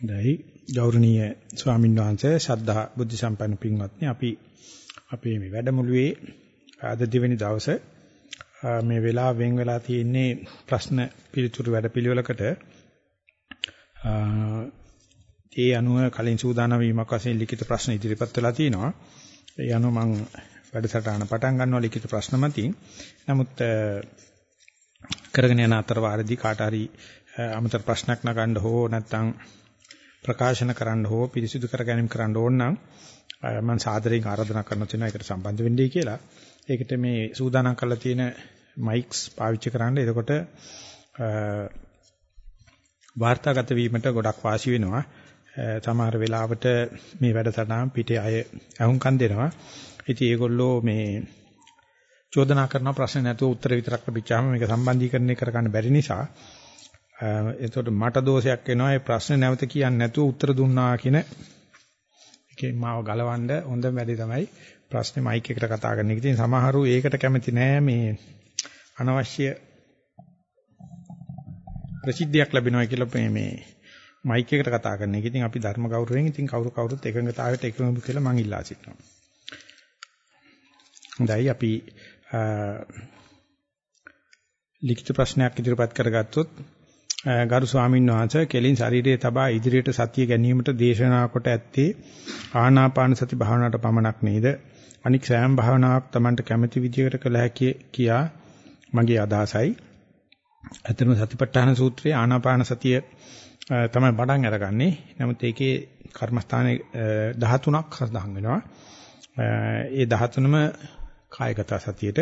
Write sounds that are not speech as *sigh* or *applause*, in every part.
දැයි ගෞරවනීය ස්වාමීන් වහන්සේ ශ්‍රද්ධා බුද්ධ සම්පන්න පින්වත්නි අපි අපේ මේ වැඩමුළුවේ අද දෙවෙනි දවසේ මේ වෙලාව වෙන් වෙලා තියෙන්නේ ප්‍රශ්න පිළිතුරු වැඩපිළිවෙලකට ඒ අනුව කලින් සූදානම් වීමක් වශයෙන් ලිඛිත ප්‍රශ්න ඉදිරිපත් වෙලා තිනවා ඒ අනුව මම වැඩසටහන පටන් ගන්නවා ලිඛිත ප්‍රශ්න මතින්. නමුත් කරගෙන යන අතර වාරදී කාට හරි අමතර ප්‍රශ්නක් නගන්න හෝ නැත්නම් ප්‍රකාශන කරන්න හෝ පිරිසිදු කර ගැනීම කරන්න ඕන නම් මම සාදරයෙන් ආරාධනා කරන තියෙනවා ඒකට සම්බන්ධ වෙන්නයි කියලා. ඒකට මේ සූදානම් කරලා තියෙන මයික්ස් පාවිච්චි කරන්න. එතකොට වාර්තාගත වීමට ගොඩක් වාසි වෙනවා. සමහර වෙලාවට මේ වැඩසටහන් පිටේ අය අහුම්කම් දෙනවා. ඉතින් ඒගොල්ලෝ මේ චෝදනා කරන ප්‍රශ්න නැතුව උත්තර විතරක් ලැබිච්චාම මේක සම්බන්ධීකරණය කරගන්න බැරි නිසා එතකොට මට දෝෂයක් වෙනවා ඒ ප්‍රශ්නේ නැවත කියන්නේ නැතුව උත්තර දුන්නා කියන එකෙන් මාව ගලවන්න හොඳ වැඩි තමයි ප්‍රශ්නේ මයික් එකට කතා කරන එක. ඉතින් සමහරු ඒකට කැමති නෑ මේ අනවශ්‍ය ප්‍රසිද්ධියක් ලැබෙනවා කියලා මේ මේ මයික් එකට කතා කරන එක. ඉතින් අපි ධර්ම ගෞරවයෙන් ඉතින් කවුරු කවුරුත් එකඟතාවයට එකඟු කියලා මම ඉල්ලා සිටිනවා. හොඳයි අපි ලිඛිත ප්‍රශ්නයක් ඉදිරිපත් කරගත්තොත් ගරු ස්වාමීන් වහන්සේ කෙලින් ශරීරයේ තබා ඉදිරියට සතිය ගැනීමට දේශනා කොට ඇත්තේ ආනාපාන සති භාවනාවට පමණක් නේද? අනික් සෑම භාවනාවක් Tamanට කැමැති විදිහකට කළ හැකි කියා මගේ අදහසයි. අතන සතිපට්ඨාන සූත්‍රයේ ආනාපාන සතිය තමයි පටන් අරගන්නේ. නමුත් ඒකේ කර්මස්ථානයේ 13ක් සඳහන් වෙනවා. ඒ 13ම කායගත සතියේට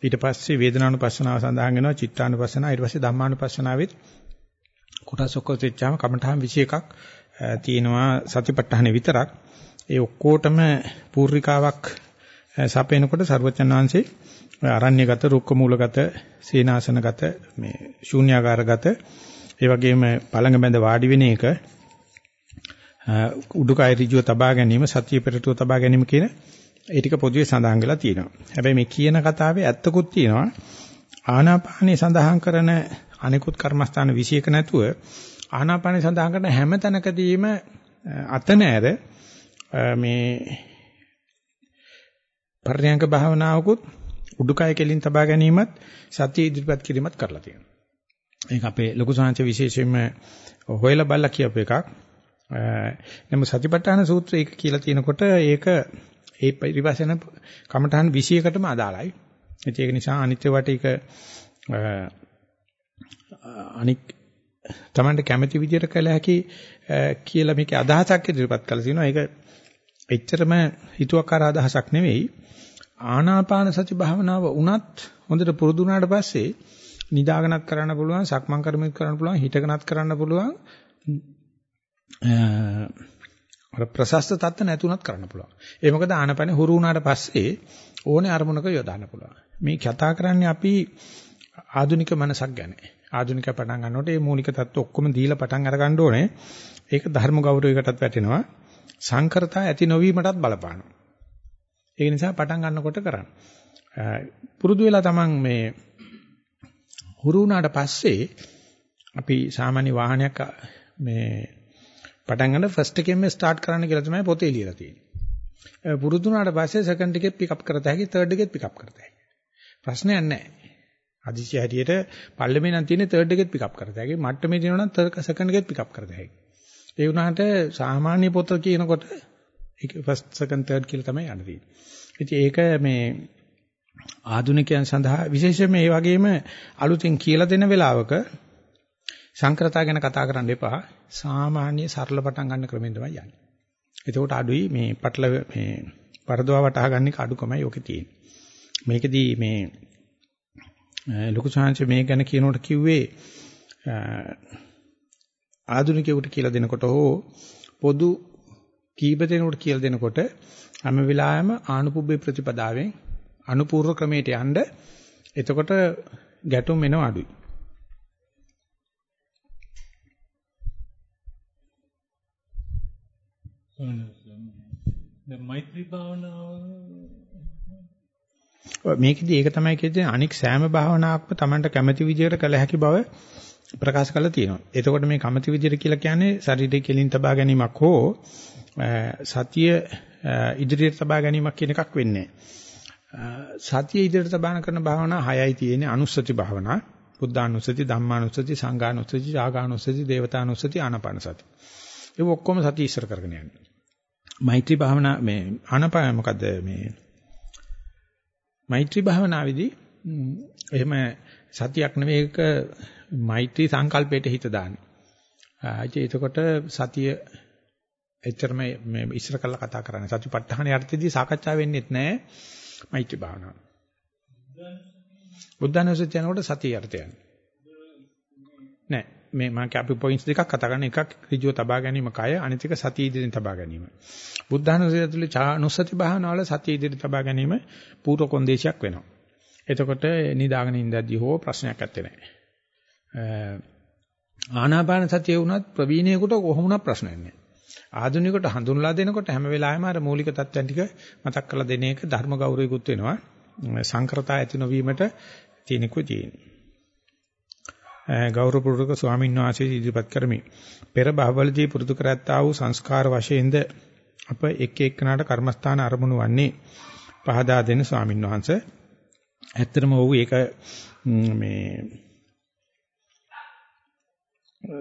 ඊට පස්සේ වේදනානුපස්සනාව සඳහන් වෙනවා චිත්තානුපස්සනාව ඊට පස්සේ ධම්මානුපස්සනාවෙත් කොටස් ඔක්කොම වෙච්චාම කමඨහම් 21ක් තියෙනවා සතිපට්ඨානෙ විතරක් ඒ ඔක්කොටම පූර්විකාවක් සපේනකොට සර්වචන් වහන්සේ අරණ්‍යගත රුක්ක මූලගත සීනාසනගත මේ ශූන්‍යාකාරගත ඒ වගේම පළඟ බැඳ වාඩි වෙන එක උඩුකය ඍජුව තබා ගැනීම සතිය පෙරටුව තබා ගැනීම කියන ඒ ටික පොදුවේ සඳහන් වෙලා තියෙනවා. හැබැයි මේ කියන කතාවේ ඇත්තකුත් තියෙනවා. ආනාපානේ සඳහන් කරන අනිකුත් කර්මස්ථාන 21 නැතුව ආනාපානේ සඳහන් කරන හැම තැනකදීම අත නෑර මේ පර්යංක භාවනාවකුත් උඩුකය කෙලින් තබා ගැනීමත් සතිය ඉදිරිපත් කිරීමත් කරලා තියෙනවා. ඒක අපේ ලොකු සංහංශ විශේෂයෙන්ම හොයලා බලලා කියපු එකක්. නමුත් සතිපට්ඨාන සූත්‍රය ඒක කියලා තියෙනකොට ඒක ඒ පරිවසන කමඨහන් 21කටම අදාළයි. ඒක නිසා අනිත්‍ය වට ඒක අනික් Tamanට කැමැති විදියට කළ හැකි කියලා මේකේ අදහසක් ඉදිරිපත් කරලා තිනවා. ඒක එච්චරම හිතුවක්කාර අදහසක් නෙවෙයි. ආනාපාන සති භාවනාව උනත් හොඳට පුරුදු වුණාට පස්සේ නිදාගනත් කරන්න පුළුවන්, සක්මන් කරමින් කරන්න පුළුවන්, හිටගනත් කරන්න පුළුවන්. අර ප්‍රසස්ත තත්ත්ව නැතුණත් කරන්න පුළුවන්. ඒ මොකද ආනපන හුරු වුණාට පස්සේ ඕනේ අරමුණක යොදන්න පුළුවන්. මේ කතා කරන්නේ අපි ආධුනික මනසක් ගැන. ආධුනික පටන් ගන්නකොට මේ මූලික தত্ত্ব ඔක්කොම දීලා පටන් අර ගන්න ඕනේ. ඒක ධර්ම ගෞරවයකටත් වැටෙනවා. සංකරතා ඇති නොවීමටත් බලපානවා. ඒ නිසා පටන් ගන්නකොට කරන්න. පුරුදු වෙලා තමන් මේ හුරු වුණාට පස්සේ අපි සාමාන්‍ය වාහනයක් මේ පටන් ගන්න ෆස්ට් එකෙන්ම ස්ටාර්ට් කරන්න කියලා තමයි පොතේ ලියලා තියෙන්නේ. පුරුදු වුණාට පස්සේ සෙකන්ඩ් එකෙත් පිකප් කරත හැකි, තර්ඩ් එකෙත් පිකප් කරත හැකි. ප්‍රශ්නයක් නැහැ. හදිසි හැටියට පල්ලමේ නම් තියෙන්නේ තර්ඩ් එකෙත් පිකප් කරත හැකි. මට්ටමේ තියෙනවා නම් සෙකන්ඩ් එකෙත් පිකප් කරත හැකි. ඒ වුණාට සාමාන්‍ය පොත කියනකොට ඒක ෆස්ට් සෙකන්ඩ් තර්ඩ් කියලා තමයි යන්න තියෙන්නේ. ඉතින් ඒක මේ ආධුනිකයන් සඳහා විශේෂයෙන්ම මේ වගේම අලුතෙන් කියලා දෙන වෙලාවක සංක්‍රතා ගැන කතා කරන්න එපා. සාමාන්‍ය සරල පටන් ගන්න ක්‍රමෙන් තමයි යන්නේ. එතකොට අඩුයි මේ පටල මේ වරදවා වටහා ගන්න කඩුකමයි ඔකේ තියෙන්නේ. මේකෙදී මේ ලොකු සංහංශ මේ ගැන කියනකොට කිව්වේ ආධුනිකයෙකුට කියලා දෙනකොට හෝ පොදු කීප දෙනෙකුට කියලා දෙනකොට හැම වෙලාවෙම ආනුපුබ්බේ ප්‍රතිපදාවෙන් අනුපූර්ව ක්‍රමයට යන්න එතකොට ගැටුම් එනව අඩුයි. දැන් මෛත්‍රී භාවනාව මේකෙදි ඒක තමයි කියන්නේ අනික් සෑම භාවනාවක්ම Tamanට කැමැති විදිහට කළ හැකි බව ප්‍රකාශ කරලා තියෙනවා. එතකොට මේ කමති විදියට කියලා කියන්නේ ශරීරයේ කෙලින් තබා ගැනීමක් හෝ සතිය ඉදිරියට තබා ගැනීමක් කියන එකක් වෙන්නේ සතිය ඉදිරියට තබාන කරන භාවනා හයයි තියෙන්නේ අනුස්සති භාවනා. බුද්ධානුස්සති, ධම්මානුස්සති, සංඝානුස්සති, රාගානුස්සති, දේවතානුස්සති, ආනාපානසති. ඒ ඔක්කොම සතිය ඉස්සර කරගෙන යන්නේ. මෛත්‍රී භාවනා මේ ආනාපාන මොකද්ද මේ මෛත්‍රී භාවනාවේදී එහෙම සතියක් නෙවෙයි ඒක මෛත්‍රී සංකල්පයට හිත දාන්නේ. ආයේ එතකොට සතිය එච්චරම මේ ඉස්සර කළා කතා කරන්නේ. සතිපට්ඨාන යර්ථයේදී සාකච්ඡා වෙන්නේත් නැහැ මෛත්‍රී භාවනාව. බුද්ධානුස්සතිය යනකොට සතිය යර්ථය යන්නේ. නෑ මේ මම අපි පොයින්ට්ස් දෙකක් කතා කරන එකක් ඍජුව තබා ගැනීම කය අනිත් එක සතිය ඉදිරියෙන් තබා ගැනීම. බුද්ධානුස්සතිය ඇතුළේ චානුස්සති භාවනාවල සතිය ඉදිරියට තබා ගැනීම පූර්ව කොන්දේශයක් වෙනවා. එතකොට නිදාගෙන ඉඳද්දී හෝ ප්‍රශ්නයක් නැත්තේ නෑ. ආනාපාන සතිය වුණත් ප්‍රවීණයෙකුට කොහොමුණක් ප්‍රශ්නයක් නෑ. ආධුනිකට හඳුන්ලා දෙනකොට හැම වෙලාවෙම අර මූලික தත්ත්වයන් ටික මතක් කරලා දෙන එක ධර්ම ගෞරවයකුත් වෙනවා. සංකරතා ඇති නොවීමට තියෙනකෝ තියෙන්නේ. ගෞරවපූර්වක ස්වාමීන් වහන්සේ ඉදිරිපත් කරමි. පෙර භවවලදී පුරුදු කරත්තා වූ සංස්කාර වශයෙන්ද අප එක් එක්කනාට කර්මස්ථාන අරමුණු වන්නේ පහදා දෙන ස්වාමීන් වහන්සේ. ඇත්තටම ඔව් ඒක මේ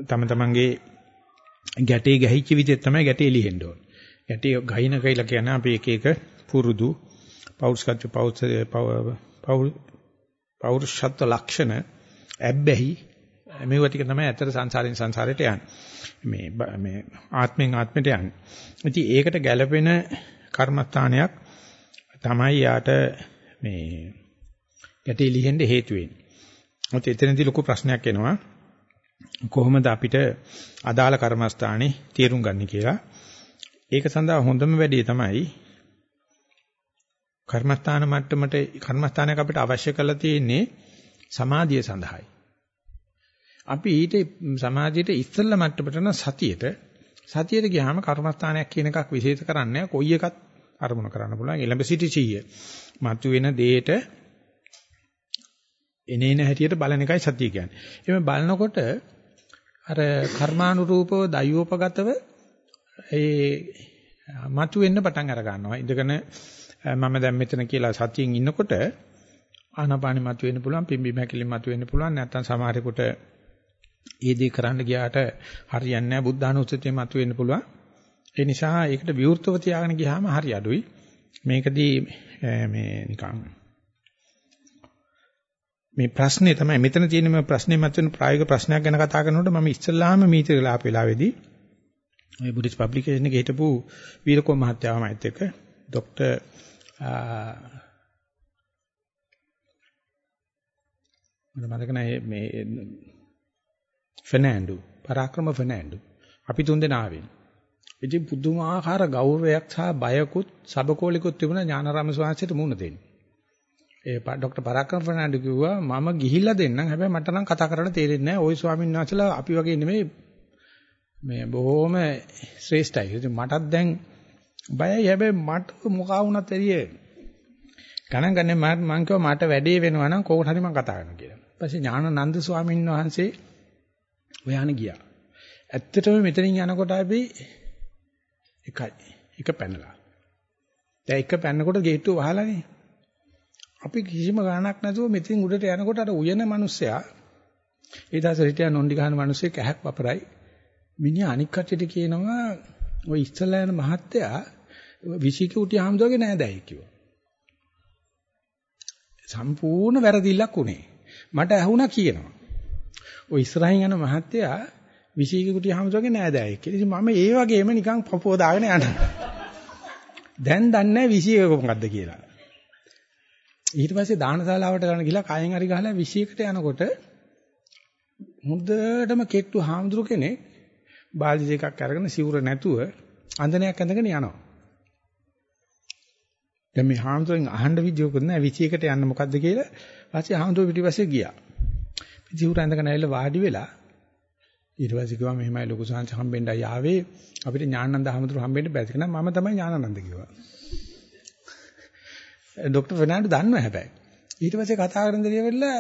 තම තමන්ගේ ගැටේ ගැහිච්ච විදිහට තමයි ගැටේ එළියෙන්න ඕන. ගැටේ ගහින කියලා කියන අපි එක එක පුරුදු පෞරුෂත්ව පෞරුෂත්ව ලක්ෂණ ඇබ්බැහි මේව ටික තමයි ඇත්තට සංසාරයෙන් සංසාරයට යන්නේ. මේ මේ ආත්මෙන් ආත්මයට යන්නේ. ඉතින් ඒකට ගැළපෙන කර්මස්ථානයක් තමයි යාට මේ ගැටේ ලිහෙන්න හේතු වෙන්නේ. මොකද එතනදී ලොකු ප්‍රශ්නයක් එනවා. කොහොමද අපිට අදාළ කර්මස්ථානේ තීරුම් ගන්න කියලා. ඒක සඳහා හොඳම වැඩේ තමයි කර්මස්ථාන මට්ටමට කර්මස්ථානයක් අපිට අවශ්‍ය කරලා තියෙන්නේ සමාධිය සඳහායි. අපි ඊට සමාධියට ඉස්සෙල්ලා මට්ටමට යන සතියට සතියට ගියාම කර්මස්ථානයක් කියන එකක් විශේෂ කරන්නේ කොයි එකත් අරමුණු කරන්න පුළුවන් එළඹ සිටි සීය. මතු වෙන දෙයට එනේන හැටියට බලන එකයි සතිය කියන්නේ. එimhe බලනකොට අර කර්මානුරූපව දයෝපගතව ඒ මතු වෙන්න පටන් අර ගන්නවා. ඉඳගෙන මම දැන් මෙතන කියලා සතියෙන් ඉන්නකොට ආනාපානෙ මතු වෙන්න පුළුවන්, පිම්බීම හැකිලිම මතු වෙන්න පුළුවන්. නැත්නම් සමහරෙකුට ඒ දේ කරන්න ගියාට හරියන්නේ නැහැ. බුද්ධානුස්සතිය මතු වෙන්න පුළුවන්. ඒ නිසා ඒකට විවෘතව තියාගෙන ගියාම හරි අඩුයි. මේකදී මේ නිකන් මේ ප්‍රශ්නේ තමයි මෙතන තියෙන මේ ප්‍රශ්නේ මත වෙන ප්‍රායෝගික ප්‍රශ්නයක් ගැන කතා කරනකොට මම ඉස්සල්ලාම මීට ගලාප වෙලාවේදී මේ බුද්දිස් පබ්ලිකේෂන් එකේ හිටපු වීරකෝ මහත්තයාමයිත් එක්ක ડોક્ટર මම මතක නැහැ මේ ෆර්නෑන්ඩු පරාක්‍රම ෆර්නෑන්ඩු අපි තුන්දෙනා ආවෙන්. ඉතින් පුදුමාකාර ගෞරවයක් සහ බයකුත් සබකෝලිකුත් තිබුණා ඥානාරාම ස්වාමීන් මුණ දෙන්න. ඒ ડોક્ટર පරාක්‍රම ෆර්නෑන්ඩු කිව්වා මම ගිහිල්ලා දෙන්නම් හැබැයි මට නම් කතා කරන්න තේරෙන්නේ නැහැ. ওই ස්වාමීන් වහන්සේලා අපි වගේ නෙමෙයි මේ බොහොම ශ්‍රේෂ්ඨයි. ඉතින් මටත් දැන් බයයි හැබැයි මට මොකා වුණත් එළියේ ගණන් ගන්නේ මම කිව්වා මට වැඩේ වෙනවා නම් කොහොමද හරි මම කතා කරන්න කියලා. ඊපස්සේ ඥානানন্দ ස්වාමීන් වහන්සේ ඔයාන ගියා. ඇත්තටම මෙතනින් යනකොට අපි එකයි. එක පැනලා. දැන් එක පැනනකොට ගේට්ටුව වහලානේ. අපි කිසිම ගාණක් නැතුව මෙතෙන් උඩට යනකොට අර උයන මිනිස්සයා ඊට පස්සේ හිටියා නොන්ඩි ගහන මිනිස්සෙක් ඇහක් වපරයි. මිනිහා අනික් කටට කියනවා ඔය ඉස්සලා යන මහත්තයා විසික උටි හම්දුවගේ නෑදෑයි කිව්වා. සම්පූර්ණ වැරදිල්ලක් උනේ. මට ඇහුණා කියනවා. ඔය ඉස්සරහින් යන මහත්තයා විශේෂ කුටි හමුසෝගේ නෑදෑයෙක් කියලා. ඉතින් මම ඒ වගේම නිකන් පපුව දාගෙන යනවා. දැන් දන්නේ නැහැ විශේෂක මොකද්ද කියලා. ඊට පස්සේ දානශාලාවට ගන්න ගිහලා කයෙන් හරි ගහලා විශේෂකට යනකොට මුද්දටම කෙට්ටු හාමුදුරු කෙනෙක් බාල්දි දෙකක් අරගෙන සිවුර නැතුව අන්දනයක් ඇඳගෙන යනවා. දැන් මේ හාමුදුරෙන් අහන්න විදියකුත් නැහැ විශේෂකට යන්න මොකද්ද කියලා. ඊපස්සේ හාමුදුරු පිටිපස්සේ ගියා. ඉතින් උර ඇඳගෙන ඇවිල්ලා වාඩි වෙලා ඊට පස්සේ කිව්වා මෙහෙමයි ලොකු සංස හම්බෙන්න ආවේ අපිට ඥානানন্দ හැමතුරු හම්බෙන්න බැරි කියලා මම තමයි ඥානানন্দ කිව්වා. *laughs* ડોક્ટર ෆර්නෑන්ඩෝ දන්නවා හැබැයි. ඊට පස්සේ කතා කරන දේ වෙලා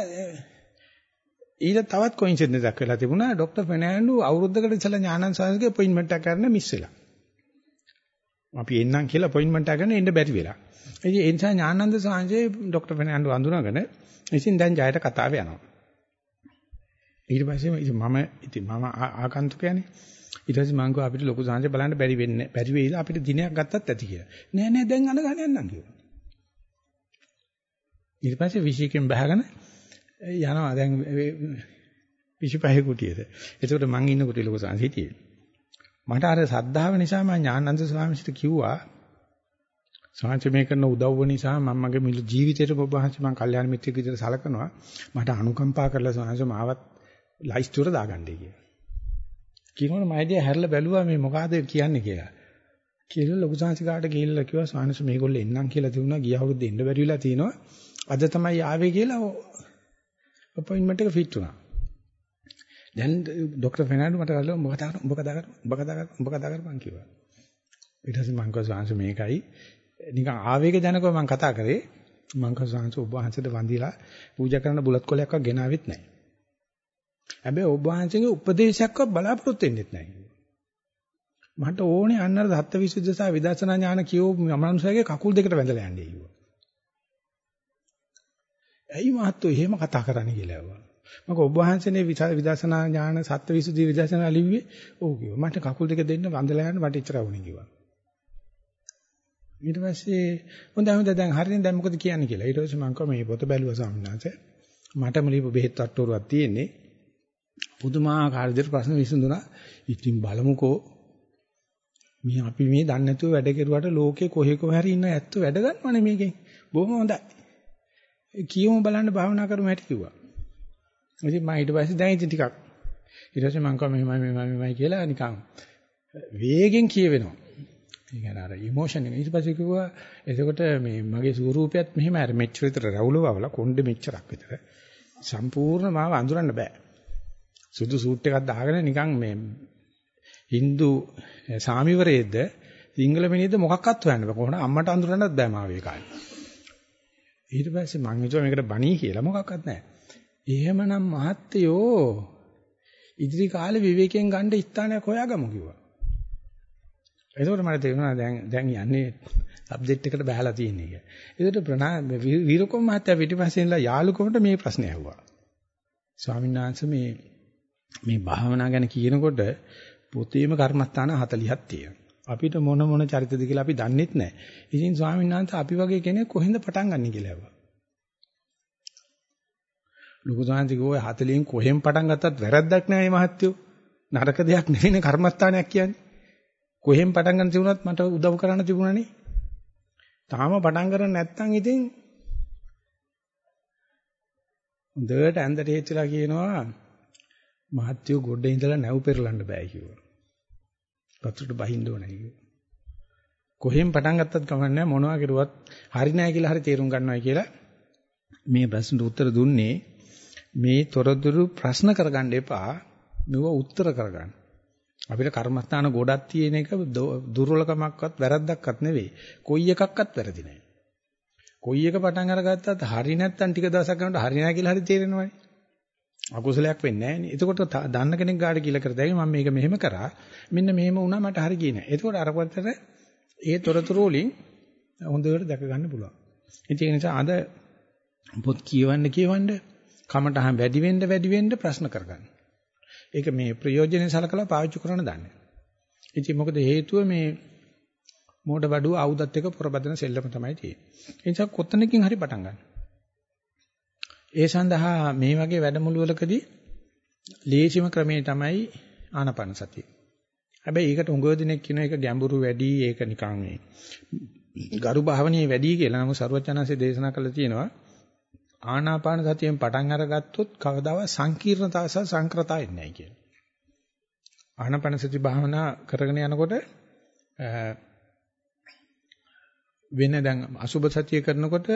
ඊට තවත් කොයින්සිඩන්ස් එකක් වෙලා තිබුණා ડોક્ટર ෆර්නෑන්ඩෝ අවුරුද්දකට ඉස්සෙල්ලා ඥානানন্দ සංස්ගේ අපොයින්ට්මන්ට් එකක් ගන්න මිස් වෙලා. අපි එන්නම් කියලා අපොයින්ට්මන්ට් එකක් ගන්න එන්න බැරි වෙලා. ඉතින් ඒ නිසා ඥානানন্দ සංස්ගේ ડોક્ટર ෆර්නෑන්ඩෝ අඳුනගෙන ඉතින් දැන් ජයයට කතාව යනවා. ඊට පස්සේ මම ඉතින් මම ආකන්තුකයනේ. ඊට පස්සේ මම අපිට ලොකු සාංශේ බලන්න බැරි වෙන්නේ බැරි වෙයිද අපිට දිනයක් ගත්තත් ඇති කියලා. නෑ නෑ දැන් අඳ ගන්න යන්නම් කිව්වා. ඊට පස්සේ විශේෂයෙන් බහගෙන යනවා දැන් 25 කුටියට. එතකොට මං ඉන්න කුටිය ලොකු සාංශ හිටියේ. මට අර සද්ධාව නිසා මම ඥානන්ද ස්වාමීන්ට කිව්වා සාංශ මේ කරන උදව්ව නිසා මම මගේ මුළු ජීවිතේට ඔබ වහන්සේ මං කල්යාණ මිත්‍රෙක් විදිහට සලකනවා. මට අනුකම්පා කරලා සාංශ මාවත් ලයිස්තුවර දාගන්නයි කියලා. කියනවනේ මයිදියා හැරලා බැලුවා මේ මොකಾದ කියන්නේ කියලා. කියලා ලොකු සංසිකාට ගිහිල්ලා කිව්වා සානස මේගොල්ලෝ එන්නම් කියලා තිබුණා ගිය අවුරුද්දේ එන්න බැරි වෙලා තිනවා. අද තමයි ආවේ කියලා අපොයින්ට්මන්ට් එක ෆිට වුණා. දැන් ડોක්ටර් ෆෙනෑඩෝ මට කල්ලා උඹ කතා කරන උඹ කතා කරන උඹ කතා කරන උඹ කතා කරපන් කිව්වා. ඊට පස්සේ මං කිව්වා සාංශ මේකයි නිකන් ආවේග ජනකව මං කතා කරේ මං කිව්වා සාංශ ඔබ වහන්සේට වන්දිලා පූජා කරන්න බුලත් කොලයක්වත් ගෙනාවෙත් නැහැ. හැබැයි ඔබ වහන්සේගේ උපදේශයක්වත් බලාපොරොත්තු වෙන්නෙත් නැහැ. මට ඕනේ අන්නර දත්තවිසුද්ධ සහ විදර්ශනා ඥාන කියෝ මනුස්සයගේ කකුල් දෙකට වැඳලා යන්නේ කිව්වා. ඇයි මහත්තයෝ එහෙම කතා කරන්නේ කියලා ඇහුවා. මම ඔබ වහන්සේනේ විදර්ශනා ඥාන සත්‍යවිසුද්ධි විදර්ශනා ලිව්වේ ඔව් කිව්වා. මට කකුල් දෙක දෙන්න වඳලා යන්න මට ඉතර වුණේ කිව්වා. ඊට පස්සේ හොඳයි හොඳයි දැන් හරියට දැන් මොකද කියන්නේ කියලා. ඊට පස්සේ මම කිව්වා මේ පොත බැලුවා ස්වාමීන් වහන්සේ. මටම ලියපු බෙහෙත් වට්ටෝරුවක් තියෙන්නේ. පුදුමාකාර විදිහට ප්‍රශ්න විසඳුණා. ඉතින් බලමුකෝ මේ අපි මේ දන්නේ නැතුව වැඩ කෙරුවට ලෝකේ කොහේ කොහේ හරි ඉන්න ඇත්ත වැඩ ගන්නවනේ මේකෙන්. බොහොම හොඳයි. කියමු බලන්න භාවනා කරමු හැටි කිව්වා. ඉතින් මම ඊට පස්සේ දැන් ඉතින් ටිකක් ඊට පස්සේ මම කිව්වා මෙහෙමයි මෙහෙමයි මෙහෙමයි කියලා නිකන් වේගෙන් කියවෙනවා. ඒ කියන්නේ අර ඉමෝෂන් එක. ඊට පස්සේ කිව්වා එතකොට මේ මගේ ස්වරූපයත් මෙහෙම අර මෙච්චර විතර රවුලවවලා කොණ්ඩේ මෙච්චරක් විතර සම්පූර්ණ මාව අඳුරන්න බෑ. සුදු සූට් එකක් දාගෙන නිකන් මේ Hindu සාමිවරයේද සිංගල මිනිහද මොකක්වත් හොයන්න බෑ. කොහොමද අම්මට අඳුරන්නත් බෑ මාව ඒ කාලේ. ඊට පස්සේ මං හිතුවා මේකට බණී කියලා මොකක්වත් නැහැ. එහෙමනම් මහත්තයෝ ඉදිරි කාලේ විවේකයෙන් ගන්න ස්ථානයක් හොයාගමු කිව්වා. එතකොට මට තේරුණා දැන් දැන් යන්නේ සබ්ජෙක්ට් එකට බහලා තියෙන එක. ඒකට ප්‍රනා වීරකොම් මහත්තයා පිටිපස්සේ ඉඳලා යාළුකමට මේ ප්‍රශ්නේ ඇහුවා. ස්වාමීන් වහන්සේ මේ මේ භාවනා ගැන කියනකොට පොතේම කර්මස්ථාන 40ක් තියෙනවා. අපිට මොන මොන චරිතද කියලා අපි දන්නෙත් නැහැ. ඉතින් ස්වාමීන් වහන්සේ අපි වගේ කෙනෙක් කොහෙන්ද පටන් ගන්නෙ කියලා ඇහුවා. ලොකු සාන්තික ඔය 40න් කොහෙන් පටන් ගත්තත් වැරද්දක් නෑ මේ මහත්තයෝ. නරක දෙයක් නෙවෙයි කර්මස්ථානයක් කියන්නේ. කොහෙන් පටන් ගන්න තිබුණත් මට උදව් කරන්න තිබුණානේ. තාම පටන් ගන්න නැත්නම් ඉතින් හොඳට ඇඳට හේතුලා කියනවා මහත්යෝ ගොඩේ ඉඳලා නැව් පෙරලන්න බෑ කිව්වා. වතුරට බහින්න ඕනේ කිව්වා. කොහෙන් පටන් ගත්තත් කමන්නේ මොනවා කරුවත් හරි නෑ කියලා හරි තේරුම් ගන්නවා කියලා මේ ප්‍රශ්නට උත්තර දුන්නේ මේ තොරතුරු ප්‍රශ්න කරගන්න එපා මෙව උත්තර කරගන්න. අපිට කර්මස්ථාන ගොඩක් තියෙන එක දුර්වලකමක්වත් වැරද්දක්වත් නෙවෙයි. කොයි එකක්වත් වැරදි නෑ. කොයි එක පටන් අරගත්තත් හරි නැත්තම් ටික දවසක් යනකොට හරි නෑ කියලා හරි තේරෙනවනේ. අකුසලයක් වෙන්නේ නැහැ නේ. එතකොට දන්න කෙනෙක් ගාඩ කියලා කරදැයි මම මේක මෙහෙම කරා. මෙන්න මෙහෙම වුණා මට හරි ගියේ නැහැ. එතකොට අර පතර ඒ තොරතුරු වලින් හොඳට දැක ගන්න පුළුවන්. ඒ නිසා අද පොත් කියවන්න කියවන්න කමටහන් වැඩි වෙන්න වැඩි වෙන්න ප්‍රශ්න කරගන්න. ඒක මේ ප්‍රයෝජනෙ සලකලා පාවිච්චි කරන දන්නේ. ඉතින් මොකද හේතුව මේ මෝඩ බඩුව ආයුධත් එක්ක පොරබදන සෙල්ලම තමයි තියෙන්නේ. ඒ නිසා කොතනකින් හරි පටන් ගන්න. ඒ සඳහා මේ වගේ වැඩමුළුවලකදී ලේසිම ක්‍රමේ තමයි ආනාපාන සතිය. හැබැයි ඒකට උඟව දිනෙක කියන එක ගැඹුරු වැඩි ඒක නිකන් මේ ගරු භාවනීය වැඩි කියලා නමුත් ਸਰවඥාන්සේ දේශනා කළා තියෙනවා ආනාපාන සතියෙන් පටන් අරගත්තොත් කවදාවත් සංකීර්ණතාව සහ සංක්‍රතාව එන්නේ නැහැ කියලා. ආනාපාන සති භාවනා කරගෙන යනකොට වෙන දැන් අසුබ සතිය කරනකොට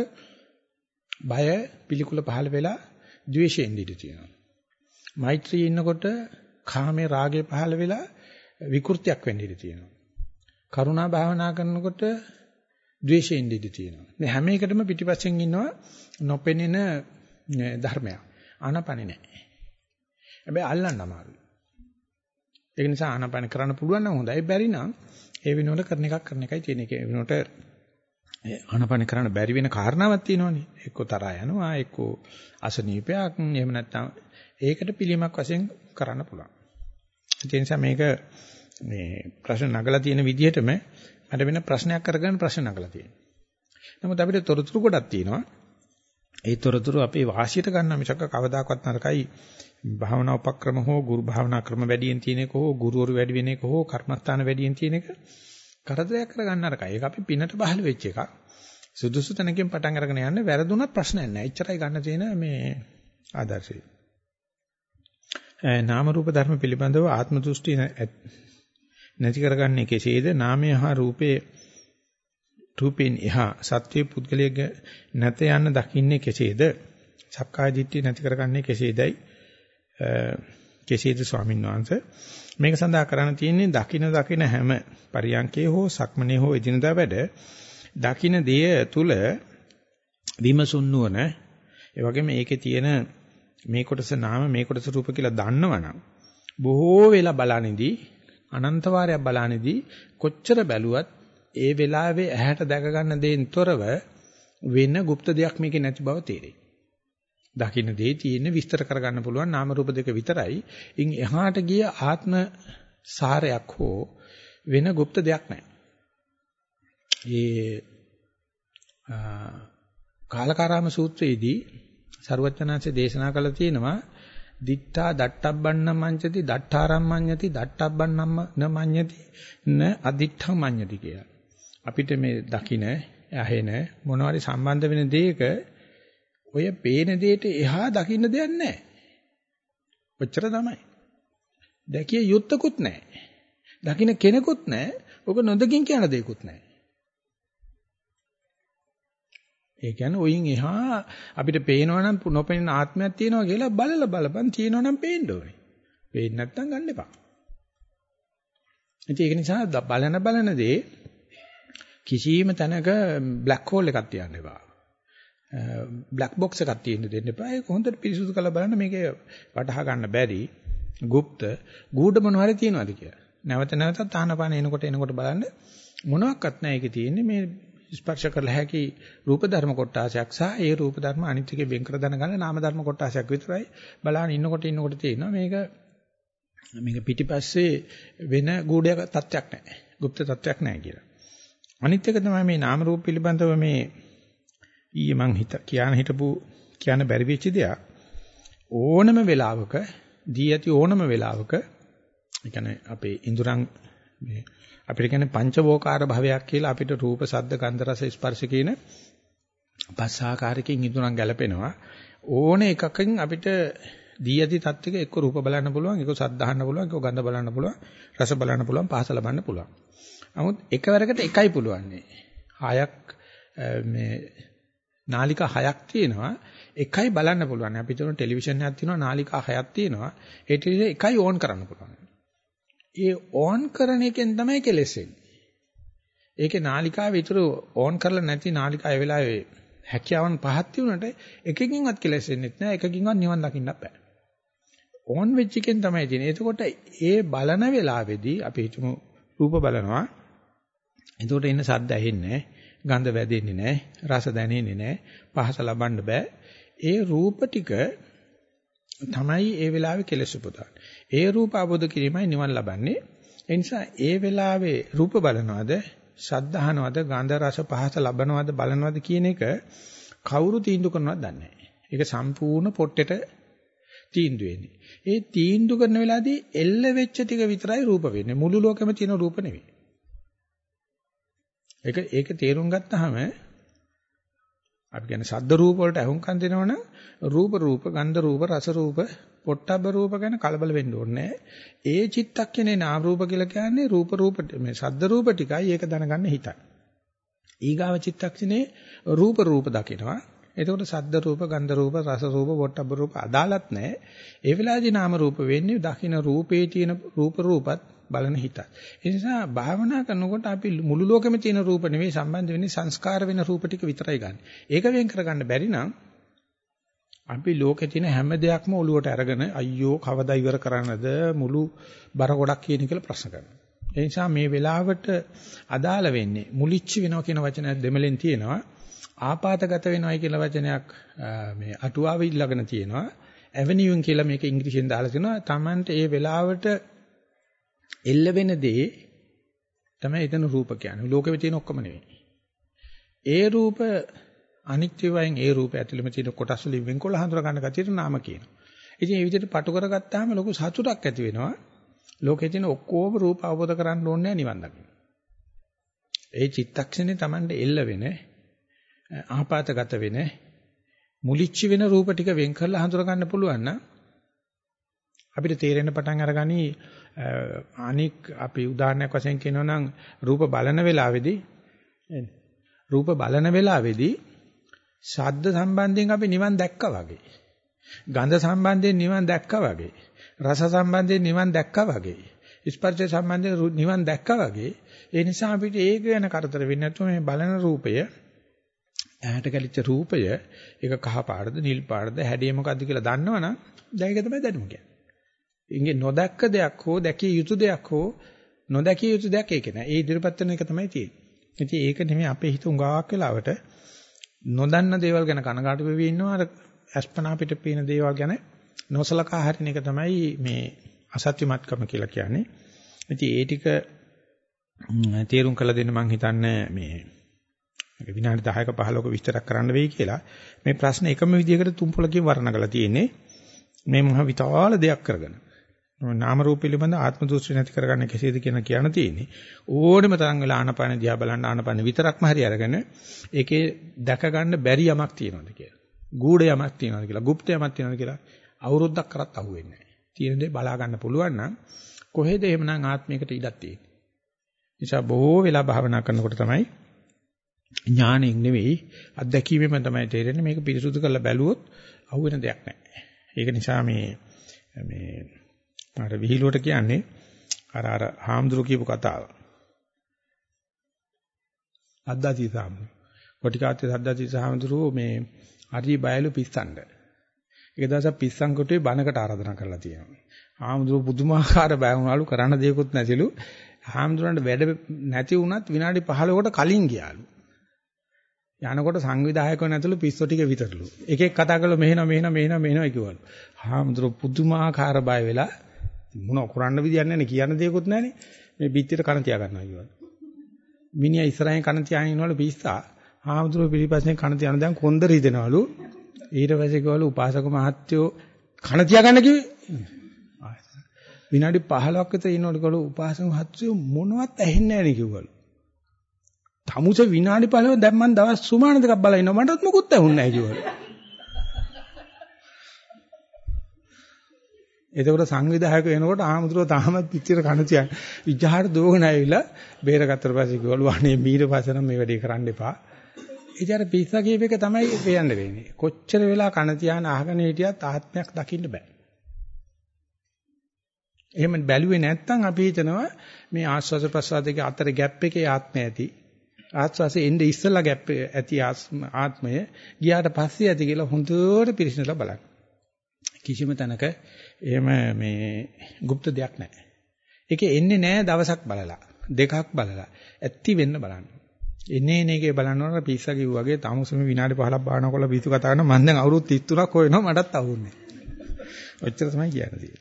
බය පිළිකුල පහළ වෙලා ද්වේෂයෙන් ඉඳී තියෙනවා. මෛත්‍රී ඉන්නකොට කාමේ රාගේ පහළ වෙලා විකෘතියක් වෙන්න ඉඩ තියෙනවා. කරුණා භාවනා කරනකොට ද්වේෂයෙන් ඉඳී තියෙනවා. මේ හැම එකටම පිටිපස්සෙන් ඉන්නවා නොපෙනෙන ධර්මයක්. ආනපනේ නැහැ. හැබැයි අල්ලන්න අමාරුයි. ඒ නිසා ආනාපාන කරන්න පුළුවන් නම් හොඳයි. බැරි නම් ඒ වෙනුවට කරන එකක් කරන එකයි තියෙන එක. ඒ වෙනුවට ආනාපාන කරන්න බැරි වෙන කාරණාවක් තියෙනවනේ. එක්ක තරහා යනවා, එක්ක අසනීපයක්, එහෙම නැත්නම් ඒකට පිළිමක් වශයෙන් කරන්න පුළුවන්. ඒ නිසා මේක මේ ප්‍රශ්න නගලා තියෙන විදිහටම මට වෙන ප්‍රශ්නයක් කරගෙන ප්‍රශ්න නගලා තියෙනවා. නමුත් අපිට තොරතුරු ගොඩක් තියෙනවා. ඒ තොරතුරු අපේ වාසියට ගන්න මිසක කවදාකවත් නරකයි භාවනා උපක්‍රම හෝ ගුරු භාවනා ක්‍රම වැඩියෙන් තියෙන එක හෝ ගුරුවරු වැඩි වෙන එක හෝ කර්මස්ථාන වැඩියෙන් තියෙන එක කරදරයක් කරගන්න නරකයි. ඒක අපි පිනට බහල වෙච්ච එකක්. සුදුසු තැනකින් පටන් අරගෙන යන්න වැරදුනත් ප්‍රශ්නයක් නැහැ. එච්චරයි ගන්න තියෙන මේ ආදර්ශය. නාම රූප ධර්ම පිළිබඳව ආත්ම දෘෂ්ටි නැති කරගන්නේ කෙසේද? නාමය හා රූපේ රූපෙන් එහා සත්වයේ පුද්ගලයක නැත යන්න දකින්නේ කෙසේද? සක්කාය දිට්ඨිය නැති කරගන්නේ කෙසේදයි කෙසේද ස්වාමීන් වහන්සේ මේක සඳහා කරන්න තියෙන්නේ දකින දකින හැම පරියන්කේ හෝ සක්මනේ හෝ එදිනදා වැඩ දකින දෙය තුල විමසුන් නුවණ ඒ වගේම ඒකේ තියෙන මේ කොටස නාම මේ කොටස රූප කියලා දන්නවනම් බොහෝ වෙලා බලaniදී අනන්ත වාරයක් බලaniදී කොච්චර බැලුවත් ඒ වෙලාවේ ඇහැට දැක ගන්න දෙයින් තොරව වෙන গুপ্ত දෙයක් මේකේ නැති බව තේරෙයි. දකින්න දේ තියෙන විස්තර කරගන්න පුළුවන් නාම රූප දෙක විතරයි. ඉන් එහාට ගිය ආත්ම සාරයක් හෝ වෙන গুপ্ত දෙයක් නැහැ. ඒ කාලකාරාම සූත්‍රයේදී සරුවචනාංශය දේශනා කළා තියෙනවා දිත්තා දට්ටබ්බන්න මඤ්ඤති දට්ඨාරම් මඤ්ඤති දට්ටබ්බන්නම්ම න මඤ්ඤති න අදිත්තං මඤ්ඤති කියලා. අපිට මේ දකින ඇහෙන මොනවාරි සම්බන්ධ වෙන දෙයක ඔය පේන දෙයට එහා දකින්න දෙයක් නැහැ. ඔච්චර තමයි. දැකිය යුත්තකුත් නැහැ. දකින්න කෙනෙකුත් නැහැ. ඔක නොදකින් කියන දෙයක්කුත් නැහැ. ඒ කියන්නේ ඔයින් එහා අපිට පේනවා නම් නොපෙනෙන ආත්මයක් තියෙනවා කියලා බලලා බලපන් තියෙනවා නම් පේන්න ඕනේ. පේන්නේ නැත්නම් ගන්න එපා. ඒක නිසා බලන බලන දේ කිසියම් තැනක බ්ලැක් හෝල් එකක් තියන්න එපා. බ්ලැක් බොක්ස් එකක් තියෙන්න දෙන්න එපා. ඒක හොඳට පිරිසුදු කරලා බලන්න මේකේ වටහා ගන්න බැරි গুপ্ত ගුඩ මොනවාරි තියනවාද කියලා. නැවත නැවතත් ආනපාන එනකොට එනකොට බලන්න මොනවත් නැහැ ඒකේ තියෙන්නේ මේ ස්පර්ශ කරලා හැකි රූප ධර්ම කොටාසයක් සහ ඒ රූප ධර්ම අනිත්‍යකේ වෙන් කර දැනගන්න නාම ධර්ම කොටාසයක් විතරයි බලන්න ඉන්නකොට ඉන්නකොට තියෙනවා මේක මේක පිටිපස්සේ වෙන ගුඩයක් තත්යක් නැහැ. গুপ্ত තත්යක් නැහැ කියලා. අනිත් එක තමයි මේ නාම රූප පිළිබඳව මේ ඊයේ මං හිත කියන හිටපු කියන බැරි වෙච්ච දෙයක්. ඕනම වෙලාවක දී ඇති ඕනම වෙලාවක ඒ කියන්නේ අපේ ඉඳුරන් මේ අපිට කියන්නේ පංචවෝකාර භවයක් කියලා අපිට රූප ශබ්ද ගන්ධ රස ස්පර්ශ කියන පස් ආකාරයකින් ඉදurang ගැලපෙනවා. ඕන එකකින් අපිට දී ඇති තත්ත්වයක එක්ක රූප බලන්න පුළුවන් එක්ක ශබ්ද අහන්න පුළුවන් එක්ක ගන්ධ බලන්න පුළුවන් රස බලන්න පුළුවන් පහස ලබන්න පුළුවන්. නමුත් එකවරකට එකයි පුළුවන්නේ. හයක් මේ නාලිකා හයක් තියෙනවා එකයි බලන්න පුළුවන් අපි හිතන ටෙලිවිෂන් එකක් තියෙනවා නාලිකා හයක් තියෙනවා ඒ එකයි ඕන් කරන්න පුළුවන් ඒ ඕන් කරන එකෙන් තමයි කෙලෙස් එන්නේ. ඒකේ නාලිකාව විතර ඕන් කරලා නැති නාලිකාව ඒ වෙලාවේ හැකියාවන් පහක් තිබුණාට එකකින්වත් කෙලෙස් එන්නේ නැහැ එකකින්වත් නිවන් දකින්න බෑ. ඕන් වෙච්ච එකෙන් තමයි තියෙන්නේ. එතකොට ඒ බලන වෙලාවේදී අපි හිතමු රූප බලනවා. එතකොට ඉන්න සද්ද ඇහෙන්නේ ගඳ වැදෙන්නේ නැහැ, රස දැනෙන්නේ නැහැ, පහස ලබන්න බෑ. ඒ රූප ටික තමයි ඒ වෙලාවේ කෙලෙස් උපදවන්නේ. ඒ රූප අවබෝධ කිරීමයි නිවන් ලබන්නේ. ඒ නිසා ඒ වෙලාවේ රූප බලනවද, ශබ්ද අහනවද, ගන්ධ රස පහස ලබනවද, බලනවද කියන එක කවුරු තීන්දුව කරනවද දන්නේ නැහැ. ඒක සම්පූර්ණ පොට්ටෙට තීන්දුව වෙන්නේ. ඒ තීන්දුව කරන වෙලාවේදී එල්ල වෙච්ච ටික විතරයි රූප වෙන්නේ. මුළු ලෝකෙම තියෙන රූප නෙවෙයි. ඒක ඒක තේරුම් ගත්තාම අපි කියන්නේ ශබ්ද රූප වලට අහුම්කම් දෙනවනම් රූප රූප ගන්ධ රූප රස රූප පොට්ටබ්බ රූප ගැන කලබල වෙන්න ඕනේ ඒ චිත්තක්ෂණේ නාම රූප කියලා කියන්නේ රූප රූප මේ ශබ්ද රූප ටිකයි ඒක දැනගන්න හිතයි. ඊගාව චිත්තක්ෂණේ රූප රූප දකිනවා. එතකොට ශබ්ද රූප ගන්ධ රූප රස රූප පොට්ටබ්බ රූප අදාළත් නැහැ. ඒ වෙලාවේදී නාම රූප වෙන්නේ දකින්න රූපේ තියෙන රූප රූපත් බලන හිතත්. ඒ නිසා භාවනා කරනකොට අපි මුළු ලෝකෙම තියෙන රූප නෙවෙයි සම්බන්ධ වෙන්නේ සංස්කාර වෙන රූප ටික විතරයි ගන්න. ඒක වෙන් කරගන්න බැරි නම් අපි ලෝකේ තියෙන හැම දෙයක්ම ඔලුවට අරගෙන අයියෝ කවදා ඉවර කරන්නද මුළු බර ගොඩක් කියන කියලා ප්‍රශ්න කරනවා. ඒ නිසා මේ වෙලාවට අදාළ වෙන්නේ මුලිච්ච වෙනවා කියන වචනය දෙමලෙන් තියෙනවා. ආපాతගත වෙනවයි කියලා වචනයක් මේ අටුවාවෙ ඊළඟන තියෙනවා. ඇවෙනියුන් කියලා මේක ඉංග්‍රීසියෙන් දාලා තිනවා. Tamanට ඒ වෙලාවට එල්ල වෙන දේ තමයි එතන රූප කියන්නේ. ලෝකෙ තියෙන ඔක්කොම නෙවෙයි. ඒ රූප අනිත්‍ය වයින් ඒ රූප ඇතුළෙම තියෙන කොටස් වලින් වෙන්කොල්ල හඳුනා ගන්න ගැතියට නාම කියනවා. ඉතින් මේ විදිහට පටු කරගත්තාම ලොකු සතුටක් ඇති වෙනවා. ලෝකේ තියෙන ඔක්කොම රූප අවබෝධ කරගන්න ඕනේ නිවන් දකින්න. ඒ චිත්තක්ෂණේ Tamande එල්ල වෙන ආපాతගත වෙන මුලිච්ච වෙන රූප ටික වෙන් කරලා හඳුනා ගන්න පුළුවන් නම් අපිට තේරෙන්න පටන් අරගනි අනික් අපි උදාහරණයක් වශයෙන් කියනවා නම් රූප බලන වෙලාවේදී රූප බලන වෙලාවේදී ශබ්ද සම්බන්ධයෙන් අපි නිවන් දැක්කා වගේ. ගන්ධ සම්බන්ධයෙන් නිවන් දැක්කා වගේ. රස සම්බන්ධයෙන් නිවන් දැක්කා වගේ. ස්පර්ශ සම්බන්ධයෙන් නිවන් දැක්කා වගේ. ඒ නිසා අපිට ඒක ගැන කරදර වෙන්නේ නැතුව මේ බලන රූපය ඇහැට ගැලිච්ච රූපය ඒක කහ පාටද නිල් පාටද හැඩය මොකද්ද කියලා දන්නවනම් දැන් ඒක තමයි දැනුම කියන්නේ. ඉන්නේ නොදැක්ක දෙයක් හෝ දැකිය යුතු දෙයක් හෝ නොදැකිය යුතු දෙයක් ඒක නෑ. ඒ ඉදිරිපත් වෙන එක තමයි තියෙන්නේ. ඉතින් ඒක නෙමෙයි අපේ හිත උඟාවක් වෙලාවට නොදන්න දේවල් ගැන කනගාටු වෙවි ඉන්නවා අර අස්පනා පිට පේන දේවල් ගැන නොසලකා හරින එක තමයි මේ අසත්‍යමත්කම කියලා කියන්නේ. ඉතින් ඒ ටික තේරුම් කළ දෙන්න මම හිතන්නේ මේ විනාඩි 10ක 15ක විස්තරයක් කරන්න වෙයි කියලා. මේ ප්‍රශ්න එකම විදිහකට තුන් පොලකින් වර්ණගලා තියෙන්නේ. මේ මහ විතාල දෙයක් කරගෙන. නාම රූප පිළිබඳ ආත්ම දෘෂ්ටි නැති කරගන්න කෙසේද කියන කියන තියෙන්නේ. ඕනෙම තරම් වෙලා ආනපාන දිහා බලන්න ආනපාන විතරක්ම හරි අරගෙන ඒකේ දැක ගන්න බැරි යමක් තියෙනවද කියලා. ගූඪ යමක් තියෙනවද කියලා, গুপ্ত යමක් තියෙනවද කියලා අවුරුද්දක් කරත් අහුවෙන්නේ නැහැ. තියෙන දේ බලා ගන්න පුළුවන් නම් කොහෙද එහෙමනම් ආත්මයකට ඉඩක් තියෙන්නේ. නිසා බොහෝ වෙලා භාවනා කරනකොට තමයි ඥාණයෙන් නෙවෙයි අත්දැකීමෙන් තමයි තේරෙන්නේ මේක පිරිසුදු කරලා බැලුවොත් අහුවෙන දෙයක් නැහැ. ඒක නිසා මේ මේ මට විහිළුවට කියන්නේ අර අර හාමුදුරු කියපු කතාව. අද්දාති සාමුදුරු. කොටිකාත්තේ සද්දාති සාමුදුරු මේ හරි බයලු පිස්සන්ඩ. ඒක දවසක් පිස්සන් කොටුවේ බණකට ආරාධනා කරලා තියෙනවා. හාමුදුරු පුදුමාකාර බය වුණාලු කරන්න දෙයක්වත් නැතිලු. හාමුදුරන්ට වැඩ නැති වුණත් විනාඩි 15කට කලින් ගියාලු. යනකොට සංවිධායකව නැතුළු පිස්සෝ ටික විතරලු. එකෙක් කතා කරලා මෙහෙනවා මෙහෙනවා මෙහෙනවා මෙහෙනවා කිව්වලු. හාමුදුරු පුදුමාකාර බය වෙලා මොන කරන්න විදියක් නැහැ කියන්න දෙයක්වත් නැහනේ. මේ පිටියට කන තියා ගන්නවා කිව්වලු. මිනිහා ඉස්සරහින් කන තියාගෙන ඉන්නවලු පිස්සා. හාමුදුරු පිළිපස්සෙන් කන තියන දැන් කොන්ද රිදෙනවලු. ඊට පස්සේ කිව්වලු උපාසක මහත්තයෝ කන තියා ගන්න කිව්වේ. විනාඩි 15ක් විතර ඉන්නකොට කිව්වලු උපාසක මහත්තයෝ මොනවත් ඇහෙන්නේ නැහැ නේ කිව්වලු. තමුස විනාඩි 15 දැන් මම දවස් සුමාන දෙකක් බලලා ඉන්නවා මටත් මොකුත් ඇහුන්නේ නැහැ කිව්වලු. එතකොට සංවිධායක වෙනකොට ආමුද්‍රෝ තාමත් පිටිර කන තියන් විජහාට දෝගන ඇවිල්ලා බේරගත්තට පස්සේ කිව්වලු අනේ මීර පස්සනම් මේ වැඩේ කරන්න එපා. ඉතින් අර පිස්සා කියප එක තමයි වෙයන්න වෙන්නේ. කොච්චර වෙලා කන තියාන අහගෙන හිටියත් ආත්මයක් දකින්න බෑ. එහෙම බැලුවේ නැත්නම් අපි හිතනවා මේ ආස්වාද ප්‍රසවාදයේ අතර ગેප් එකේ ආත්මය ඇති. ආස්වාසේ එnde ඉස්සලා ගැප් ඇති ආත්මය ගියාට පස්සේ ඇති කියලා හොඳට පිරිසිදුලා බලන්න. කිසිම තැනක එහෙම මේ গুপ্ত දෙයක් නැහැ. ඒකේ එන්නේ නැහැ දවසක් බලලා දෙකක් බලලා ඇත්ති වෙන්න බලන්න. එන්නේ නේකේ බලනකොට පිස්සා කිව්වා වගේ තාමුසම විනාඩි 15ක් බානකොල්ල පිස්සු කතා කරන මම දැන් අවුරුදු 33ක් හොයනවා මටත් අහුන්නේ. ඔච්චර තමයි කියන්නේ.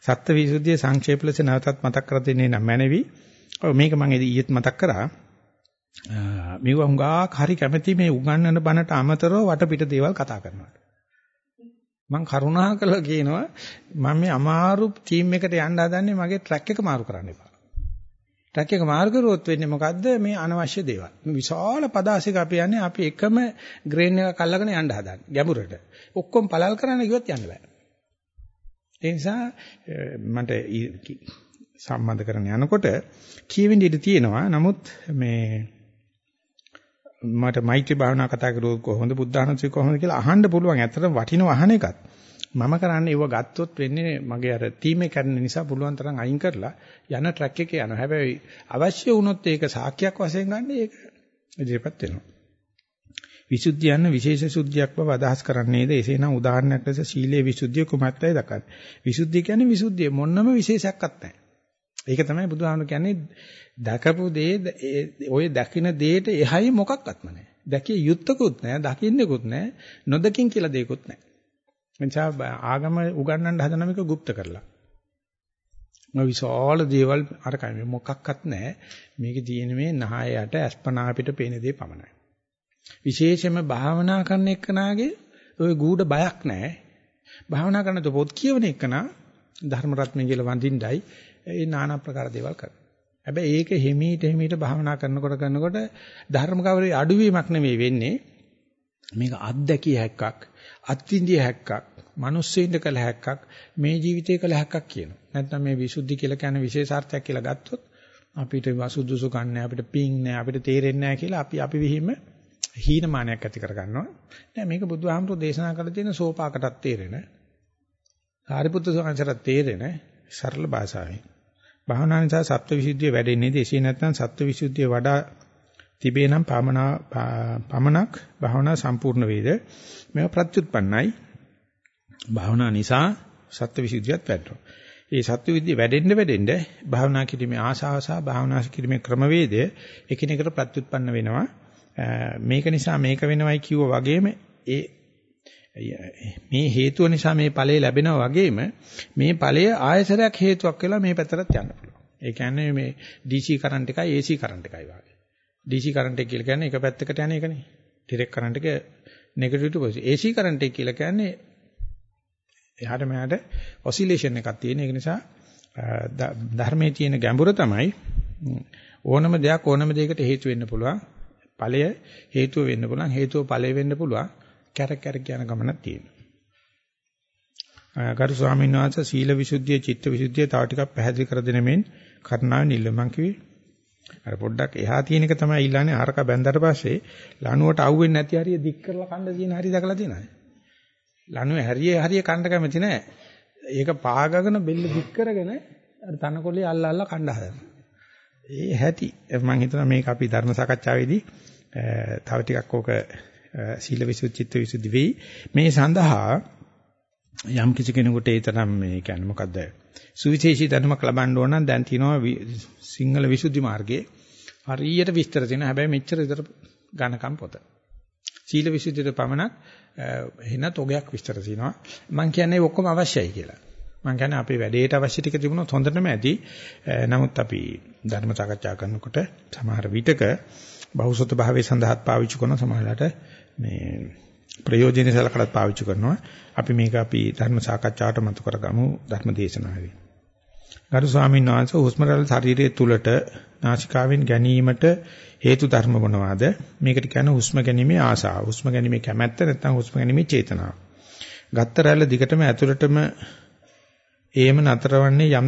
සත්ත්ව විසුද්ධිය සංක්ෂේප ලෙස නැවතත් මතක් කර දෙන්නේ නම් මැනවි. ඔව් මේක මම ඊයේත් මතක් කරා. මේව හුඟක් හරි කැමැති මේ උගන්වන බණට අමතරව වටපිට දේවල් කතා කරනවා. මම කරුණා කළා කියනවා මම මේ අමාරු ටීම් එකට යන්න හදන්නේ මගේ ට්‍රැක් එක මාරු කරන්න එපා. ට්‍රැක් එක මාරු කරුවොත් වෙන්නේ මොකද්ද මේ අනවශ්‍ය දේවල්. විශාල පදාසික අපි යන්නේ අපි එකම ග්‍රේන් එකක් අල්ලගෙන යන්න හදන්නේ ගැඹුරට. ඔක්කොම පළල් කරන්න ගියොත් යන්න බෑ. ඒ නිසා මට සම්බන්ධ කරගෙන යනකොට කියවෙන්න ඉඩ තියෙනවා. නමුත් මේ මට මෛත්‍රී භාවනා කතා කරුවොත් කොහොමද බුද්ධානුස්සතිය කොහොමද කියලා අහන්න පුළුවන්. ඇත්තටම වටිනව අහන එකත්. මම කරන්නේ ඒව ගත්තොත් වෙන්නේ මගේ අර ටීම් එක කරන නිසා පුළුවන් තරම් අයින් කරලා යන ට්‍රැක් එකේ යනවා. හැබැයි අවශ්‍ය වුණොත් ඒක සාක්ෂියක් වශයෙන් ගන්න ඒක ඉදිරියපත් වෙනවා. විසුද්ධිය යන විශේෂ සුද්ධියක් බව අදහස් කරන්නේද? එසේනම් උදාහරණයක් ලෙස සීලේ විසුද්ධිය කුමක්දයි දක්වන්නේ. විසුද්ධිය කියන්නේ විසුද්ධිය මොන්නම විශේෂයක්වත් නැහැ. ඒක තමයි බුදුහාමුදුරු කියන්නේ දැකපු දේ ඔය දකින්න දෙයට එහයි මොකක්වත්ම නැහැ. දැකිය යුත්තකුත් නැහැ, දකින්නෙකුත් නැහැ, නොදකින් කියලා දෙයක්වත් නැහැ. එනිසා ආගම උගන්වන්න හදන මේක গুপ্ত කරලා. මේ විශාල දේවල් අර කයි මොකක්වත් නැහැ. මේකේ තියෙන මේ නහයට අස්පනා අපිට පේන දේ පමණයි. විශේෂයෙන්ම භාවනා කරන එක්කනාගේ ওই ගූඪ බයක් නැහැ. භාවනා කරන તો පොත් කියවන එක්කනා ධර්ම රත්නය කියලා වඳින්නයි ඒ নানা ප්‍රකාර දේවල් කරනවා. හැබැයි ඒක හිමීට හිමීට භාවනා කරනකොට කරනකොට ධර්ම කවරේ අඩුවීමක් නෙවෙයි වෙන්නේ. මේක අත්දැකිය හැක්කක්, අත්විඳිය හැක්කක්, මිනිස්සෙින්ද කළ හැක්කක්, මේ ජීවිතේ කළ හැක්කක් කියනවා. නැත්නම් මේ විසුද්ධි කියලා කියන්නේ විශේෂාර්ථයක් කියලා ගත්තොත් අපිට වසුදුසු කන්නේ අපිට පිං නෑ අපිට තේරෙන්නේ නෑ කියලා අපි අපි විහිම හීනමානයක් ඇති කරගන්නවා. නෑ මේක බුදුහාමුදුරෝ දේශනා කරලා තියෙන සෝපාකටත් තේරෙන. සාරිපුත්‍ර ස්වාමීන්සරත් තේරෙන සරල භාෂාවෙන්. භාවනා නිසා සත්වවිසුද්ධිය වැඩෙන්නේ එසේ නැත්නම් සත්වවිසුද්ධිය වඩා තිබේ නම් පමනා පමනක් භාවනා සම්පූර්ණ වේද? මේවා ප්‍රත්‍යুৎපන්නයි. භාවනා නිසා සත්වවිසුද්ධියත් වැඩෙනවා ඒ සත්වවිද්‍ය වැඩෙන්න වැඩෙන්න භාවනා කිරීමේ ආශාව සහ භාවනා කිරීමේ ක්‍රමවේදය එකිනෙකට ප්‍රත්‍යুৎපන්න වෙනවා. මේක නිසා මේක වෙනවයි කිව්වා වගේම ඒ මේ හේතුව නිසා මේ ඵලය ලැබෙනවා වගේම මේ ඵලය ආයසරයක් හේතුවක් වෙලා මේ පැත්තට යන්න පුළුවන්. ඒ කියන්නේ මේ DC කරන්ට් එකයි AC කරන්ට් එකයි වගේ. DC කරන්ට් එක කියලා කියන්නේ එක පැත්තකට යන එකනේ. ඩිරෙක්ට් කරන්ට් එක negative to positive. AC current එක කියලා කියන්නේ එහාට මෙහාට ඔසිලේෂන් එකක් තියෙන. ඒක නිසා ධර්මයේ තියෙන ගැඹුර තමයි ඕනම දෙයක් ඕනම දෙයකට හේතු වෙන්න පුළුවන්. ඵලය හේතුව වෙන්න පුළුවන්. හේතුව ඵලය වෙන්න පුළුවන්. කැරක් කැරක් යන ගමනක් තියෙනවා. ගරු ස්වාමීන් වහන්සේ සීල විසුද්ධිය, චිත්ත විසුද්ධිය තව ටිකක් පැහැදිලි කර දෙන මෙන් කරුණාවෙන් ඉල්ලමන් කිව්වේ. අර පොඩ්ඩක් එහා තියෙන එක තමයි ඊළානේ ආරක බැඳලා පස්සේ ලණුවට අහුවෙන්නේ නැති හරිය දික් කරලා කන්න තියෙන හරිය දැකලා තියෙනවද? ලණුවේ හරිය හරිය කන්න කැමති නැහැ. ඒක පාගගෙන බෙල්ල දික් කරගෙන අර තනකොළේ අල්ල අල්ල කන්න හදනවා. ඒ හැටි මම හිතනවා මේක අපි ධර්ම සාකච්ඡාවේදී තව ටිකක් ඕක සීල විසුද්ධි චිත්ත විසුද්ධි වෙයි. මේ සඳහා යම් කිසි කෙනෙකුට ඒ තරම් මේ කියන්නේ මොකද්ද? සුවිශේෂී ධර්මයක් ලබන්න ඕන නම් දැන් තියෙනවා සිංහල විසුද්ධි මාර්ගයේ හරියට විස්තර තියෙනවා. හැබැයි මෙච්චර විතර ඝනකම් පොත. සීල විසුද්ධියට පමණක් එන තොගයක් විස්තර තියෙනවා. මම කියන්නේ ඔක්කොම අවශ්‍යයි කියලා. මම කියන්නේ අපේ වැඩේට අවශ්‍ය ටික තිබුණොත් හොඳටම ඇති. නමුත් අපි ධර්ම සාකච්ඡා කරනකොට සමහර විටක බහුසුත භාවයේ සඳහාත් පාවිච්චි කරන සමහරලාට මේ ප්‍රයෝජනෙ සලකලා පාවිච්චි කරනවා. අපි මේක අපි ධර්ම සාකච්ඡාවට මතු කරගමු ධර්ම දේශනාවේ. ගරු ස්වාමීන් වහන්සේ හුස්ම රැල්ල ශරීරයේ තුලට නාසිකාවෙන් ගැනීමට හේතු ධර්ම මොනවාද? මේකට කියන්නේ හුස්ම ගැනීමේ ආසාව. හුස්ම ගැනීමේ කැමැත්ත නැත්නම් හුස්ම ගැනීමේ චේතනාව. ගත්ත රැල්ල දිගටම ඇතුළටම ඒම නතරවන්නේ යම්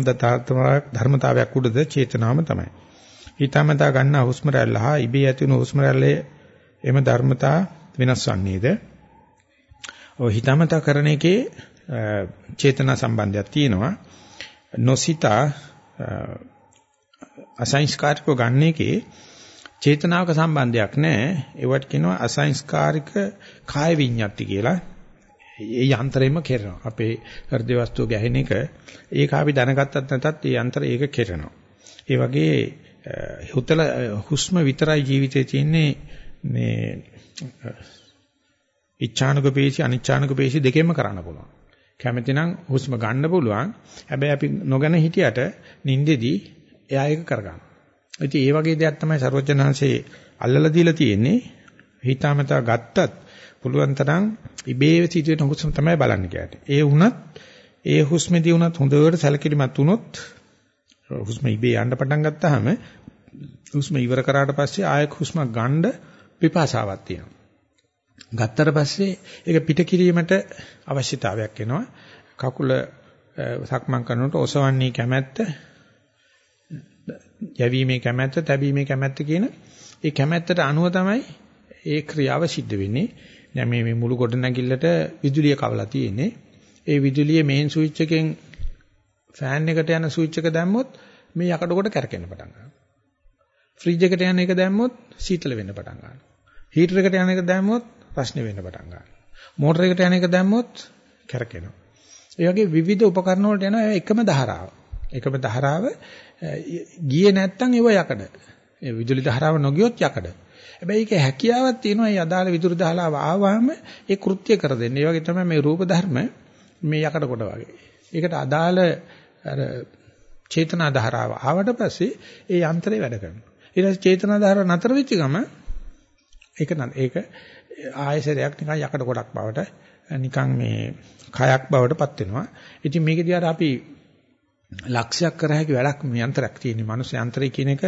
ධර්මතාවයක් උඩද චේතනාවම තමයි. හිතමතා ගන්න හුස්ම රැල්ල හා ඉබේ ඇතිවන හුස්ම රැල්ලේ එම ධර්මතා වෙනස් වන්නේද? ඔය හිතමතා කරන එකේ චේතනා සම්බන්ධයක් තියෙනවා. නොසිතා අසංස්කාරිකව ගන්න එකේ චේතනාවක සම්බන්ධයක් නැහැ. ඒවට කියනවා අසංස්කාරික කාය විඤ්ඤාති කියලා. ඒ යන්ත්‍රෙම කෙරෙනවා. අපේ හෘද වස්තුව ගැහෙන එක ඒක අපි දැනගත්තත් නැතත් ඒ යන්ත්‍රය ඒක කෙරෙනවා. ඒ වගේ හුතල හුස්ම විතරයි ජීවිතේ තියෙන්නේ මේ ඉච්ඡානුක පේශි අනිච්ඡානුක පේශි දෙකෙන්ම කරන්න පුළුවන්. කැමති නම් හුස්ම ගන්න පුළුවන්. හැබැයි අපි නොගන හිටියට නිින්දෙදී එයා ඒක කරගන්න. ඉතින් ඒ වගේ දෙයක් තමයි ਸਰවඥාන්සේ අල්ලලා දීලා තියෙන්නේ. හිතාමතා ගත්තත් පුළුවන් තරම් ඉබේ සිදුවෙන හුස්ම තමයි බලන්න කියන්නේ. ඒ වුණත් ඒ හුස්මේදී වුණත් හොඳට සැලකිලිමත් වුණොත් හුස්ම ඉබේ යන්න පටන් ගත්තාම හුස්ම ඉවර කරාට පස්සේ ආයෙත් හුස්ම ගන්න පිපාසාවක් තියෙනවා. ගත්තට පස්සේ ඒක පිට කිරීමට අවශ්‍යතාවයක් එනවා. කකුල සක්මන් කරනකොට ඔසවන්නේ කැමැත්ත, යැවීමේ කැමැත්ත, තැබීමේ කැමැත්ත කියන ඒ කැමැත්තට අනුව තමයි ඒ ක්‍රියාව සිද්ධ වෙන්නේ. දැන් මේ මේ මුළු ගොඩනැගිල්ලට විදුලිය කවලා තියෙන්නේ. ඒ විදුලියේ මේන් ස්විච් එකෙන් ෆෑන් එකට යන ස්විච් එක දැම්මොත් මේ යකඩ කොට කැරකෙන්න පටන් ගන්නවා. ෆ්‍රිජ් එකට යන එක දැම්මොත් සීතල වෙන්න පටන් ගන්නවා. හීටර් එකට යන එක දැම්මොත් ප්‍රශ්නේ වෙන්න පටන් ගන්නවා. මෝටර එකට යන එක දැම්මොත් කැරකෙනවා. ඒ වගේ විවිධ උපකරණ වලට යන එකම ධාරාව. එකම ධාරාව ගියේ නැත්තම් ඒව යකඩ. ඒ විදුලි ධාරාව නොගියොත් යකඩ. හැබැයි ඒකේ හැකියාවක් තියෙනවා මේ අදාළ විදුලි ධාරාව ආවම ඒ කෘත්‍ය කර දෙන්නේ. ඒ වගේ තමයි මේ රූප ධර්ම මේ යකඩ කොට වගේ. ඒකට අදාළ අර චේතනා ධාරාව ආවට පස්සේ ඒ යන්ත්‍රය වැඩ කරනවා. ඊට පස්සේ චේතනා ධාරාව නතර වෙච්ච ගම ඒක ඒක ආයසරයක් නිකන් යකඩ කොටක් බවට නිකන් මේ කයක් බවට පත් වෙනවා. ඉතින් මේකදී අර අපි ලක්ෂයක් කර හැකි වැඩක් මේ යන්ත්‍රයක් තියෙන. මනුස්ස යන්ත්‍රය කියන එක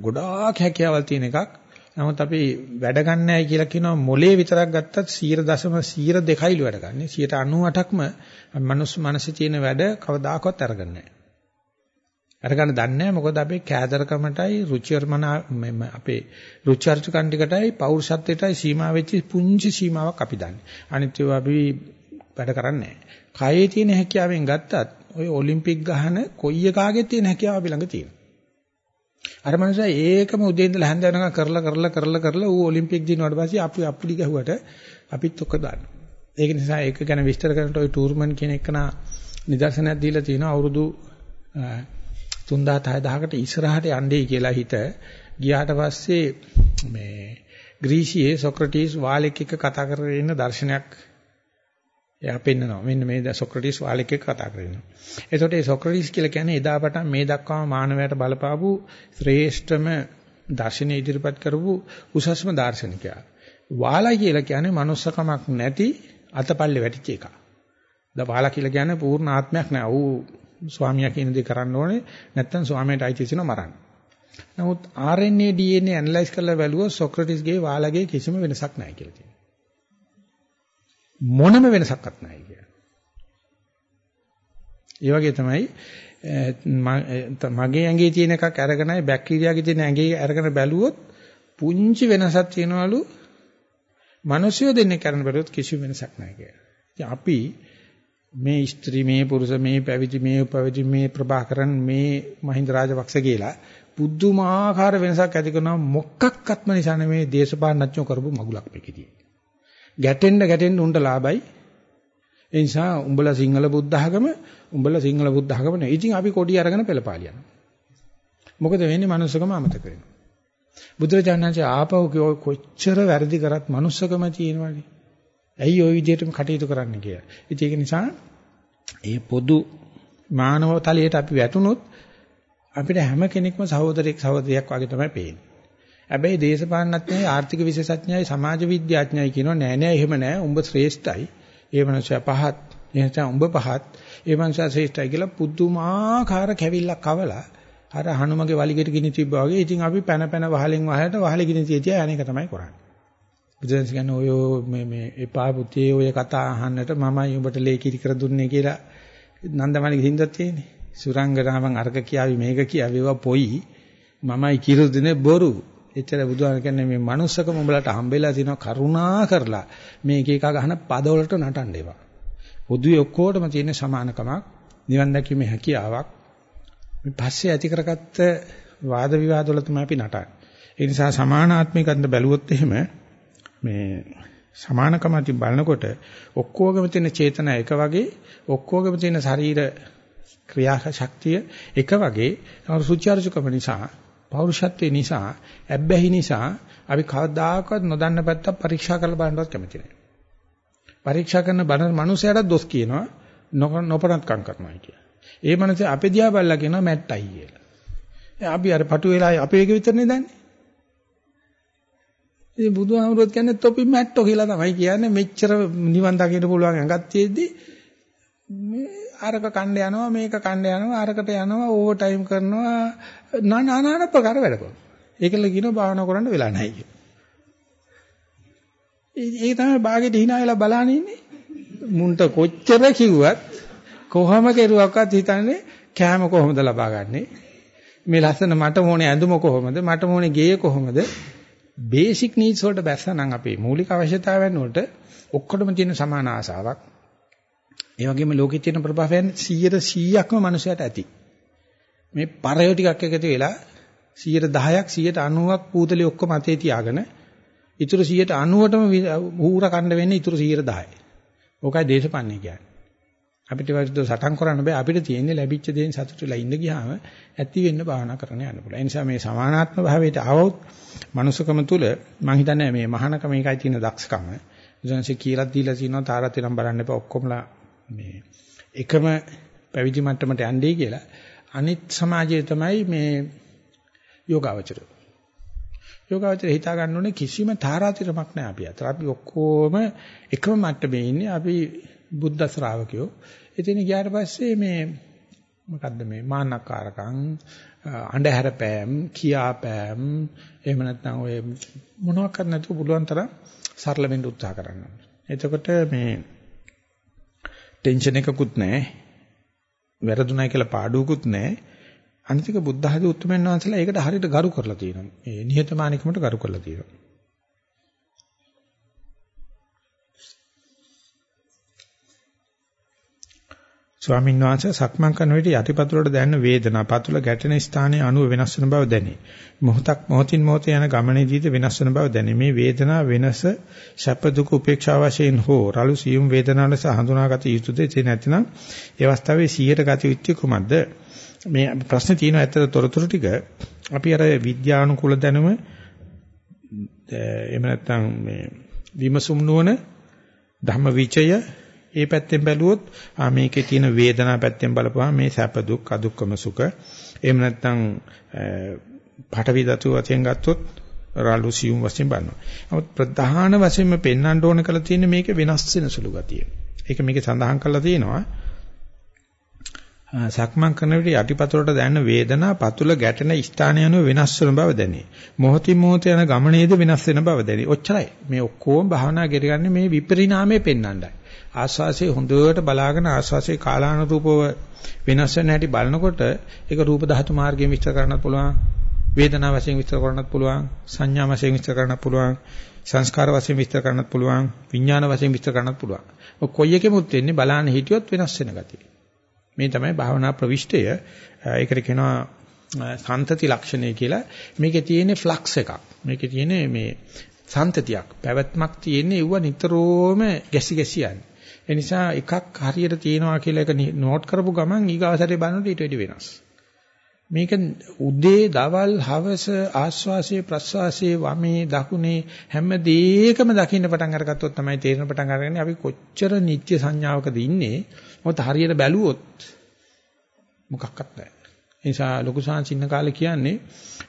ගොඩාක් හැකියාවල් තියෙන එකක්. නමුත් අපි වැඩ ගන්නෑයි කියලා කියනවා මොලේ විතරක් ගත්තත් 0.02යිලු වැඩ ගන්න. 98ක්ම මනුස්ස මනසේ තියෙන වැඩ කවදාකවත් අරගන්නේ නැහැ. අරගන්න දන්නේ නැහැ මොකද අපේ කෑදරකමටයි රුචිර්මන අපේ රුචර්චකන් ටිකටයි පෞරුෂත්වයටයි සීමා වෙච්ච පුංචි සීමාවක් අපි දන්නේ. අනිත් ඒවා අපි වැඩ කරන්නේ නැහැ. කයේ තියෙන හැකියාවෙන් ගත්තත් ওই ඔලිම්පික් ගහන කොයි එකාගේ තියෙන හැකියාව අපි ළඟ තියෙනවා. අර මනුස්සයා ඒකම උදේ ඉඳලා හැන්ද වෙනකන් කරලා කරලා කරලා කරලා ඌ ඔලිම්පික් දිනුවාට පස්සේ අපි අප්පුඩි ගහුවට අපිත් ඔක්ක දානවා. ඒක නිසා ඒක ගැන විස්තර කරනකොට ওই ටූර්මන් කියන එක නා නිදර්ශනයක් දීලා තිනවා අවුරුදු 3000 6000කට ඉස්සරහට යන්නේ කියලා හිත ගියාට පස්සේ මේ ග්‍රීසියේ සොක්‍රටිස් වාලෙක් එක්ක කතා කරගෙන ඉන්න දර්ශනයක් එයා පෙන්නනවා. මෙන්න මේ සොක්‍රටිස් වාලෙක් එක්ක කතා කරනවා. එතකොට මේ සොක්‍රටිස් කියලා කියන්නේ එදා පටන් මේ දක්වාම මානවයාට බලපාපු ශ්‍රේෂ්ඨම දර්ශනය ඉදිරිපත් කරපු උසස්ම දාර්ශනිකයා. වාලා කියලා කියන්නේ manussකමක් නැති අතපල්ලේ වැටිච්ච එක. දා වාලා කියලා කියන්නේ පූර්ණ ආත්මයක් නෑ. ඌ ස්වාමියා කියන දේ කරන්න ඕනේ. නැත්තම් ස්වාමියාට අයිති වෙනවා මරන්න. නමුත් RNA DNA ඇනලයිස් කරලා බැලුවොත් සොක්‍රටිස්ගේ වාලාගේ කිසිම වෙනසක් නැහැ කියලා තියෙනවා. මොනම වෙනසක්වත් නැහැ කියලා. ඒ වගේ තමයි මගේ ඇඟේ තියෙන එකක් අරගෙනයි බැක්ටීරියාගේ තියෙන ඇඟේ අරගෙන බැලුවොත් පුංචි වෙනසක් තියෙනවලු මිනිස්සු දෙන්නේ කරන බැලුවොත් කිසිම වෙනසක් නැහැ කියලා. අපි මේ ස්ත්‍රී මේ පුරුෂ මේ පැවිදි මේ උපවිදි මේ ප්‍රභාකරන් මේ මහින්ද රාජපක්ෂ කියලා පුදුමාකාර වෙනසක් ඇති කරනවා මොකක්වත්ම නිසා නෙමේ දේශපාලනඥයෝ කරපු මගුලක් මේකේදී. ගැටෙන්න ගැටෙන්න උන්ට ලාභයි. ඒ නිසා උඹලා සිංහල බුද්ධ ආගම උඹලා සිංහල බුද්ධ ආගම නෙවෙයි. ඉතින් අපි කොඩි අරගෙන පෙළපාලියනවා. මොකද වෙන්නේ manussකම අමතක වෙනවා. බුදුරජාණන්සේ ආපහු කොච්චර වැරදි කරත් manussකම තියෙනවනේ. ඇයි ওই විදිහටම කටයුතු කරන්න කියලා. ඉතින් ඒක නිසා ඒ පොදු මානව තලයට අපි වැටුනොත් අපිට හැම කෙනෙක්ම සහෝදරෙක් සහෝදරියක් වගේ තමයි පේන්නේ. හැබැයි දේශපාලනඥයයි ආර්ථික විශේෂඥයයි සමාජ විද්‍යාඥයයි කියනවා නෑ නෑ එහෙම නෑ උඹ ශ්‍රේෂ්ඨයි. ඒ මනුස්සයා පහත්. එහෙනම් උඹ පහත්. ඒ මනුස්සයා ශ්‍රේෂ්ඨයි කියලා පුදුමාකාර කැවිල්ලක් කවලා අර හනුමගේ වලිගෙට ගිනි තිබ්බා වගේ ඉතින් අපි පැන පැන වහලෙන් වහලට වහලේ ගිනි තියතිය අනේක තමයි කරන්නේ. බුදුන්ස කියන්නේ ඔය මේ මේ එපා පුතේ ඔය කතා අහන්නට මමයි උඹට ලේකිරි කර දුන්නේ කියලා නන්දමණිගේ හින්දා තියෙන්නේ. සුරංගනාවන් අර්ග කියාවි මේක කියාවි ඒවා පොයි මමයි කිරු දෙනේ බොරු එච්චර බුදුහාම කියන්නේ මේ manussකම උඹලට හම්බෙලා තිනවා කරුණා කරලා මේ එක එක ගහන පදවලට නටන්න ඒවා. පොදුවේ ඔක්කොටම තියෙන සමානකමක් නිවන් දැකීමේ හැකියාවක් මේ පස්සේ ඇති කරගත්ත වාද විවාද වල තමයි අපි නටන්නේ. ඒ නිසා සමානාත්මිකන්ද බැලුවොත් එහෙම මේ සමානකම අති බලනකොට ඔක්කොගම තියෙන චේතනා එක වගේ ඔක්කොගම තියෙන ශරීර ක්‍රියා ශක්තිය එක වගේ සුචාරුචකම නිසා පෞරුෂත්වේ නිසා, ඇබ්බැහි නිසා අපි කවදාකවත් නොදන්න පැත්තක් පරීක්ෂා කරලා බලන්නවත් කැමති නැහැ. පරීක්ෂා කරන බන මනුස්සයාට දොස් කියනවා නොපනත්කම් කරනවා කියලා. ඒ මනුස්සයා අපේ දිහා බලලා කියනවා මැට්ටයි කියලා. අපි අර පටු වෙලා අපේ එක විතරනේ දන්නේ. ඉතින් බුදුහාමුදුරුවෝ කියන්නේ තොපි මැට්ටෝ කියලා තමයි කියන්නේ මෙච්චර නිවන් දකින්න පුළුවන් ඇඟක් තියෙද්දි මේ අරක කණ්ඩ යනවා මේක කණ්ඩ යනවා අරකට යනවා ඕවර් ටයිම් කරනවා නානා ප්‍රකාර වැඩ කරනවා. ඒකල කියනවා භාවනා කරන්න වෙලා නැහැ කියලා. ඒ තමයි ਬਾගෙට hina වෙලා බලන ඉන්නේ. මුන්ට කොච්චර කිව්වත් කොහොම කෙරුවක්වත් හිතන්නේ කෑම කොහොමද ලබා ගන්නෙ? මේ ලස්සන මට ඕනේ ඇඳුම කොහොමද? මට ඕනේ ගේ කොහොමද? බේසික් නීඩ්ස් වලට බැස්සනම් අපේ මූලික අවශ්‍යතාවයන් වලට ඔක්කොටම තියෙන සමාන ආසාවක් ඒ වගේම ලෝකෙ තියෙන ප්‍රභාවයන් 100%ක්ම මනුස්සයට ඇති. මේ පරය ටිකක් එකතු වෙලා 110ක් 190ක් පූතලේ ඔක්කොම අතේ තියාගෙන ඊටු 190ටම ඌර කණ්ඩ වෙන්නේ ඊටු 110යි. ඕකයි දේශපාලනේ කියන්නේ. අපිට වර්ධ සටන් කරන්න බෑ අපිට තියෙන්නේ ලැබිච්ච දේෙන් සතුටුලා ඉන්න ගියාම ඇති වෙන්න භාවනා කරන්න යන්න පුළුවන්. ඒ නිසා මේ සමානාත්ම භාවයට આવොත් මනුස්සකම තුල මම හිතන්නේ මේ මහානකම එකයි තියෙන දක්ෂකම. ඉතින්සේ කියලා දීලා තිනවා තාරාතිරම් බලන්න එපා ඔක්කොමලා මේ එකම පැවිදි මට්ටමට යන්නේ කියලා. අනිත් සමාජයේ තමයි මේ යෝගාවචර. යෝගාවචර හිතා ගන්න ඕනේ කිසිම තාරාතිරමක් නැහැ අපි අතර. අපි ඔක්කොම එකම මට්ටමේ ඉන්නේ. අපි බුද්ධ ශ්‍රාවකයෝ. එතන ගියාට පස්සේ මේ මොකද්ද මේ මාන්නකාරකම් අඬහැර පෑම් කියා පෑම් එහෙම නැත්නම් ඔය මොනවක් කර නැතුව පුළුවන් තරම් සරල වෙන්න උත්සාහ කරන්න. එතකොට මේ ටෙන්ෂන් එකකුත් නැහැ. වැරදුණයි කියලා පාඩුවකුත් නැහැ. අනිතික බුද්ධ ආදී උත්තරමයන් වහන්සේලා ඒකට හරියට ගරු කරලා තියෙනවා. මේ නිහතමානීකමට ගරු කරලා තියෙනවා. ස්වාමීන් වහන්සේ සක්මන් කරන විට යටිපතුලට දැනෙන වේදනා පතුල ගැටෙන ස්ථානයේ අණුව වෙනස් වෙන බව දැනේ. මොහොතක් මොහොතින් මොහොත යන ගමනේදීද වෙනස් වෙන බව දැනේ. මේ වේදනා වෙනස සැප දුක උපේක්ෂා වශයෙන් හෝ රළු සියුම් වේදනා ලෙස හඳුනාගත යුතුද? ඒ නැතිනම් ඒ අවස්ථාවේ 100ට ගත යුත්තේ කුමක්ද? මේ ප්‍රශ්නේ තියෙන ඇත්තට තොරතුරු ටික අපි අර විද්‍යානුකූල දැනුම එහෙම නැත්නම් මේ විමසුම් නොවන ධම්ම විචය ඒ පැත්තෙන් බැලුවොත් ආ මේකේ තියෙන වේදනා පැත්තෙන් බලපුවාම මේ සැප දුක් අදුක්කම සුඛ එහෙම නැත්නම් පඨවි ධාතු වශයෙන් ගත්තොත් රාලු සියුම් වශයෙන් බලනවා. නමුත් ප්‍රධාන වශයෙන්ම පෙන්වන්න ඕන කරලා තියෙන්නේ මේක වෙනස් වෙන සුළු ගතිය. ඒක මේකේ සඳහන් කරලා තියෙනවා. සක්මන් කරන විට යටිපතුලට දැනෙන වේදනා පතුල ගැටෙන ස්ථානය අනුව වෙනස් වෙන බව දැනේ. මොහොතින් මොහොත යන ගමනේද වෙනස් වෙන බව දැනේ. ඔච්චරයි. මේ ඔක්කොම භාවනා කරගන්නේ මේ විපරිණාමය පෙන්වන්නයි. ආස්වාසිය හොඳට බලාගෙන ආස්වාසිය කාලානුරූපව වෙනස් වෙන හැටි බලනකොට ඒක රූප ධාතු මාර්ගයෙන් විස්තර කරන්නත් පුළුවන් වේදනා වශයෙන් විස්තර කරන්නත් පුළුවන් සංඥා වශයෙන් විස්තර කරන්නත් පුළුවන් සංස්කාර වශයෙන් විස්තර කරන්නත් පුළුවන් විඥාන වශයෙන් විස්තර කරන්නත් පුළුවන්. ඔය කොයි එකෙමුත් වෙන්නේ බලන්න හිටියොත් වෙනස් වෙන ගතිය. මේ තමයි භාවනා ප්‍රවිෂ්ඨය. ඒකට කියනවා සන්තති ලක්ෂණය කියලා. මේකේ තියෙන ෆ්ලක්ස් එකක්. මේකේ තියෙන මේ සන්තතියක් පැවැත්මක් තියෙන්නේ ඌව නිතරම ගැසි ගැසි යන්නේ. ඒ නිසා එකක් හරියට තියෙනවා කියලා එක නෝට් කරපු ගමන් ඊගාසරේ බලනකොට ඊට වැඩි වෙනස්. මේක උදේ දවල් හවස ආස්වාසේ ප්‍රස්වාසේ වමේ දකුණේ හැම දෙයකම දකින්න පටන් අරගත්තොත් තමයි තේරෙන පටන් අරගන්නේ අපි කොච්චර නිත්‍ය සංඥාවකද ඉන්නේ. මොකද හරියට බැලුවොත් මොකක්වත් නැහැ. ඒ නිසා ලොකු සාංචින්න කාලේ කියන්නේ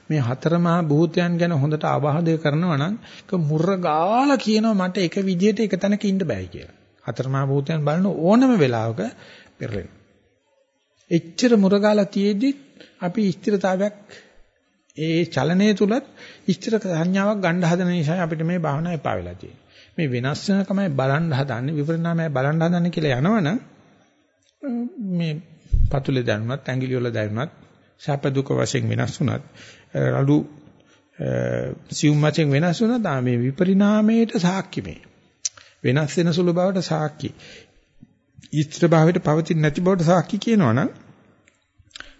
මේ හතර මහා භූතයන් ගැන හොඳට අවබෝධය කරනවා නම් ඒක මුර්ර ගාලා කියනවා මට එක විදියට එක තැනක ඉන්න බෑ කියලා. අතරමා භූතයන් බලන ඕනම වෙලාවක පෙරලෙන. එච්චර මුරගාලා තියේදී අපි ස්ථිරතාවයක් ඒ චලනයේ තුලත් ස්ථිර සංඥාවක් ගන්න හදන නිසා අපිට මේ භාවනාව එපා වෙලා තියෙන්නේ. මේ වෙනස් වෙනකමයි බලන්න හදන්නේ විපරිණාමය බලන්න හදන්නේ කියලා යනවනම් මේ පතුලේ දැනුණත් ඇඟිලි වල දැනුණත් සැප දුක වශයෙන් වෙනස් වුණත් රළු සියුම් වශයෙන් වෙනස් වුණත් මේ විපරිණාමයට සාක්ෂි මේ. වෙනස් වෙන සුළු බවට සාක්ෂි. ඊත්‍ර භාවයට පවතින නැති බවට සාක්ෂි කියනවනම්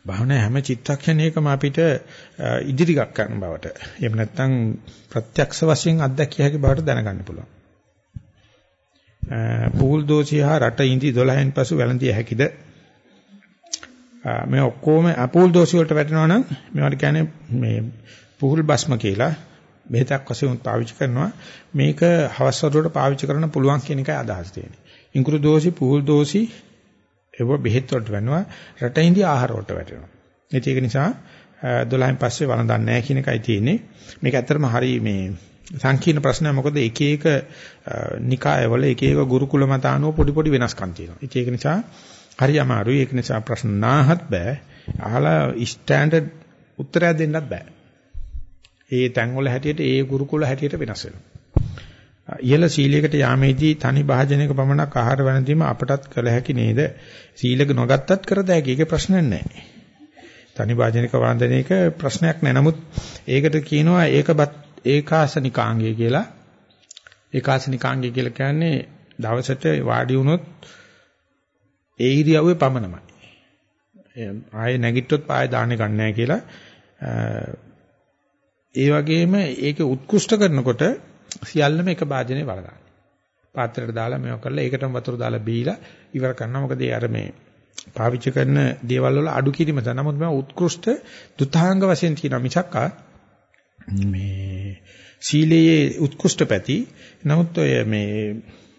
භාවනා හැම චිත්තක්ෂණයකම අපිට ඉදිරියක් කරන බවට එහෙම නැත්නම් ප්‍රත්‍යක්ෂ වශයෙන් අත්දැකිය හැකි බවට දැනගන්න පුළුවන්. පූල් දෝෂී හා රට ඉන්දි 12න් පසු වැළඳිය හැකිද? මේ ඔක්කොම අපූල් දෝෂී වලට වැටෙනවා නම් මේවට කියන්නේ මේ පුහුල් බස්ම කියලා බෙහෙතක් වශයෙන් පාවිච්චි කරනවා මේක හවස් වරුවට පාවිච්චි කරන්න පුළුවන් කියන එකයි අදහස් තියෙන්නේ. ඉංකුරු දෝෂි පුහුල් දෝෂි ඒව බෙහෙත් වලට වෙනවා රටින්දි ආහාර වලට වැටෙනවා. ඒක නිසා 12න් පස්සේ වළඳන්නේ නැහැ කියන එකයි තියෙන්නේ. මේක ඇත්තටම හරි මේ සංකීර්ණ ප්‍රශ්නයක් මොකද එක එක නිකායවල එක එක ගුරුකුල මත අනුව පොඩි පොඩි වෙනස්කම් තියෙනවා. ඒක නිසා හරි අමාරුයි. ඒක නිසා ප්‍රශ්න නාහත් බෑ. අහලා ස්ටෑන්ඩඩ් උත්තරයක් දෙන්නත් බෑ. ඒ තැන්වල හැටියට ඒ ගුරුකුල හැටියට වෙනස් වෙනවා. ඉහළ සීලයකට යාමේදී තනි භාජනයක පමණක් ආහාර වළඳීම අපටත් කළ හැකි නේද? සීලක නොගත්තත් කරද හැකි. ඒක ප්‍රශ්නයක් නැහැ. තනි භාජනයක වළඳන එක ප්‍රශ්නයක් නැහැ. නමුත් ඒකට කියනවා ඒකබත් ඒකාසනිකාංගය කියලා. ඒකාසනිකාංගය කියලා කියන්නේ දවසට වාඩි වුණොත් ඒ ඉරියව්වේ පමණමයි. ආයේ නැගිට්ටොත් පාය දාන්නේ ගන්නෑ කියලා ඒ වගේම ඒක උත්කෘෂ්ඨ කරනකොට සියල්ලම එක භාජනේ වලගන්න. පාත්‍රයට දාලා මේව කරලා ඒකටම වතුර දාලා බීලා ඉවර කරනවා. මොකද ඒ අර මේ පාවිච්චි කරන දේවල් වල අඩු කිරීම තමයි. නමුත් මම උත්කෘෂ්ඨ දුතාංග වශයෙන් තියෙන මිසක්කා මේ සීලයේ උත්කෘෂ්ඨ පැති. නමුත් ඔය මේ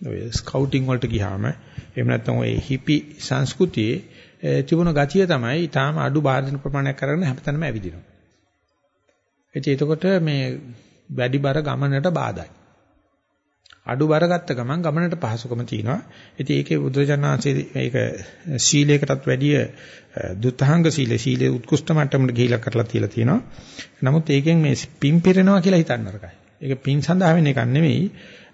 ඔය ස්කවුටින් වලට ගියාම එහෙම නැත්නම් ඔය හිපි සංස්කෘතියේ තිබුණ ගතිය තමයි ඊටාම අඩු බාහිර ප්‍රමාණයක් කරගෙන හැමතැනම ඇවිදිනවා. ඉතින් එතකොට මේ වැඩි බර ගමනට බාධායි. අඩු බර ගත්ත ගමන් ගමනට පහසුකම තියෙනවා. ඉතින් ඒකේ බුදුජානනාංශයේ මේක සීලයකටත් වැඩිය දුතාංග සීල සීලේ උත්කෘෂ්ඨ මට්ටමකට ගිහිලා කරලා තියලා තියෙනවා. නමුත් ඒකෙන් මේ පින් පිරෙනවා කියලා හිතන්න නරකයි. ඒක පින් සඳහා වෙන එකක් නෙවෙයි.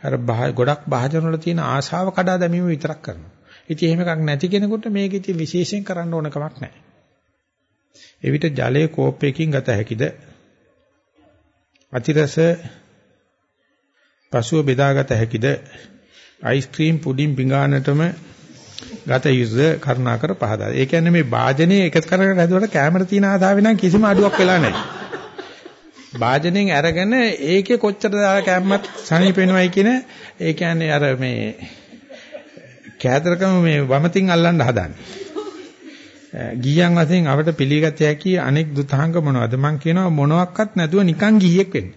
අර ගොඩක් භාජන වල තියෙන ආශාව කඩා දැමීම විතරක් කරනවා. ඉතින් එහෙම එකක් නැති කෙනෙකුට මේක ඉතින් විශේෂයෙන් කරන්න ඕන කමක් නැහැ. එවිට ජලයේ කෝප්පයකින් ගත හැකිද? අතිරස පසුව බෙදාගත හැකිද? අයිස්ක්‍රීම් පුඩින් පිඟානටම ගත යුතුද කරුණාකර පහදා. ඒ කියන්නේ මේ වාජනේ එක කරකට හැදුවට කැමර තියෙන ආදාවේ නම් කිසිම අඩුවක් වෙලා නැහැ. වාජනෙන් අරගෙන ඒකේ කොච්චර දාලා කැම්මත් සනීප වෙනවයි කියන ඒ කියන්නේ අර මේ කෑදරකම මේ වමතින් අල්ලන්න හදන්නේ. ගියන් වශයෙන් අපට පිළිගත හැකි අනෙක් දුතාංග මොනවද? මම කියනවා මොනවත් නැතුව නිකන් ගිහියෙක් වෙන්න.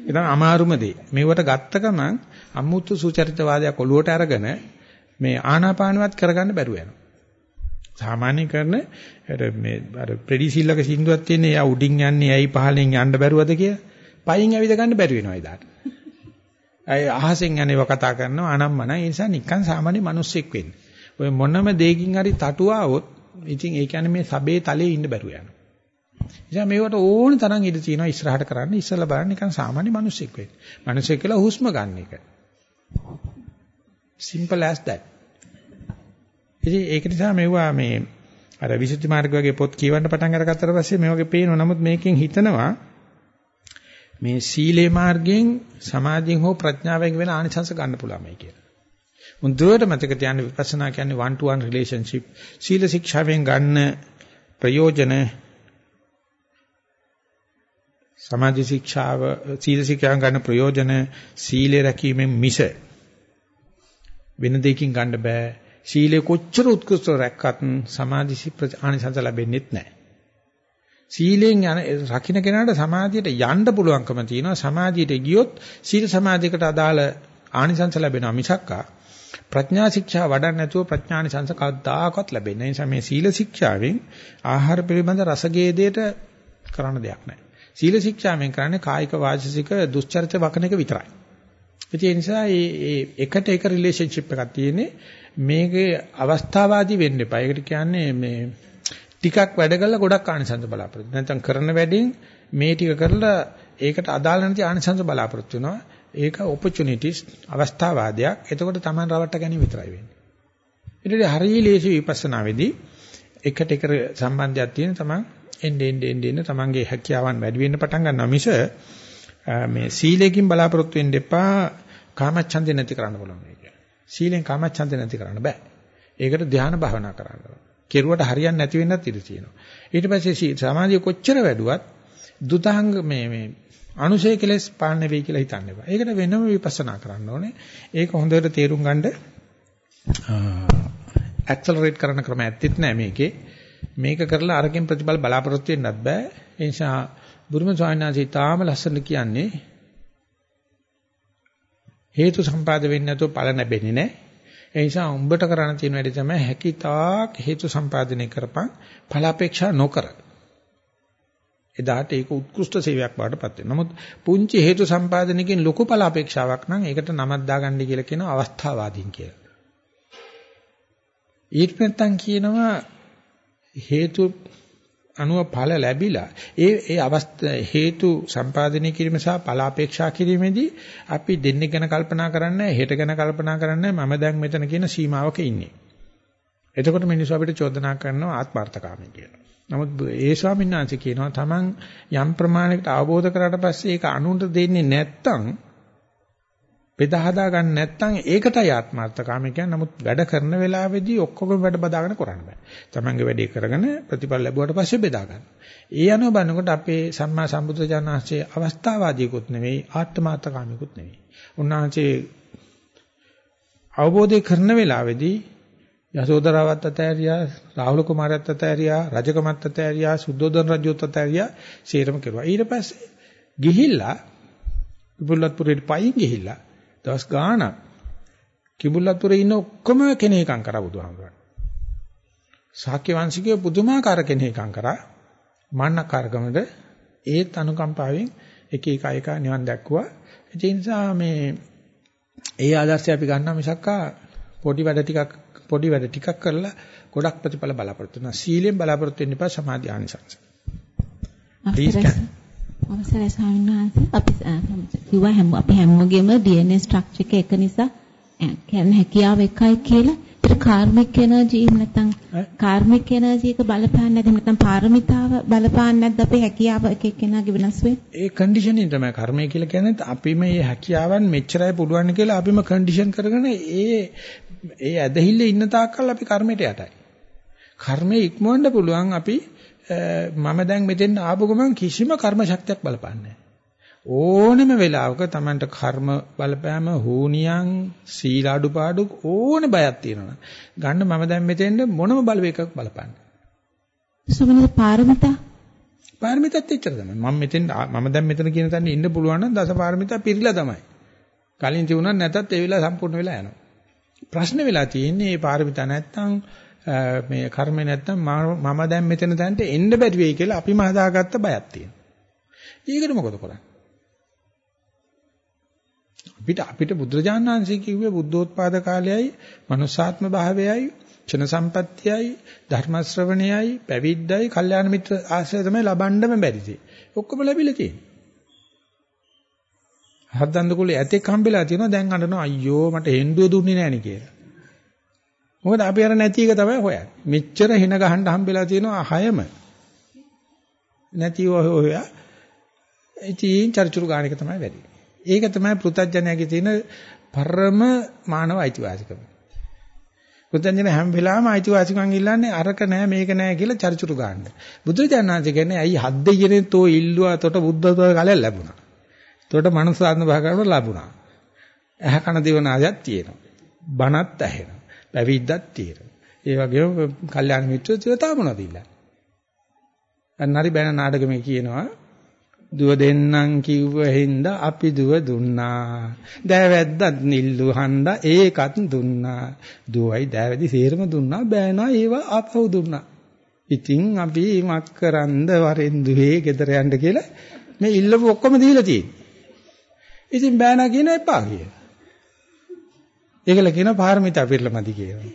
ඒක තමයි අමාරුම දේ. මේවට ගත්ත ගමන් අමුතු සුචරිතවාදයක් ඔලුවට අරගෙන මේ ආනාපානවත් කරගන්න බැරුව යනවා. සාමාන්‍ය කරන අර මේ අර ප්‍රෙඩිසිල්ලක සින්දුවක් තියෙන්නේ එයා උඩින් යන්නේ ඇයි පහලෙන් යන්න බැරුවද කියලා. පයින් ඇවිද ගන්න බැරි වෙනවා එදාට. අය අහසෙන් යන්නේව කතා කරනවා අනම්මන. ඒ නිසා නිකන් සාමාන්‍ය මිනිස්සෙක් වෙන්න. ඔය මොනම දෙයකින් හරි තටුවාවොත් ඉතින් ඒ කියන්නේ මේ සබේ තලයේ ඉන්න බැරුව යනවා. නිසා මේවට ඕන තරම් ඉඩ තියෙනවා ඉස්සරහට කරන්න. ඉස්සලා බලන්න නිකන් සාමාන්‍ය මිනිස්සෙක් වෙන්න. මිනිස්සෙක් කියලා හුස්ම ගන්න එක. simple as that. ඉතින් ඒක නිසා මෙවුවා මේ අර විසුද්ධි මාර්ග වගේ පොත් කියවන්න පටන් අරගත්තට පස්සේ මේ වගේ පේනවා. නමුත් මේකෙන් හිතනවා මේ සීලේ මාර්ගයෙන් සමාධියෙන් හෝ ප්‍රඥාවෙන් වෙන ආනිසංස ගන්න පුළුවන්මයි කියලා. මුදුවට මතක තියාගන්න විපස්සනා කියන්නේ one to one relationship. සීල ශික්ෂාවෙන් ගන්න ප්‍රයෝජන සමාධි ශික්ෂාව සීල ශික්ෂාවෙන් ගන්න ප්‍රයෝජන සීලේ රැකීමෙන් මිස වෙන දෙයකින් ගන්න බෑ. සීලේ කොච්චර උත්කෘෂ්ටව රැක්කත් සමාධි ආනිසංස ලැබෙන්නේ නැහැ. සීලෙන් යන රකින්න කෙනාට සමාධියට යන්න පුළුවන්කම තියෙනවා. සමාධියට ගියොත් සීල සමාධියකට අදාළ ආනිසංස ලැබෙනවා මිසක්කා ප්‍රඥා ශික්ෂා වඩන්න නැතුව ප්‍රඥානිසංස කවදාකවත් ලැබෙන්නේ නැහැ. ඒ නිසා මේ සීල ශික්ෂාවෙන් ආහාර පිළිබඳ රසගේදයට කරන්න දෙයක් නැහැ. සීල ශික්ෂාවෙන් කරන්නේ කායික වාචික දුස්චරිත වකන එක විතරයි. ඒ නිසා මේ එකට එක රිලේෂන්ෂිප් එකක් තියෙන්නේ මේකේ අවස්ථාවාදී වෙන්න එපා. ඒකට කියන්නේ මේ ටිකක් වැඩ කළා ගොඩක් ආනිසංස බලාපොරොත්තු. නැත්නම් කරන වැඩෙන් මේ ටික කරලා ඒකට අදාළ නැති ආනිසංස බලාපොරොත්තු වෙනවා. ඒක opportunities අවස්ථාවාදයක්. එතකොට Taman රවට්ට ගැනීම විතරයි වෙන්නේ. ඊට හරිය ලේසි විපස්සනාවේදී එකට එක සම්බන්ධයක් තියෙන Taman එන්න එන්න එන්න එන්න Tamanගේ හැකියාවන් වැඩි වෙන්න පටන් ගන්නවා මිස මේ සීලයෙන් බලාපොරොත්තු වෙන්න එපා කාමච්ඡන්දේ නැති කරන්න බලන්න මේක. සීලෙන් කාමච්ඡන්දේ නැති කරන්න බෑ. ඒකට ධ්‍යාන භාවනා කරන්න ඕන. කෙරුවට හරියන්නේ නැති වෙන්නත් ඉඩ තියෙනවා. ඊට පස්සේ සමාධිය කොච්චර වැඩුවත් දුතාංග මේ මේ අනුශය කෙලස් පාන්න වෙයි කියලා හිතන්න එපා. ඒකට වෙනම විපස්සනා කරන්න ඕනේ. ඒක හොඳට තේරුම් ගන්න ඇක්සලරේට් කරන ක්‍රම ඇත්තෙත් නෑ මේකේ. මේක කරලා අරකින් ප්‍රතිඵල බලාපොරොත්තු වෙන්නත් බෑ. ඒ නිසා බුදුම ස්වාමීන් වහන්සේ තාම ලස්සන කියන්නේ හේතු සම්පාද වෙන්නේ නැතුව ඵල ලැබෙන්නේ නැහැ. ඒ නිසා උඹට කරන්න තියෙන වැඩේ තමයි හැකිතාක් හේතු සම්පාදනය කරපන් ඵල අපේක්ෂා නොකර. එදාට ඒක උත්කෘෂ්ඨ සේවයක් බාටපත් වෙනවා. නමුත් පුංචි හේතු සම්පාදනයකින් ලොකු ඵල අපේක්ෂාවක් නම් ඒකට නමක් දාගන්න කියලා කියන අවස්ථාවාදීන් කියලා. ඊට නැත්තම් කියනවා හේතු අනුව ඵල ලැබිලා ඒ ඒ අවස්ථා හේතු සම්පාදනය කිරීම සහ ඵල අපේක්ෂා කිරීමේදී අපි දෙන්නේ ගැන කල්පනා කරන්නේ හෙට ගැන කල්පනා කරන්නේ මම දැන් මෙතන කියන සීමාවක ඉන්නේ. එතකොට මිනිස්සු අපිට චෝදනා කරනවා ආත්මార్థකාමී කියලා. නමුත් ඒ ස්වාමීන් වහන්සේ කියනවා තමන් යම් ප්‍රමාණයකට අවබෝධ කරාට පස්සේ ඒක අනුන්ට දෙන්නේ නැත්තම් බෙදා හදා ගන්න නැත්තම් ඒකටයි ආත්මార్థකාමී කියන්නේ. නමුත් වැඩ කරන වෙලාවේදී ඔක්කොම වැඩ බදාගෙන කරන්න බෑ. තමන්ගේ වැඩේ කරගෙන ප්‍රතිඵල ලැබුවට පස්සේ බෙදා ගන්න. ඒ අනුව බලනකොට අපේ සම්මා සම්බුද්ධ ජානහසේ අවස්ථාවාදීකුත් නෙවෙයි ආත්මార్థකාමීකුත් නෙවෙයි. උන්වහන්සේ අවබෝධය කරන වෙලාවේදී යසෝදරාවත් අතෑරියා රාහුල කුමාරයත් අතෑරියා රජකමත් අතෑරියා සුද්ධෝදන රජුත් අතෑරියා සීරම කෙරුවා. ඊට පස්සේ ගිහිල්ලා කිඹුල්ලත්පුරේට පයින් ගිහිල්ලා දවස් ගාණක් කිඹුල්ලත්පුරේ ඉන්න ඔක්කොම කෙනෙක්ම් කරා බුදුහාමුදුරන්. ශාක්‍ය වංශිකය පුදුමාකාර කෙනෙක්ම් කරා. මන්නකාරකමද ඒත් අනුකම්පාවෙන් එක එක එක නිවන් දැක්කුවා. ඒ නිසා මේ ඒ ආදර්ශය අපි ගන්නවා මිසක්කා පොඩි වැඩ ටිකක් පොඩි වැඩ ටිකක් කරලා ගොඩක් ප්‍රතිඵල බලාපොරොත්තු වෙනවා. සීලෙන් බලාපොරොත්තු වෙන්න එපා සමාධි ආනිසංස. අවසරයි ස්වාමීන් වහන්සේ අපි කිව්වා හැම අපි හැමෝගෙම DNA ස්ට්‍රක්චර් එක එක නිසා කියන්නේ හැකියාව එකයි කියලා ඒතර කාර්මික එනර්ජි නැත්නම් කාර්මික එනර්ජි එක බලපාන්නේ නැත්නම් නැත්නම් පාරමිතාව බලපාන්නේ නැද්ද අපේ හැකියාව එක එක්කෙනාගේ වෙනස් වෙන්නේ? ඒ කන්ඩිෂනින් තමයි කර්මය කියලා කියන්නේ අපි මේ හැකියාවන් මෙච්චරයි පුළුවන් කියලා අපිම කන්ඩිෂන් කරගෙන ඒ ඒ ඇදහිල්ල ඉන්න තාක්කල් අපි කර්මයට යටයි. කර්මයේ ඉක්මවන්න පුළුවන් අපි මම දැන් මෙතෙන් ආපු ගමන් කිසිම කර්ම ශක්තියක් බලපන්නේ ඕනෙම වෙලාවක Tamanට කර්ම බලපෑම හෝනියන් සීල අඩුපාඩු ඕන බයක් තියෙනවා. ගන්න මම දැන් මෙතෙන්ද මොනම බලවේගයක් බලපන්නේ. සුමනද පාරමිතා පාරමිතත් එච්චර තමයි. මම මෙතෙන් මම දැන් මෙතන කියන තැන ඉන්න පුළුවන් නම් දස පාරමිතා පිළිලා තමයි. කලින් තිබුණා නැතත් ඒ වෙලාව සම්පූර්ණ වෙලා යනවා. ප්‍රශ්න වෙලා තියෙන්නේ මේ පාරමිතා නැත්තම් මේ කර්මේ නැත්තම් මම දැන් මෙතන තැනට එන්න බැරි වෙයි කියලා අපිම හදාගත්ත බයක් තියෙනවා. ඊකට මොකද කරන්නේ? අපිට අපිට බුදුරජාණන් වහන්සේ කිව්වේ බුද්ධෝත්පාද කාලයයි මනුස්සාත්ම භාවයයි චන සම්පත්තියයි ධර්ම ශ්‍රවණයයි පැවිද්දයි කල්යාණ මිත්‍ර ආශ්‍රය තමයි ලබන්නම බැරිදී. ඔක්කොම ලැබිලා තියෙනවා. හද්දන්ද කුලේ ඇතෙක් හම්බෙලා තියෙනවා දැන් අඬනවා අයියෝ මට හෙන්දුව දුන්නේ නැණි කියලා. මොකද අපි අර නැති එක තමයි හොයන්නේ. මෙච්චර හින ගහන්න හම්බෙලා තියෙනවා හයම. නැතිව හොයා ඉතින් චර්චුරු ගාන එක තමයි වැඩි. ඒක තමයි පෘථජ්ජනයාගේ තියෙන පරම මානව අයිතිවාසිකම. පෘථජ්ජන හැම වෙලාවෙම අයිතිවාසිකම් ඉල්ලන්නේ අරක නෑ මේක නෑ කියලා චර්චුරු ගන්න. බුදුරජාණන්සේ කියන්නේ ඇයි හත් දෙයියනේ තෝ ඉල්ලුවා තොට බුද්ධත්ව කාලය ලැබුණා. එතකොට මනුස්ස ආත්ම භාගයකට ලැබුණා. ඇහ කන දිව නාසයක් තියෙනවා. බණත් ඇහෙනවා. පැවිද්දක් තියෙනවා. ඒ වගේම කල්යාණ මිත්‍රයෝ තාම මොනවද ඉල්ලන්නේ? අන්නරි බැන නාටකමේ කියනවා දුව දෙන්නම් කිව්ව හින්දා අපි දුව දුන්නා. දෑවැද්දත් නිල්ලු හන්දා ඒකත් දුන්නා. දුවයි දෑවැදි සේරම දුන්නා. බෑනා ඒවා ආපහු දුන්නා. ඉතින් අපි මක් කරන්ද වරෙන් දුවේ ගෙදර යන්න කියලා මේ ඉල්ලපු ඔක්කොම දීලා තියෙන්නේ. ඉතින් බෑනා කියන එපා කිය. ඒකල කියන පාරමිතා පිරලමදි කියනවා.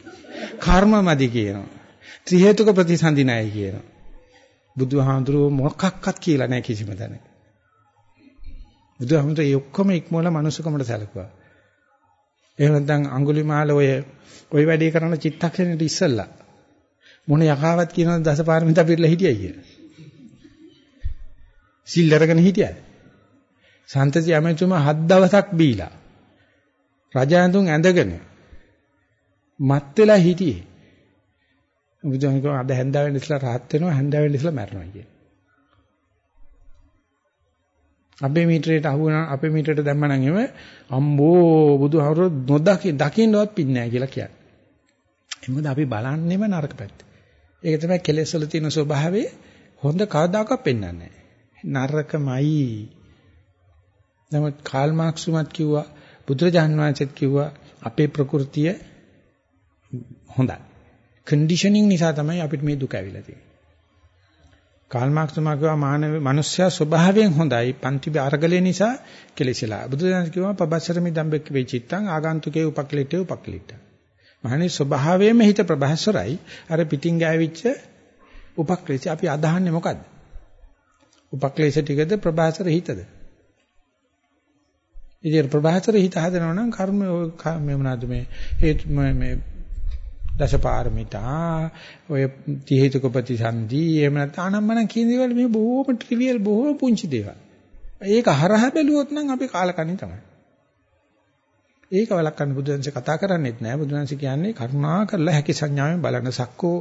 කර්මමදි කියනවා. ත්‍රි හේතුක ප්‍රතිසන්දි නැහැ කියනවා. බුදුහාමුදුරුවෝ මොකක්වත් කියලා නැහැ කිසිම තැනක. බුදුහාමුදුරුවෝ ඒ ඔක්කොම ඉක්මවල මනුස්සකමට සැලකුවා. එහෙම නැත්නම් අඟුලිමාල ඔය ඔය වැඩේ කරන චිත්තක්ෂණයට ඉස්සල්ලා මොන යකාවත් කියනවද දසපාරමිතා පිරලා හිටියයි කියලා. සිල් අරගෙන හිටියද? සන්තති ඇමතුමා හත් දවසක් බීලා රජ ඇඳුම් ඇඳගෙන මත් වෙලා හිටියේ. බුදුන් කියනවා අද හැන්දාවෙන් ඉස්සලා rahat වෙනවා හැන්දාවෙන් ඉස්සලා මැරෙනවා කිය. අපේ මීටරේට අහුවන අපේ මීටරේට දැම්මනම් එම අම්බෝ බුදුහාමුදුරුවෝ නොදකින් දකින්නවත් පින්නේ නැහැ කියලා කියන්නේ. ඒ මොකද අපි බලන්නේම නරක පැත්ත. ඒක තමයි කෙලෙස් වල තියෙන ස්වභාවය හොඳ කවදාකවත් පෙන්වන්නේ නැහැ. නරකමයි. නමුත් කාල් මාක්ස් උමත් කිව්වා බුදුරජාන් වහන්සේත් කිව්වා අපේ ප්‍රകൃතිය හොඳයි. කන්ඩිෂනින් නිසා තමයි අපිට මේ දුක ඇවිල්ලා තියෙන්නේ. කාල් මාක්ස් තුමා කිව්වා මානව මිනිස්සයා ස්වභාවයෙන් හොඳයි පන්ති අරගලේ නිසා කෙලෙසලා. බුදුරජාන් කිව්වා පබස්සරමි දම්බෙක් වෙචිත්තං ආගන්තුකේ උපක්ලිටේ උපක්ලිට. මහණේ ස්වභාවයෙන්ම හිත ප්‍රබහස්සරයි අර පිටින් ගෑවිච්ච උපක්ලේශ අපි අදහන්නේ මොකද්ද? උපක්ලේශ ටිකද ප්‍රබහස්සර හිතද? ඉතින් ප්‍රභාතර හිත හදනවා නම් කර්ම මේ මොනවාද මේ හේතු මේ දසපාරමිතා ඔය තීහිතක ප්‍රතිසන්දි එහෙම නැත්නම් අනම්මන කියන දේවල් මේ බොහොම ට්‍රිවියල් බොහොම පුංචි දේවල්. ඒක හරහා බැලුවොත් නම් අපි කාලකණ්ණි තමයි. ඒක වළක්වන්න බුදුන්සේ කතා කරන්නේත් නැහැ. බුදුන්සේ කියන්නේ කරුණා කරලා හැකි සංඥාවෙන් බලන සක්කෝ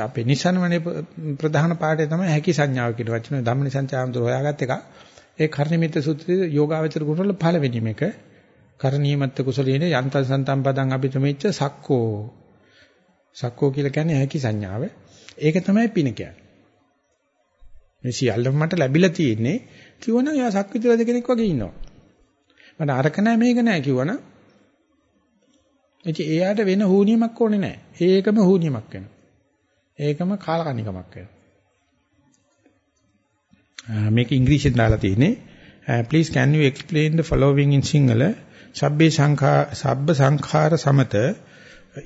අපේ නිසන්වනේ ප්‍රධාන පාඩේ තමයි හැකි සංඥාව කියන වචනේ ධම්මනිසංචාම්දුර හොයාගත් එක. ඒ කර්ණිමිත සූත්‍රයේ යෝගාවචර කුසල පළවෙනි මේක. කරණීයමත්ත කුසලීන යන්තං සන්තම් පදං අපිතමෙච්ච සක්කෝ. සක්කෝ කියලා කියන්නේ හැකි සංඥාව. ඒක තමයි පින කියන්නේ. මේ සියල්ලම මට ලැබිලා තියෙන්නේ කිව්වනම් එයා සක්විතිරද කෙනෙක් වගේ ඉන්නවා. මට අරක නැහැ මේක නැහැ කිව්වනම් එචි එයාට වෙන හුනියමක් ඕනේ නැහැ. ඒකම හුනියමක් වෙනවා. ඒකම කාලකණිකමක් වෙනවා. මේක ඉංග්‍රීසියෙන් දාලා තියෙන්නේ. please can you explain the following in Sinhala? සබ්බේ සංඛා සබ්බ සංඛාර සමත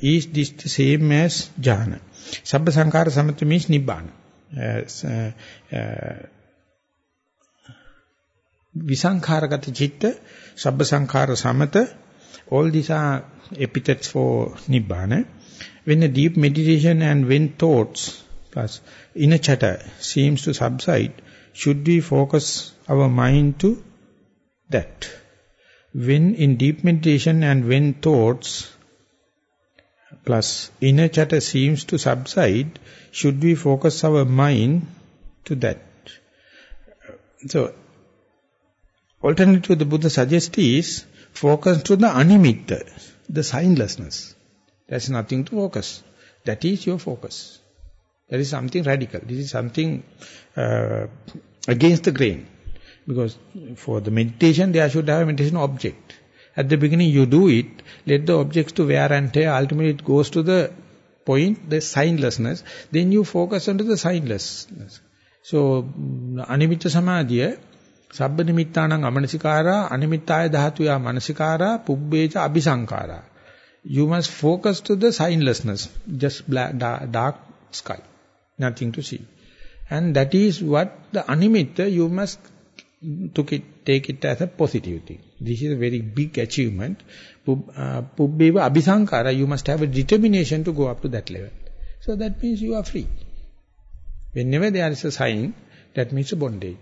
is this the same as jhana? Sabba sankhara means nibbana. Uh, uh, visankharagata citta, sabba sankhara samatha, all these are epithets for nibbana. When a deep meditation and when thoughts plus inner chatter seems to subside, should we focus our mind to that? When in deep meditation and when thoughts plus inner chatter seems to subside should we focus our mind to that so Alternative the Buddha suggests is focus to the animitta, the signlessness. There's nothing to focus. That is your focus. That is something radical. This is something uh, against the grain. Because for the meditation, there should have a meditation object. At the beginning you do it, let the objects to wear and tear, ultimately it goes to the point, the signlessness. Then you focus onto the signlessness. So, Animitta Samadhiya, Sabba Nimittanam Amanasikara, Animittaya Dhatuya Manasikara, Pubbeja Abhisankara. You must focus to the signlessness, just black, dark, dark sky, nothing to see. And that is what the Animitta, you must took it take it as a positive thing this is a very big achievement uh, pubbeva abhisankara you must have a determination to go up to that level so that means you are free whenever there is a sign that means a bondage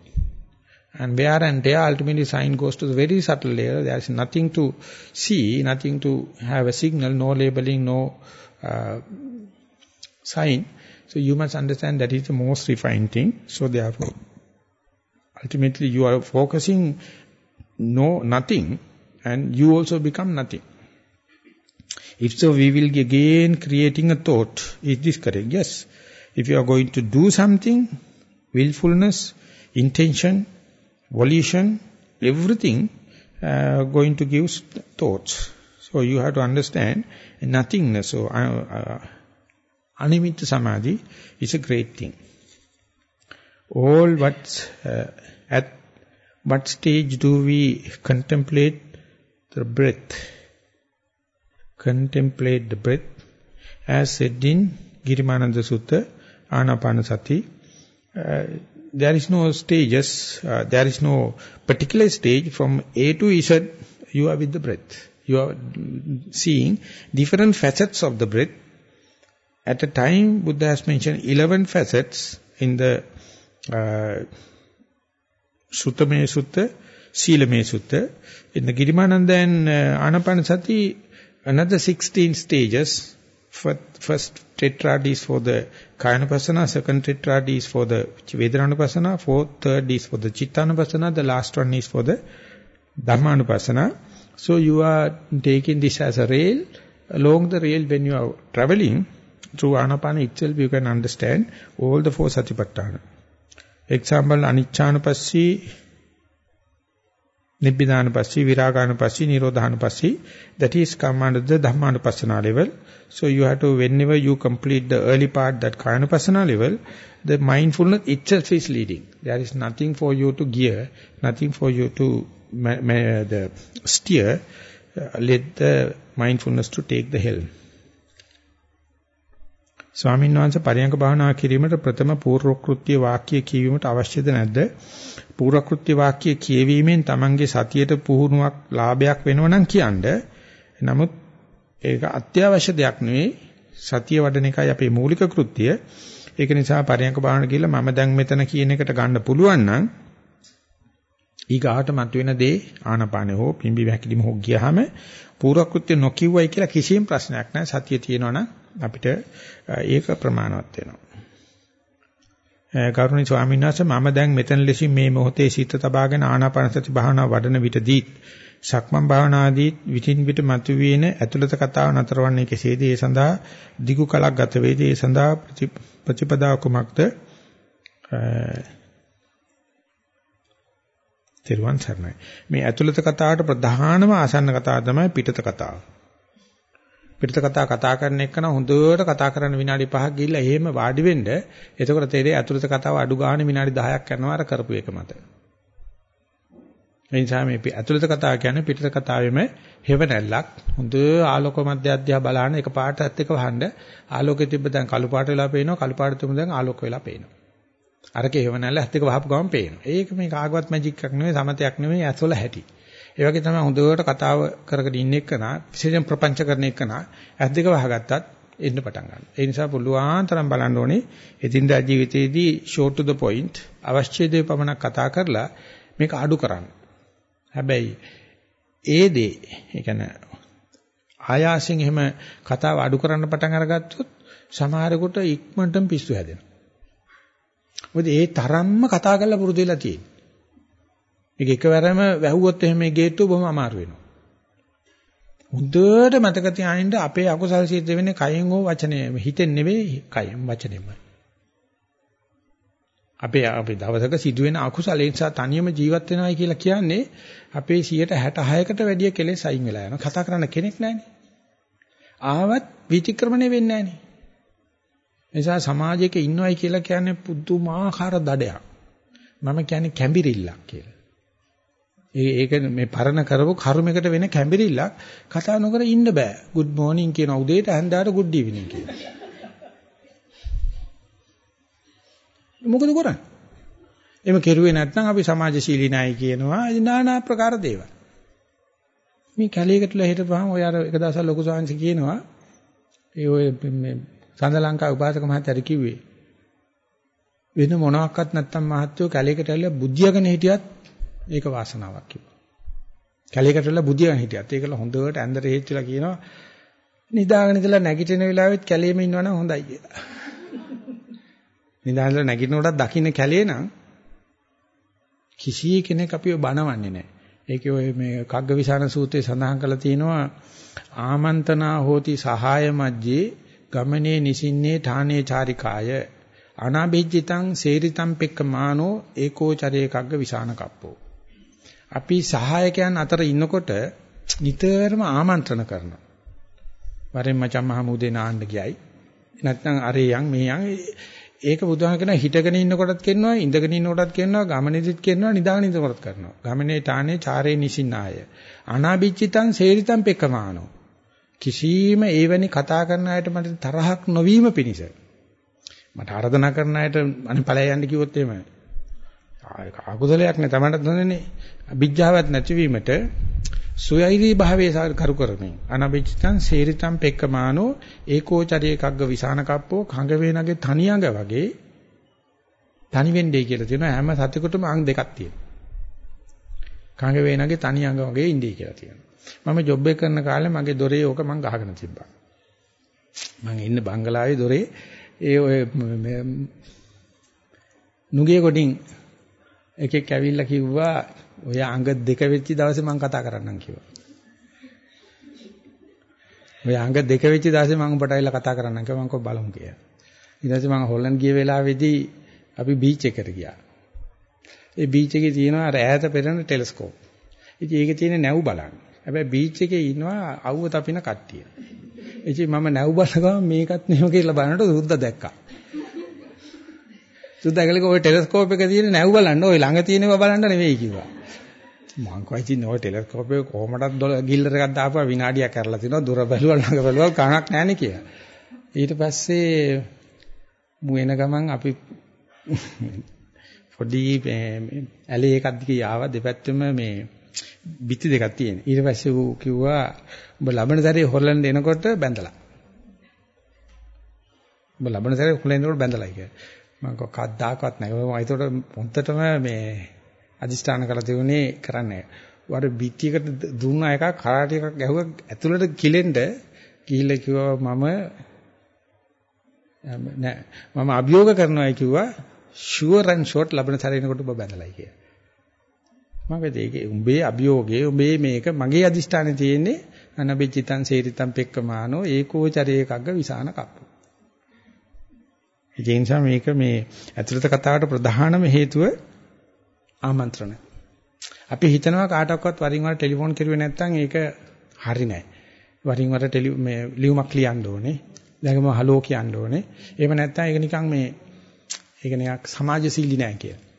and wear and there ultimately sign goes to the very subtle layer. There is nothing to see, nothing to have a signal, no labeling, no uh, sign. So you must understand that is the most refined thing. So therefore, ultimately you are focusing no nothing and you also become nothing. If so, we will again creating a thought. Is this correct? Yes. If you are going to do something, willfulness, intention, volition, everything uh, going to give thoughts. So you have to understand nothingness. So uh, uh, animitta samadhi is a great thing. All what uh, at what stage do we contemplate the breath? Contemplate the breath as said in Girimananda Sutta, Anapanasati. Uh, there is no stages, uh, there is no particular stage from A to Z, you are with the breath. You are seeing different facets of the breath. At a time, Buddha has mentioned 11 facets in the uh, Suttame Sutta, Silame Sutta. In the Girimananda and Anapanasati, another 16 stages. First tetrad is for the Kayanapasana, second tetrad is for the Vedananupasana, fourth, third is for the Chittanupasana, the last one is for the Dhammanupasana. So you are taking this as a rail. Along the rail when you are traveling, through Anapana itself you can understand all the four Satipatthana. Example, Aniccanupassi, Nibbidhanupassi, Viraganupassi, Nirodhanupassi, that is come under the Dhammanupassana level. So you have to, whenever you complete the early part, that Kayanupasana level, the mindfulness itself is leading. There is nothing for you to gear, nothing for you to steer. Uh, let the mindfulness to take the helm. ස්වාමීන් වහන්සේ පරියංග භාවනා කිරීමට ප්‍රථම පූර්වකෘත්‍ය වාක්‍ය කියවීමට අවශ්‍යද නැද්ද? පූර්වකෘත්‍ය වාක්‍ය කියවීමෙන් Tamange සතියට පුහුණුවක් ලාභයක් වෙනව නම් කියන්න. නමුත් ඒක අත්‍යවශ්‍ය දෙයක් නෙවෙයි. සතිය වඩන එකයි අපේ මූලික කෘත්‍යය. ඒක නිසා පරියංග භාවනා කියලා මම දැන් මෙතන කියන එකට ගන්න පුළුවන් නම් ඊගාට මතුවෙන දේ ආනපාන හෝ පිම්බි වැකිලිම හෝ ගියාම පූර්වකෘත්‍ය නොකියුවයි කියලා කිසිම ප්‍රශ්නයක් නැහැ. සතිය තියෙනවනම් අපිට ඒක ප්‍රමාණවත් වෙනවා. කරුණී ස්වාමීන් වහන්සේ මම දැන් මෙතන ලෙසින් මේ මොහොතේ සිත තබාගෙන ආනාපාන සති භාවනාව වඩන විටදී සක්මන් භාවනාදී විටින් විට මතුවේන ඇතුළත කතාව නතරවන්නේ කෙසේද? ඒ සඳහා දිගු කලක් ගත වේද? ඒ සඳහා ප්‍රතිපදා කුමක්ද? තෙරුවන් සරණයි. මේ ඇතුළත කතාවට ප්‍රධානම ආසන්න කතාව තමයි පිටත කතාව. පිටත කතා කතා කරන එක නම් හොඳට කතා කරන විනාඩි 5ක් ගිහිල්ලා එහෙම වාඩි වෙන්න. එතකොට තේරෙයි ඇතුළත කතාව අඩු ගන්න විනාඩි 10ක් යනවා අර කරපු එක මත. ඒ නිසා මේ ඇතුළත කතාව කියන්නේ පිටත කතාවෙම හේවණැල්ලක්. හොඳ ආලෝක මධ්‍යධ්‍යා බලන එක පාටත් එක්ක වහන්න ආලෝකෙ තිබ්බ දැන් කළු පාට වෙලා පේනවා කළු පාට තිබුණ දැන් ආලෝක වෙලා පේනවා. අරක හේවණැල්ල ඇත්ත එක වහපු ගමන් පේනවා. ඒක මේ කාගවත් මැජික් එකක් නෙවෙයි සමතයක් නෙවෙයි ඇස්වල හැටි. ඒ වගේ තමයි හොඳට කතාව කරගෙන ඉන්න එකනා විශේෂයෙන් ප්‍රපංච කරන එකනා ඇස් දෙක වහගත්තත් එන්න පටන් ගන්නවා. ඒ නිසා පුළුවන් තරම් බලන්න ඕනේ එදින්දා ජීවිතයේදී short to the point අවශ්‍ය දේ පමණක් කතා කරලා මේක අඩු කරන්න. හැබැයි ඒ දේ ඒ කියන්නේ ආයාසයෙන් එහෙම කතාව අඩු කරන්න පටන් අරගත්තොත් සමහරෙකුට ඉක්මනටම පිස්සු හැදෙනවා. මොකද ඒ තරම්ම කතා කරලා පුරුදු වෙලා තියෙන්නේ. මේක එකවරම වැහුවොත් එහෙම මේ ගේට්ටුව බොහොම අමාරු වෙනවා. හොඳට මතක තියාගන්න අපේ අකුසල් සිද්ධ වෙන්නේ කයෙන් හෝ වචනයෙන් හිතෙන් නෙවෙයි කයෙන් වචනෙන්මයි. අපේ අපේ දවසක සිදුවෙන අකුසල ඒ නිසා තනියම ජීවත් වෙනවයි කියලා කියන්නේ අපේ 66කට වැඩිය කෙලෙස් අයින් වෙලා යනවා. කතා කරන්න කෙනෙක් නැහැනේ. ආවත් විචක්‍රමණය වෙන්නේ නැහැනේ. නිසා සමාජයක ඉන්නවයි කියලා කියන්නේ පුදුමාකාර දඩයක්. මම කියන්නේ කැඹිරිල්ලක් කියලා. ඒ ඒක මේ පරණ කරපු කර්මයකට වෙන කැඹිරිල්ලක් කතා නොකර ඉන්න බෑ. good morning කියන උදේට හන්දාට good evening කියලා. මොකද කරන්නේ? එimhe කෙරුවේ නැත්නම් අපි සමාජශීලී නයි කියනවා. নানা ආකාර දේවල්. මේ කැලේකටලා හිටපුවාම ඔය අර එක දවසක් ලොකු සාංශ කියනවා ඒ ඔය මේ සඳලංකා උපාසක මහත්තයා කිව්වේ වෙන මොනවත් නැත්තම් මහත්තයෝ කැලේකට ඇවිල්ලා බුද්ධියගෙන හිටියත් ඒක වාසනාවක් කිව්වා. කැලේකට ඇවිල්ලා බුද්ධියගෙන හිටියත් ඒකල හොඳට ඇඳට හේච්චිලා කියනවා නිදාගෙන ඉඳලා නැගිටින වෙලාවෙත් කැලේම ඉන්නවනම් හොඳයි කියලා. නිදාගෙන නැගිටිනකොටත් දකින්න කැලේ නම් කිසි කෙනෙක් අපිව බනවන්නේ නැහැ. ඒකේ ඔය මේ කග්ගවිසාන සූත්‍රයේ සඳහන් කරලා තියෙනවා ආමන්ත්‍රණා හෝති සහාය මජ්ජේ ගමනේ නිසින්නේ ඨානේ චාරිකාය. අනාබිජ්ජිතං සේරිතං පෙක්කමානෝ ඒකෝචරේ කග්ග විසාන කප්පෝ අපි සහායකයන් අතර ඉන්නකොට නිතරම ආමන්ත්‍රණ කරනවා. වරෙන් මචං මහමුදේ නාන්න ගියයි. නැත්නම් අරේ යන් මේ යන්. ඒක බුදුහාම කියන හිටගෙන ඉන්නකොටත් කියනවා ඉඳගෙන ඉන්නකොටත් කියනවා ගමනේදිත් කියනවා නිදාගෙන ඉන්නකොටත් කරනවා. ගමනේ තානේ චාරේ නිසින්නාය. අනාබිච්චිතං සේරිතං පෙක්කමානෝ. කිසියම් ඒවැනි කතා කරන අයට මට තරහක් නොවීම පිණිස. මට ආරාධනා කරන අයට අනේ ඵලය යන්න කිව්වොත් එහෙම. අකුසලයක් නේ. තමන්ට දන්නේ අභිජ්ජාවක් නැතිවීමට සුයෛරී භාවයේ කරු කරමින්. අනබිච්චතං සේරිතං පෙක්කමානෝ ඒකෝචරී එකග්ග විසාන කප්පෝ කඟ වේනගේ තනියඟ වගේ තනි වෙන්නේ කියලා තියෙනවා. හැම සතෙකුටම අංග දෙකක් තියෙනවා. කඟ වේනගේ තනියඟ වගේ ඉන්නේ කියලා තියෙනවා. මම ජොබ් එක කරන කාලේ මගේ දොරේ ඕක මම ගහගෙන තිබ්බා. මම ඉන්න බංගලාවේ දොරේ ඒ ඔය නුගේ කොටින් එකෙක් ඇවිල්ලා කිව්වා ඔය අඟ දෙක වෙච්ච දවසේ මම කතා කරන්නම් කිව්වා. ඔය අඟ දෙක වෙච්ච දවසේ මම උඹට ඇවිල්ලා කතා කරන්නම් කිව්වා මම කො බලමු කියලා. ඊට පස්සේ මම හොලන්ඩ් ගිය වෙලාවේදී අපි බීච් එකට ගියා. ඒ බීච් එකේ තියෙනවා අර ඈත පෙරෙන ටෙලස්කෝප්. ඉතින් ඒකේ තියෙන නැව් බලන්න. හැබැයි බීච් එකේ ඉන්නවා අවුව තපින කට්ටිය. ඉතින් මම නැව් බලන ගමන් මේකත් මෙහෙම කියලා බලනකොට සුද්දා දැක්කා. සුද්දා ගලක ඔය ටෙලස්කෝප් එක තියෙන නැව් බලන්න ඔය ළඟ තියෙනවා බලන්න නෙවෙයි කිව්වා. මං කොයිචින් ඔය ටෙලස්කෝප් එක කොහමඩක් ගිල්ලර එකක් දාපුවා විනාඩියක් කරලා තිනවා දුර බැලුවා ළඟ බැලුවා කණක් නැහැනේ කියලා. ඊට පස්සේ මු එන ගමන් අපි පොඩි ඇලේ එකක් දිගේ ආවා දෙපැත්තෙම මේ බිත්ති දෙකක් තියෙන. ඊට පස්සේ ඌ කිව්වා ඔබ ලබන සැරේ හොල්ලන්ඩ් එනකොට බැඳලා. ඔබ ලබන සැරේ හොල්ලන්ඩ් එනකොට බැඳලා කියලා. මම කවදාකවත් නැහැ. මම ඒතකොට හොන්තටම මේ අදිස්ථාන කරලා තිබුණේ කරන්නේ. වර බිත්තියකට දුන්න එකක් කරාට එකක් ගැහුවා ඇතුළට කිලෙන්න ගිහිල්ලා කිව්වා මම නෑ මම අභියෝග කරනවා කිව්වා ෂුවර් ඇන් ෂෝට් ලබන සැරේනකොට ඔබ බැඳලයි කියලා. මොකද ඒක උඹේ අභියෝගේ උඹේ මේක මගේ අදිෂ්ඨානේ තියෙන්නේ අනබිචිතං සේරිතං පෙක්කමානෝ ඒකෝචරේකග්ග විසාන කප්පු. ඒ නිසා මේක මේ ඇතුළත කතාවට ප්‍රධානම හේතුව ආමන්ත්‍රණ. අපි හිතනවා කාටවත් වරින් වර ටෙලිෆෝන් කරුවේ නැත්නම් ඒක හරි නෑ. වරින් වර ටෙලි මේ ලියුමක් ලියන්න ඕනේ. දැන්ම හලෝ කියන්න ඕනේ. එහෙම නැත්නම් ඒක නිකන් මේ ඒක නිකන් සමාජශීලී නෑ කියලා.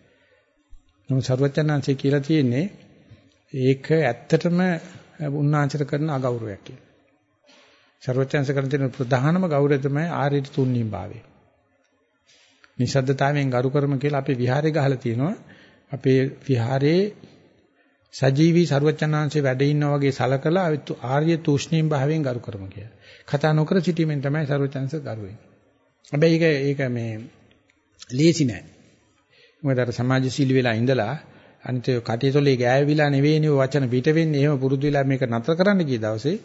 නමුත් සරුවචනාංශය කියලා තියෙන්නේ ඒක ඇත්තටම උන්නාංශර කරන අගෞරවයක් කියලා. සරුවචනාංශ කරන තියෙන ප්‍රධානම ගෞරවය තමයි ආරියට තුන්ණින් භාවය. නිසද්දතාවයෙන් ගරු කරම කියලා අපේ විහාරේ ගහලා තියෙනවා. අපේ විහාරේ සජීවී ਸਰවචනාංශේ වැඩ ඉන්නා වගේ සලකලා ආර්ය තූෂ්ණීම් භාවයෙන් ගරු කරමු කියලා. කතා නොකර සිටීමෙන් තමයි ਸਰවචනාංශ ගරු වෙන්නේ. හැබැයි ඒක ඒක මේ ලේසි නෑ. මොකද අර සමාජශීලී වෙලා ඉඳලා අනිත් කටියතොලේ ගෑවිලා නෙවෙයිනේ වචන පිට වෙන්නේ. එහෙම පුරුදු වෙලා මේක නතර කරන්න ගිය දවසේ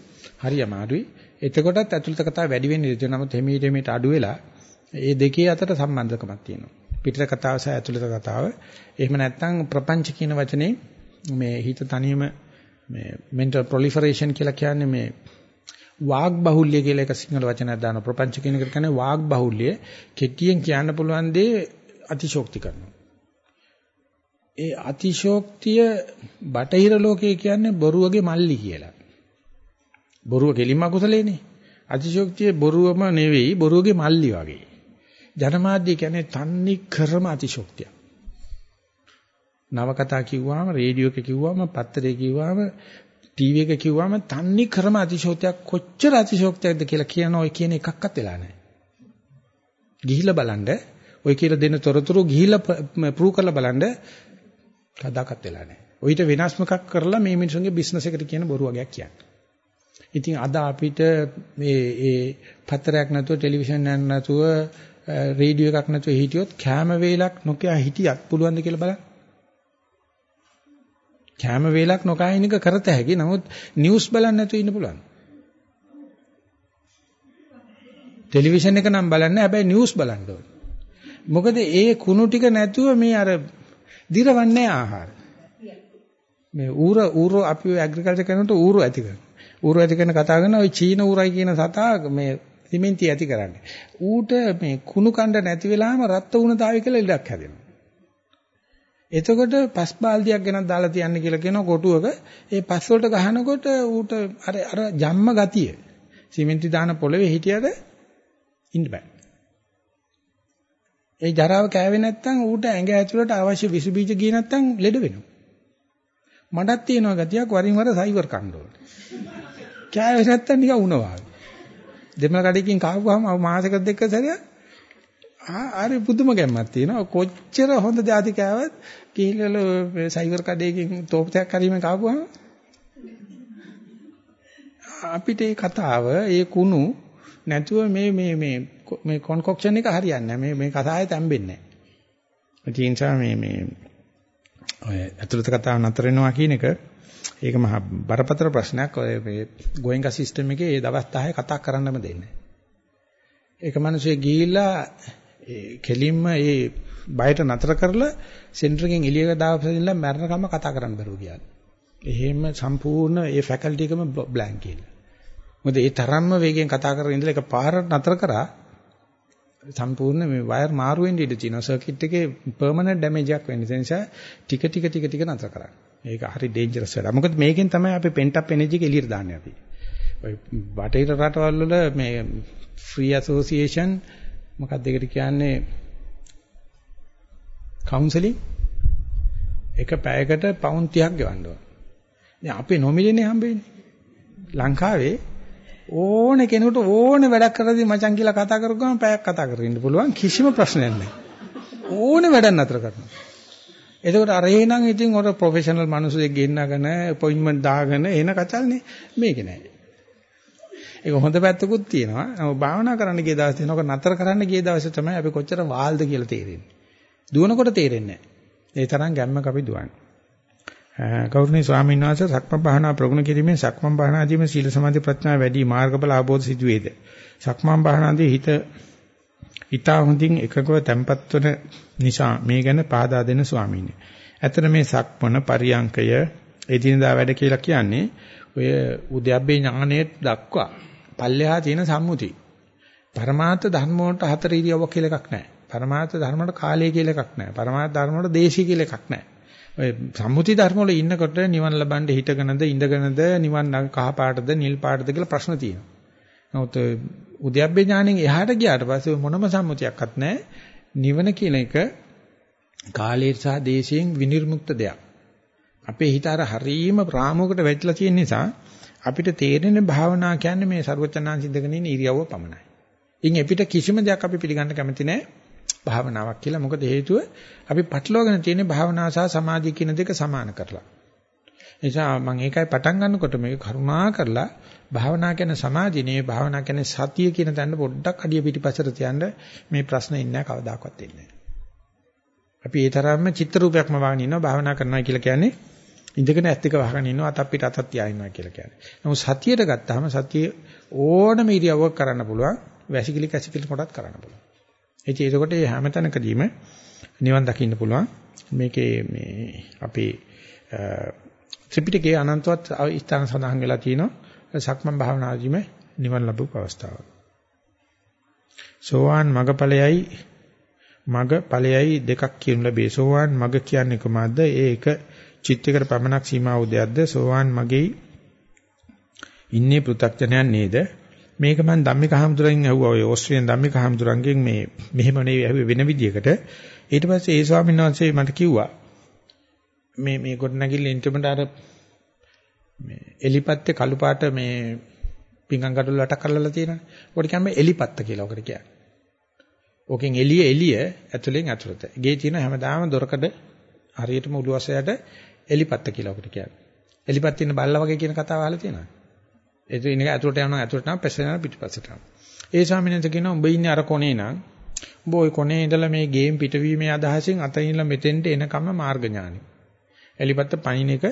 හරි අමාරුයි. එතකොටත් ඇතුළත කතාව වැඩි වෙන්නේ ඉතින් නමුත් හිමීට හිමීට අඩු වෙලා ඒ දෙකේ අතර සම්බන්ධකමක් තියෙනවා. පිටත කතාව සහ ඇතුළත කතාව. එහෙම නැත්නම් ප්‍රපංච කියන වචනේ මේ හිත තනියම මේ mental proliferation කියලා කියන්නේ මේ වාග් බහුල්‍ය කියලා එක සිංහල වචනයක් දාන ප්‍රපංච කියන එකට කියන්නේ වාග් බහුල්‍ය කෙටියෙන් කියන්න පුළුවන් දේ අතිශෝක්ති කරනවා. ඒ අතිශෝක්තිය බටහිර ලෝකයේ කියන්නේ බොරුවගේ මල්ලි කියලා. බොරුව කෙලින්ම අකුසලේනේ. අතිශෝක්තිය බොරුවම නෙවෙයි බොරුවගේ මල්ලි වගේ. ජනමාධ්‍ය කියන්නේ තන්නි කරම අතිශෝක්තියක්. නවකතා කිව්වම රේඩියෝ එක කිව්වම පත්තරේ කිව්වම ටීවී එක කිව්වම තන්නි ක්‍රම අතිශෝක්තියක් කොච්චර අතිශෝක්තියක්ද කියලා කියන ඔය කියන එකක්වත් වෙලා නැහැ. ගිහිල්ලා බලන්න ඔය කියලා දෙන තොරතුරු ගිහිල්ලා ප්‍රූව් කරලා බලන්න කදාකත් වෙලා නැහැ. ඔయిత වෙනස් මොකක් කරලා මේ මිනිසුන්ගේ බිස්නස් එකට කියන බොරු වගේක් කියන්නේ. ඉතින් අද අපිට මේ ඒ පත්‍රයක් නැතුව ටෙලිවිෂන් එකක් නැතුව රේඩියෝ එකක් නැතුව හිටියොත් කැම වේලක් නොකිය හිටියත් පුළුවන් ද කියලා බලන්න. කැම වේලක් නොකයින් එක කරත හැකි. නමුත් නිවුස් බලන්න නැතුව ඉන්න පුළුවන්. ටෙලිවිෂන් එක නම් බලන්නේ හැබැයි නිවුස් බලන්න ඕනේ. මොකද ඒ කුණු ටික නැතුව මේ අර දිරවන්නේ ආහාර. මේ ඌර ඌර අපි ඇග්‍රිකල්චර් කරනකොට ඌර ඇති කරනවා. ඌර ඇති කරන කතා කරන ওই චීන ඌරයි කියන සතා මේ සිමෙන්ති ඇති කරන්නේ. ඌට මේ කුණු කණ්ඩ නැති වෙලාම රත් වුණතාවය කියලා ඉලක්ක හැදෙනවා. එතකොට පස් බාල්දියක් ගෙනත් දාලා තියන්න කියලා කියන කොටුවක ඒ පස් වලට ගහනකොට ඌට අර අර ජම්ම ගතිය සිමෙන්ති දාන පොළවේ හිටියද ඉන්න බෑ. ඒ ජරාව කෑවේ නැත්නම් ඌට ඇඟ ඇතුළට අවශ්‍ය විස බීජ ගියේ නැත්නම් ලෙඩ වෙනවා. මටත් තියෙනවා ගතියක් වරින් වර සයිවර් කන්න ඕනේ. කෑවේ නැත්නම් නිකන් උනවා. දෙමළ කඩේකින් කාපුවාම මාසෙක දෙක සැරයක් ආ පුදුම ගැම්මක් තියෙනවා. කොච්චර හොඳ જાති කෑවත් ගිහිල්ලා සයිවර් කඩේකින් තෝපතයක් කරීමේ කාපුවාම අපිට මේ කතාව, ඒ කුණු නැතුව මේ මේ මේ මේ කොන්කොක්ෂන් එක හරියන්නේ නැහැ. මේ මේ කතාවේ තැම්බෙන්නේ නැහැ. ඒ නිසා මේ මේ ඔය අතුලත කතාව නතර වෙනවා කියන එක ඒක මහ බරපතල ප්‍රශ්නයක්. ඔය මේ ගෝයන්ගා සිස්ටම් එකේ ඒ දවස් 10 කතා කරන්නම දෙන්නේ. ඒක මිනිස්සේ ගිහිල්ලා කෙලින්ම ඒ බයට නතර කරලා සෙන්ටර් එකෙන් එළියට දාපස්සෙල්ලා මරණකම කතා කරන්න බැරුව ගියා. එහෙම සම්පූර්ණ ඒ ෆැකල්ටි එකම බ්ලැන්ක් කියලා. මොකද ඒ තරම්ම වේගෙන් කතා කරගෙන ඉඳලා ඒක පාරට නතර කරා සම්පූර්ණ මේ වයර් මාරු වෙන්න ඉඩ තියෙනවා සර්කිට් එකේ පර්මනන්ට් ඩැමේජ් එකක් වෙන්න නිසා ටික ටික ටික ටික නතර කරන්න. ඒක හරි ඩේන්ජරස් වැඩක්. මොකද මේකෙන් තමයි අපි පෙන්ට් අප් එනර්ජි එක එළියට දාන්නේ අපි. ඔය බටහිර රටවල් වල මේ ෆ්‍රී ඇසෝසියේෂන් මොකක්ද ඒකට කියන්නේ කවුන්සලින් එක පැයකට පවුන් 30ක් ගෙවන්න ඕන. දැන් අපේ නොමිලේනේ හම්බෙන්නේ. ලංකාවේ ඕන කෙනෙකුට ඕන වැඩක් කරද්දී මචං කියලා කතා කරගම පැයක් කතා කරගෙන ඉන්න පුළුවන් කිසිම ප්‍රශ්නයක් නැහැ. ඕන වැඩක් නතර කරනවා. එතකොට අර එහෙනම් ඉතින් ඔර ප්‍රොෆෙෂනල් මිනිස්සුෙක් ගෙන්නගෙන අපොයින්ට්මන්ට් දාගෙන එන කචල්නේ මේක නෑ. ඒක හොඳ පැත්තකුත් තියෙනවා. නමුත් භාවනා කරන්න ගිය දවසේ නෝක නතර කරන්න ගිය දවසේ තමයි අපි කොච්චර වාල්ද කියලා තේරෙන්නේ. දුවනකොට තේරෙන්නේ නැහැ. ඒ තරම් ගැම්මක අපි දුවන්නේ. ගෞරවනීය ස්වාමීන් වහන්සේ සක්මන් භාවනා ප්‍රගුණ කිරීමෙන් සක්මන් භාවනාදීම සීල සමාධි ප්‍රඥා වැඩි මාර්ගඵල ආબોධ සිදුවේද සක්මන් භාවනාදී හිත ඊතා හොඳින් එකකව තැම්පත් වන නිසා මේ ගැන පාදා දෙන ස්වාමීන් ඇතර මේ සක්මන පරියංකය එදිනදා වැඩ කියලා කියන්නේ ඔය උද්‍යප්පේ ඥානයේ දක්වා පල්ලෙහා තියෙන සම්මුති. පරමාර්ථ ධර්ම වලට හතර ඉරියව්ව කියලා එකක් නැහැ. පරමාර්ථ ධර්ම වලට කාලය කියලා එකක් නැහැ. පරමාර්ථ ධර්ම වලට දේශී කියලා එකක් නැහැ. ඔය සම්මුති ධර්ම වල ඉන්නකොට නිවන් ලබන්න හිටගෙනද ඉඳගෙනද නිවන් කහ පාටද නිල් පාටද කියලා ප්‍රශ්න තියෙනවා. නමුත් උද්‍යප්පේ ඥාණයෙන් එහාට ගියාට පස්සේ මොනම සම්මුතියක්වත් නැහැ. නිවන කියන එක කාලයේ සහ දේශයෙන් විනිර්මුක්ත දෙයක්. අපේ හිත අර හරීම රාමුවකට වැටිලා තියෙන නිසා අපිට තේරෙන භාවනා කියන්නේ මේ ਸਰවචනාංශින්දගෙන ඉන්න ඉරියව්ව පමණයි. ඉන් එපිට කිසිම දෙයක් අපි පිළිගන්න කැමති නැහැ භාවනාවක් කියලා. මොකද හේතුව අපි පටලවාගෙන තියෙන භාවනාව සහ සමාධිය කියන දෙක සමාන කරලා. නිසා මම ඒකයි පටන් ගන්නකොට මේක කරුණා කරලා භාවනා කියන සමාධිය නෙවෙයි භාවනා කියන්නේ සතිය කියන තැන පොඩ්ඩක් අඩිය පිටිපස්සට තියන්න මේ ප්‍රශ්නේ ඉන්නේ කවදාකවත් ඉන්නේ අපි ඒ තරම්ම චිත්‍ර රූපයක්ම වගේ ඉන්නවා භාවනා කරනවා කියලා කියන්නේ ඉඳගෙන ඇත් එක වහගෙන ඉන්නවා අත අපිට අතක් තියා ඉන්නවා කියලා කියන්නේ. නමුත් සතියට ගත්තාම සතිය ඕනම ඉරියව්වක් කරන්න පුළුවන්. වැසිකිලි කැසිකිලි කොටත් කරන්න පුළුවන්. ඉතින් ඒකකොට මේ හැමතැනකදීම නිවන් දකින්න පුළුවන්. මේකේ මේ අපේ ත්‍රිපිටකයේ අනන්තවත් ස්ථාන සඳහන් වෙලා තියෙනවා. සක්මන් භාවනාදීම නිවන් ලැබුව අවස්ථාව. සෝවාන් මගපලයයි මග ඵලයයි දෙකක් කියනු ලැබේ. සෝවාන් මග කියන්නේ කොහොමද? ඒක චිත්තයකට පමණක් සීමා වූ දෙයක්ද සෝවාන් මගේ ඉන්නේ පෘථග්ජනයන් නේද මේක මම ධම්මික හාමුදුරන්ගෙන් ඇහුවා ඔය ඕස්ට්‍රේලියානු ධම්මික හාමුදුරන්ගෙන් මේ මෙහෙම නෙවෙයි ඇහුවේ වෙන විදියකට ඊට පස්සේ ඒ ස්වාමීන් වහන්සේ මට කිව්වා මේ මේ ගොඩනැගිල්ල ඉන්ටර්මට අර මේ එලිපත්තේ කළු පාට මේ පිංගම් කඩොල් වට කරලා තියෙනවා. ඔකට කියන්නේ එලිපත්ත කියලා ඔකට කියන්නේ. ඕකෙන් එළිය එළිය ඇතුලෙන් ඇතුළට. ගේ තියෙන හැමදාම දොරකඩ හරියටම උළුවසයට එලිපත්ත කියලා ඔකට කියන්නේ. එලිපත් ඉන්න බල්ලා වගේ කියන කතාව අහලා තියෙනවද? ඒ ඉන්න ඇතුළට යනවා ඇතුළට යනවා පස්සේ යනවා පිටිපස්සට යනවා. ඒ ස්වාමීන් වහන්සේ කියනවා උඹ ඉන්නේ අර කොනේ නම් උඹ ওই කොනේ ඉඳලා මේ ගේම් පිටවීමේ අදහසින් අතින් ඉඳලා මෙතෙන්ට එනකම මාර්ග ඥානෙ. එලිපත්ත පණින එක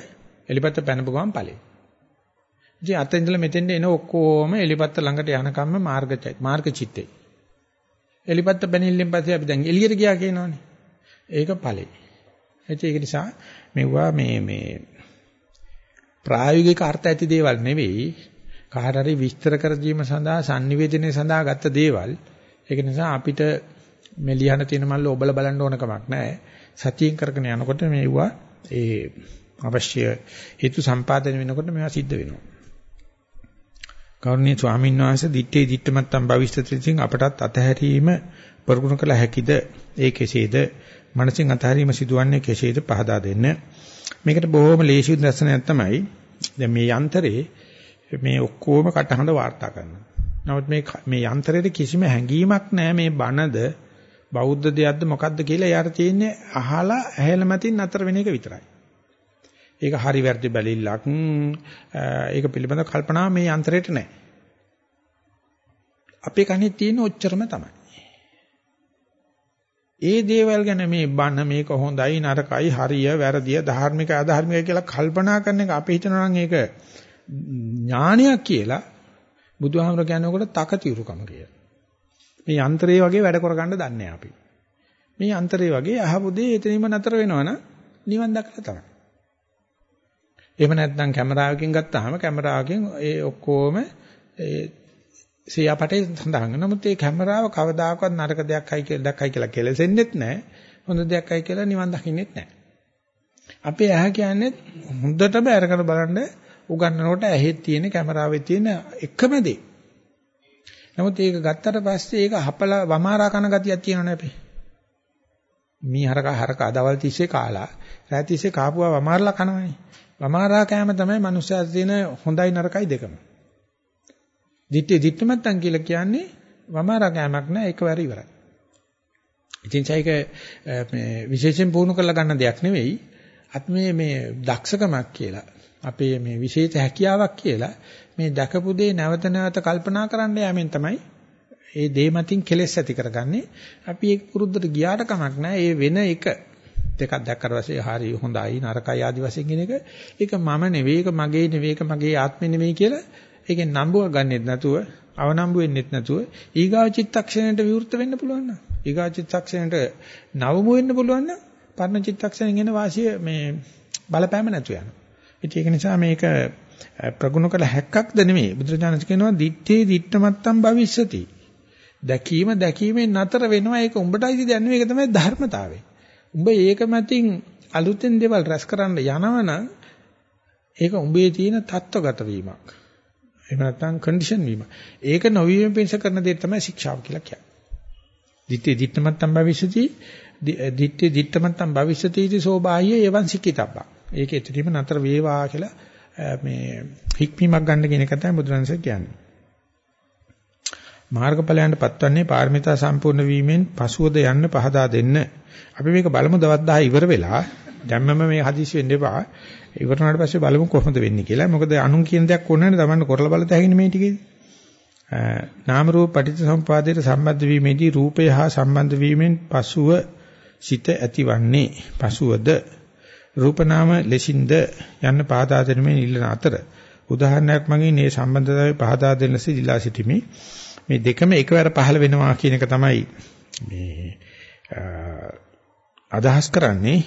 එලිපත්ත පැනපු ගමන් ඵලෙ. ඉතින් අතින් ඉඳලා මෙතෙන්ට එන ඔක්කොම එලිපත්ත ළඟට යනකම්ම මාර්ග මාර්ග චිත්තේ. එලිපත්ත පැනිල්ලෙන් පස්සේ අපි දැන් එළියට ගියා කියනවනේ. ඒක ඵලෙ. ඒක නිසා මෙවුවා මේ මේ ප්‍රායෝගික අර්ථ ඇති දේවල් නෙවෙයි කාට හරි විස්තර කර දීම සඳහා sannivedanaye සඳහා ගත්ත දේවල්. ඒක නිසා අපිට මේ ලියන තියෙන මල්ල ඔබල බලන්න ඕන කමක් නැහැ. සතියෙන් කරගෙන යනකොට මේවා ඒ අවශ්‍ය හේතු සම්පාදනය වෙනකොට මේවා සිද්ධ වෙනවා. කෞර්ණීය ස්වාමීන් වහන්සේ දිත්තේ දිත්තමත්තම් භවිෂ්‍යත්‍රිසින් අපටත් අතහැරීම පරිගුණ කළ හැකිද? ඒ කෙසේද? මනසින් අතහැරීම සිදුවන්නේ කෙසේද පහදා දෙන්න. මේකට බොහොම ලේසි දර්ශනයක් තමයි. දැන් මේ යන්ත්‍රේ මේ ඔක්කොම කටහඬ වාර්තා කරනවා. නමුත් මේ මේ යන්ත්‍රයේ කිසිම හැඟීමක් නැහැ මේ බණද බෞද්ධ දෙයක්ද මොකක්ද කියලා එයාට තියෙන්නේ අහලා ඇහෙල මතින් අතර වෙන එක විතරයි. ඒක හරි වැරදි බැලිල්ලක් ඒක පිළිබඳව කල්පනාව මේ යන්ත්‍රයට නැහැ. අපේ කනේ තියෙන ඔච්චරම තමයි. ඒ දේවල් ගැන මේ බන මේක හොඳයි නරකයි හරිය වැරදිය ධාර්මික අධාර්මික කියලා කල්පනා කරන එක අපි හිතනවා නම් ඒක ඥානයක් කියලා බුදුහාමර කියනකොට තකතිරුකම කියලා. මේ යන්ත්‍රයේ වගේ වැඩ කරගන්න දන්නේ අපි. මේ යන්ත්‍රයේ වගේ අහපු දේ එතනින්ම නතර වෙනවනම් නිවන් දක්ලා තමයි. එහෙම නැත්නම් කැමරාවකින් ගත්තාම කැමරාවකින් ඒ ඔක්කොම ඒ සියාපටේ සඳහන් වෙනවා. නමුත් මේ කැමරාව කවදාකවත් නරක දෙයක්යි කියලා දැක්කයි කියලා කෙලසෙන්නෙත් නැහැ. හොඳ දෙයක්යි කියලා නිවන් දකින්නෙත් නැහැ. අපේ ඇහැ කියන්නේ හොඳටම අරගෙන බලන්න උගන්නනකොට ඇහෙත් තියෙන කැමරාවේ තියෙන එකම දේ. නමුත් ඒක ගත්තට පස්සේ ඒක හපලා වමාරා කන ගතියක් තියෙනවනේ අපේ. මී හරක හරක දවල් තිස්සේ කාලා රාත් තිස්සේ කාපුවා වමාරලා කනවනේ. වමාරා කෑම තමයි මනුස්සයාට තියෙන හොඳයි නරකයි දෙකම. දිත්තේ දිත්තමත්තන් කියලා කියන්නේ වමාරා කෑමක් නෑ එකවර ඉවරයි. ඉතින් ඒක මේ විශේෂයෙන් පුහුණු කරලා ගන්න දෙයක් නෙවෙයි. අත් මේ මේ දක්ෂකමක් කියලා අපේ මේ විශේෂ හැකියාවක් කියලා මේ දැකපු දේ නැවත නැවත කල්පනා කරන්න යෑමෙන් තමයි ඒ දේ මතින් කෙලෙස් ඇති කරගන්නේ. අපි ඒක පුරුද්දට ගියාට කමක් නැහැ. ඒ වෙන එක දෙකක් දැක්කට පස්සේ හරි හොඳයි නරකයි ආදි වශයෙන් කියන එක ඒක මම නෙවෙයි ඒක මගේ නෙවෙයි ඒක මගේ ආත්මෙ නෙවෙයි කියලා ඒකෙන් නම්බුවක් ගන්නෙත් නැතුව අවනම්බු වෙන්නෙත් නැතුව ඊගා චිත්තක්ෂණයට විවෘත වෙන්න පුළුවන් නම් ඊගා චිත්තක්ෂණයට නවමු වෙන්න පුළුවන් නම් පරණ චිත්තක්ෂණයෙන් එන වාසිය මේ බලපෑම නැතු යනවා. ඉතින් ඒක නිසා මේක ප්‍රගුණ කළ හැක්කක්ද නෙමෙයි. බුදුරජාණන් කියනවා දිත්තේ දිට්ඨමත්තම් භවිස්සති. දැකීම දැකීමෙන් නතර වෙනවා. ඒක උඹටයි දැනෙන්නේ. ඒක තමයි ධර්මතාවය. උඹ ඒක මතින් අලුතෙන් දේවල් රැස් කරන්න යනවනම් ඒක උඹේ තියෙන தত্ত্বගත වීමක්. එහෙම නැත්නම් කන්ඩිෂන් වීම. ඒක නොවීම පිණිස කරන දේ තමයි ශික්ෂාව කියලා කියන්නේ. දිත්තේ දිට්ඨමත්තම් භවිස්සති. දිත්තේ දිට්ඨමත්තම් භවිස්සති ඉති සෝබාහ්‍ය එවං සික්කිතබ්බා. ඒක එතනදීම නතර වේවා කියලා මේ හික්මීමක් ගන්න කියන එක තමයි බුදුරජාණන්සේ කියන්නේ. මාර්ගඵලයන්ට පත්වන්නේ පාරමිතා සම්පූර්ණ වීමෙන් පසුවද යන්න පහදා දෙන්න. අපි මේක බලමු දවස් 10 ඉවර වෙලා දැම්මම මේ හදිසි වෙන්න එපා. ඉවරනාට පස්සේ බලමු කොහොමද වෙන්නේ කියලා. මොකද අනුන් කියන දෙයක් ඕනේ නැහැ. තමන්න කරලා බලත හැකිනේ මේ ටිකේදී. නාම රූප පටිච්චසමුපාදයට සම්බන්ධ වීමේදී රූපය හා සම්බන්ධ වීමෙන් පසුව සිත ඇතිවන්නේ. පසුවද රූප නාම ලෙසින්ද යන්න පහදා දෙනමින් ඉල්ලන අතර උදාහරණයක් මගින් මේ සම්බන්ධතාවය පහදා දෙන්න සිදලා සිටිමි. මේ දෙකම එකවර පහළ වෙනවා කියන එක තමයි මේ අදහස් කරන්නේ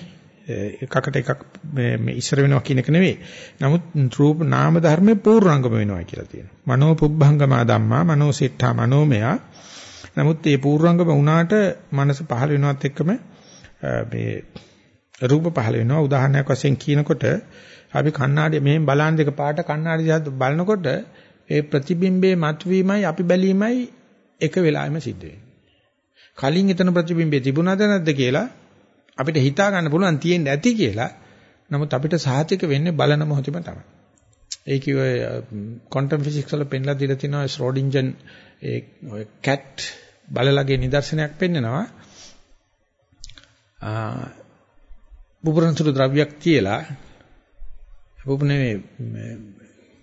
එකකට එකක් මේ ඉස්සර වෙනවා කියන එක නෙවෙයි. නමුත් රූප නාම ධර්මේ පූර්ණංගම වෙනවා කියලා තියෙනවා. මනෝ පුබ්බංගමා ධම්මා මනෝ සිට්ඨා මනෝමය. නමුත් මේ පූර්ණංගම වුණාට මනස පහළ වෙනවත් එක්කම මේ රූප පහළ වෙනවා. උදාහරණයක් වශයෙන් කියනකොට අපි කණ්ණාඩිය මෙහෙන් බලන් දෙක පාට කණ්ණාඩිය දිහා බලනකොට ඒ ප්‍රතිබිම්බේ මතුවීමයි අපි බැලීමයි එක වෙලාවෙම සිද්ධ වෙන්නේ. කලින් එතන ප්‍රතිබිම්බේ තිබුණාද නැද්ද කියලා අපිට හිතා ගන්න පුළුවන් තියෙන්න ඇති කියලා. නමුත් අපිට සාහිතික වෙන්නේ බලන මොහොතේම තමයි. ඒ කිව්වේ ක්වොන්ටම් ෆිසික්ස් වල පෙන්ලා දීලා තිනවා ශ්‍රෝඩින්ජන් ඒ ඔය කැට් බලලගේ නිදර්ශනයක් පෙන්නනවා. ආ බුබුරන්සුළු ද්‍රව්‍යයක් තියලා බුබුනේ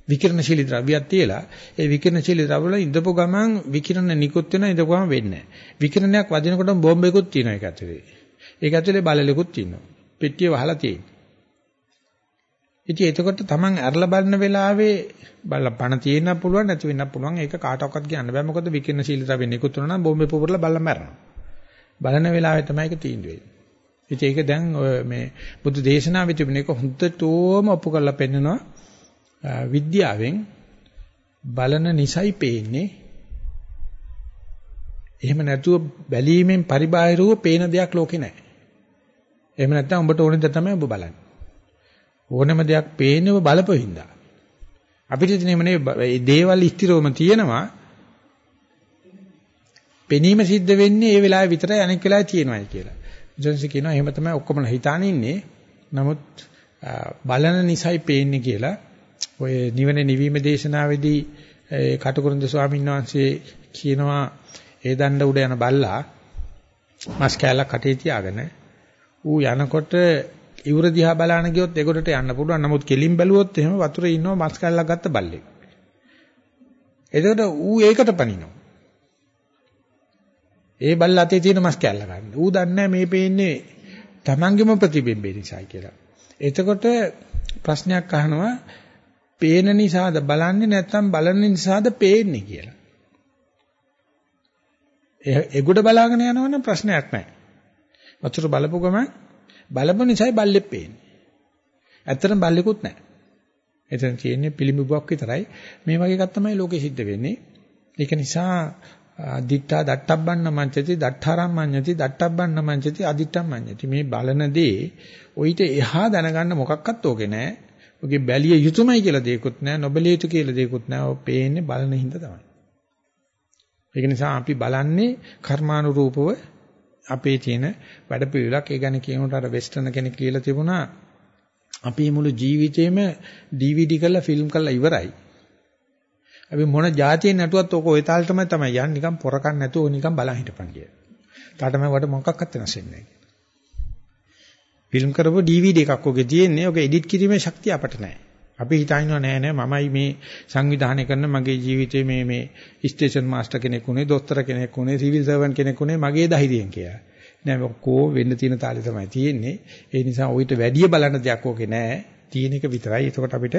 විකිරණශීලී ද්‍රව්‍යයක් තියලා ඒ විකිරණශීලී ද්‍රව්‍ය වල ඉඳපු ගමන් විකිරණ නිකුත් වෙනවා ඉඳපු ගමන් වෙන්නේ නැහැ. විකිරණයක් වදිනකොට බෝම්බයකුත් තියෙනවා ඒක ඇතුලේ. ඒක ඇතුලේ බලලෙකුත් තියෙනවා. පෙට්ටිය වහලා තියෙනවා. ඉතින් එතකොට Taman ඇරලා බලන වෙලාවේ බල පණ තියෙන්න පුළුවන් නැති වෙන්න පුළුවන් ඒක කාටවත් කියන්න බෑ මොකද විකිරණශීලී ද්‍රව්‍ය නිකුත් වුණා නම් බෝම්බේ පුපුරලා බලලා මැරෙනවා. බලන වෙලාවේ තමයි ඒක තීන්දුව වෙන්නේ. ඉතින් ඒක දැන් මේ බුදු දේශනාවේ තිබුණ එක හොඳටම ඔප්පු කරලා පෙන්නනවා විද්‍යාවෙන් බලන නිසයි පේන්නේ එහෙම නැතුව බැලීමෙන් පරිබාහිරව පේන දෙයක් ලෝකේ නැහැ. එහෙම නැත්නම් උඹට ඕනේ ද තමයි ඔබ බලන්නේ. ඕනම දෙයක් පේන්නේ ඔබ බලපොහින්දා. අපිට ඉතින් මේ දේවල් ස්ථිරවම තියෙනවා. පෙනීම සිද්ධ වෙන්නේ ඒ වෙලාවේ විතරයි අනෙක් වෙලාවේ තියෙනවායි කියලා. ජොන්සි කියනවා එහෙම තමයි ඔක්කොම හිතාන ඉන්නේ. නමුත් බලන නිසයි පේන්නේ කියලා. ඔය නිවන නිවීම දේශනාවේදී ඒ කටුකුරුන්ද ස්වාමීන් වහන්සේ කියනවා ඒ දණ්ඩ උඩ යන බල්ලා මස් කෑල්ලක් කටේ තියාගෙන ඌ යනකොට ඉවුර දිහා බලාන ගියොත් ඒකට යන්න පුළුවන්. නමුත් කෙලින් බැලුවොත් එහෙම වතුරේ ඉන්නව මස් කෑල්ලක් ගත්ත බල්ලෙක්. එතකොට ඌ ඒකට පනිනවා. ඒ බල්ල අතේ තියෙන මස් කෑල්ල ගන්න. ඌ දන්නේ මේ පේන්නේ තමන්ගේම ප්‍රතිබිම්බේ නිසායි කියලා. එතකොට ප්‍රශ්නයක් අහනවා පේන නිසාද බලන්නේ නැත්නම් බලන නිසාද පේන්නේ කියලා. එගොඩ බලාගෙන යනවනම් ප්‍රශ්නයක් නැහැ. වතුර බලපු ගමන් බලපු නිසායි බල්ලෙක් පේන්නේ. ඇත්තටම බල්ලෙකුත් නැහැ. එතන තියෙන්නේ පිළිඹුවක් විතරයි. මේ වගේ එකක් තමයි ලෝකෙ සිද්ධ වෙන්නේ. ඒක නිසා දිට්ඨා දට්ටබ්බන්න මංචති දට්ඨාරම් මඤ්ඤති දට්ටබ්බන්න මංචති අදිට්ඨම් මඤ්ඤති මේ බලන දේ ඔయిత එහා දැනගන්න මොකක්වත් ඕකේ නැහැ. ඔගේ බැලිය යුතුයමයි කියලා දෙයක්වත් නැහැ. නොබැලිය යුතු කියලා දෙයක්වත් නැහැ. ඔය පේන්නේ බලන හින්දා තමයි. ඒක නිසා අපි බලන්නේ කර්මානුරූපව අපේ තියෙන වැඩපිළිවෙලක්. ඒ ගැන කියනකොට අර වෙස්ටර්න් කෙනෙක් කියලා තිබුණා අපි මුළු ජීවිතේම DVD කරලා ෆිල්ම් කරලා ඉවරයි. අපි මොන જાතියෙන් නැටුවත් ඔක ওই තාල තමයි තමයි යන්නේ නිකන් පොරකන් නැතුව නිකන් බලන් හිටපන් කියලා. තාටම වට මොකක්වත් වෙනස් වෙන්නේ නැහැ. ෆිල්ම් කරපු DVD එකක් ඔගේ තියෙන්නේ. ඔක එඩිට් කිරීමේ ශක්තිය අපට නැහැ. අපි හිතනවා නෑ නෑ මමයි මේ සංවිධානය කරන මගේ ජීවිතේ මේ මේ ස්ටේෂන් මාස්ටර් කෙනෙක් උනේ, දොස්තර කෙනෙක් උනේ, සිවිල් සර්වන් කෙනෙක් උනේ මගේ ධෛර්යයෙන් කියලා. නෑ ඔක්කොම වෙන්න තියෙන තාලේ තමයි තියෙන්නේ. ඒ නිසා ඔయిత වැඩි බලන දෙයක් ඔගේ නෑ. තියෙන එක විතරයි. ඒකට අපිට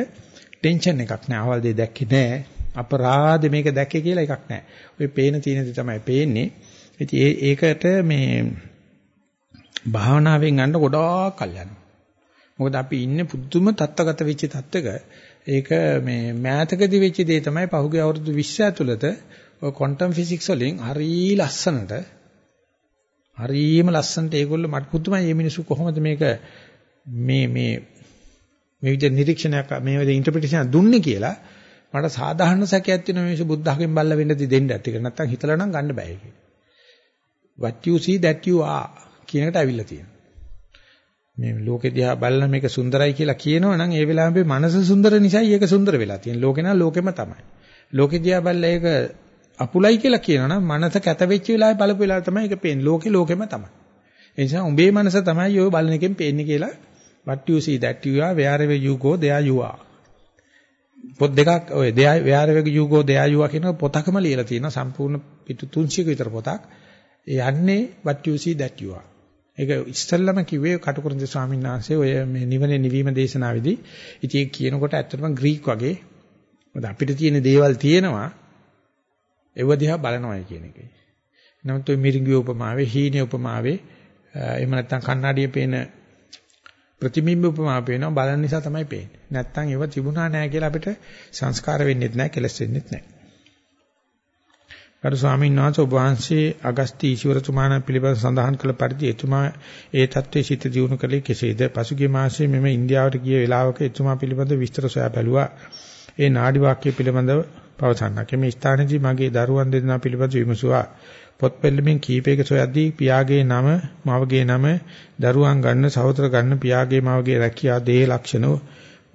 ටෙන්ෂන් එකක් නෑ. අවල් දෙයක් දැක්කේ නෑ. අපරාධ මේක දැක්කේ කියලා එකක් නෑ. ඔය පේන තියෙන දේ තමයි පේන්නේ. ඉතින් ඒකට මේ භාවනාවෙන් ගන්න ගොඩාක් කල් යනවා. මොකද අපි ඉන්නේ පුදුම තත්ත්වගත වෙච්ච තත්ත්වක ඒක මේ මෑතකදී වෙච්ච දේ තමයි පහුගිය අවුරුදු 20 ඇතුළත ඔය ක්වොන්ටම් ෆිසික්ස් වලින් හරි ලස්සනට හරිම ලස්සනට ඒගොල්ලෝ මට පුදුමයි මේ මිනිස්සු කොහොමද මේක මේ මේ මේ විදිහ නිරීක්ෂණයක් මේ විදිහ ඉන්ටර්ප්‍රිටේෂන් දුන්නේ කියලා මට සාධාරණ සැකයක් තියෙනවා මේ මිනිස්සු බුද්ධ학ෙන් බල්ල වෙන්න දෙන්න ඇති කියලා නැත්තම් හිතලා නම් ගන්න බෑ ඒක. what you see that you are කියන එකට අවිල්ල තියෙනවා. මේ ලෝකෙ දිහා බලන මේක සුන්දරයි කියලා කියනවා නම් ඒ වෙලාවේ මනස සුන්දර නිසායි ඒක සුන්දර වෙලා තියෙන්නේ. ලෝකේ නම් ලෝකෙම තමයි. ලෝකෙ දිහා බලලා ඒක අපුලයි කියලා කියනවා නම් මනස කැත වෙච්ච වෙලාවේ බලපු වෙලාව තමයි ඒක පේන්නේ. ලෝකේ ලෝකෙම තමයි. ඒ නිසා උඹේ මනස තමයි ඔය බලන එකෙන් පේන්නේ කියලා what you see that you are wherever you go there you are. පොත් දෙකක් ඔය wherever you go there you are කියන පොතකම ලියලා තියෙනවා සම්පූර්ණ පිටු 300ක විතර පොතක්. යන්නේ what you see that you are. ඒක ඉස්සල්ලාම කිව්වේ කටුකුරුන්ද ස්වාමීන් වහන්සේ ඔය මේ නිවනේ නිවීම දේශනාවේදී ඉතින් ඒක කියනකොට ඇත්තටම ග්‍රීක් වගේ මොකද අපිට තියෙන දේවල් තියෙනවා ඒව දිහා බලනවායි කියන එකයි. නමුත් ඔය මිරිඟුවේ උපමාවේ හීනේ උපමාවේ එහෙම නැත්නම් කණ්ණාඩියේ පේන ප්‍රතිබිම්බ උපමාව පේනවා බලන නිසා තමයි පේන්නේ. නැත්නම් ඒව තිබුණා නැහැ කියලා අපිට සංස්කාර වෙන්නෙත් නැහැ කෙලස් වෙන්නෙත් නැහැ. ගරු ස්වාමීන් වහන්සේ ඔබ වහන්සේ අගස්ති ඊශ්වරතුමාණන් පිළිබඳ සඳහන් කළ පරිදි එතුමා ඒ தત્ත්වයේ සිට දියුණු කළේ කෙසේද? පසුගිය මාසයේ මෙම ඉන්දියාවට ගිය වෙලාවක එතුමා පිළිබඳ විස්තර සොයා බැලුවා. ඒ නාඩි වාක්‍ය පිළිබඳව පවසන්නක්. මේ ස්ථානයේදී මගේ දරුවන් දෙදෙනා පිළිබඳව විමසුවා. පොත් පෙළමින් කීපයක සොයද්දී පියාගේ නම, මවගේ නම, දරුවන් ගන්න, සහෝදර ගන්න, පියාගේ මවගේ රැකියා දේ ලක්ෂණ,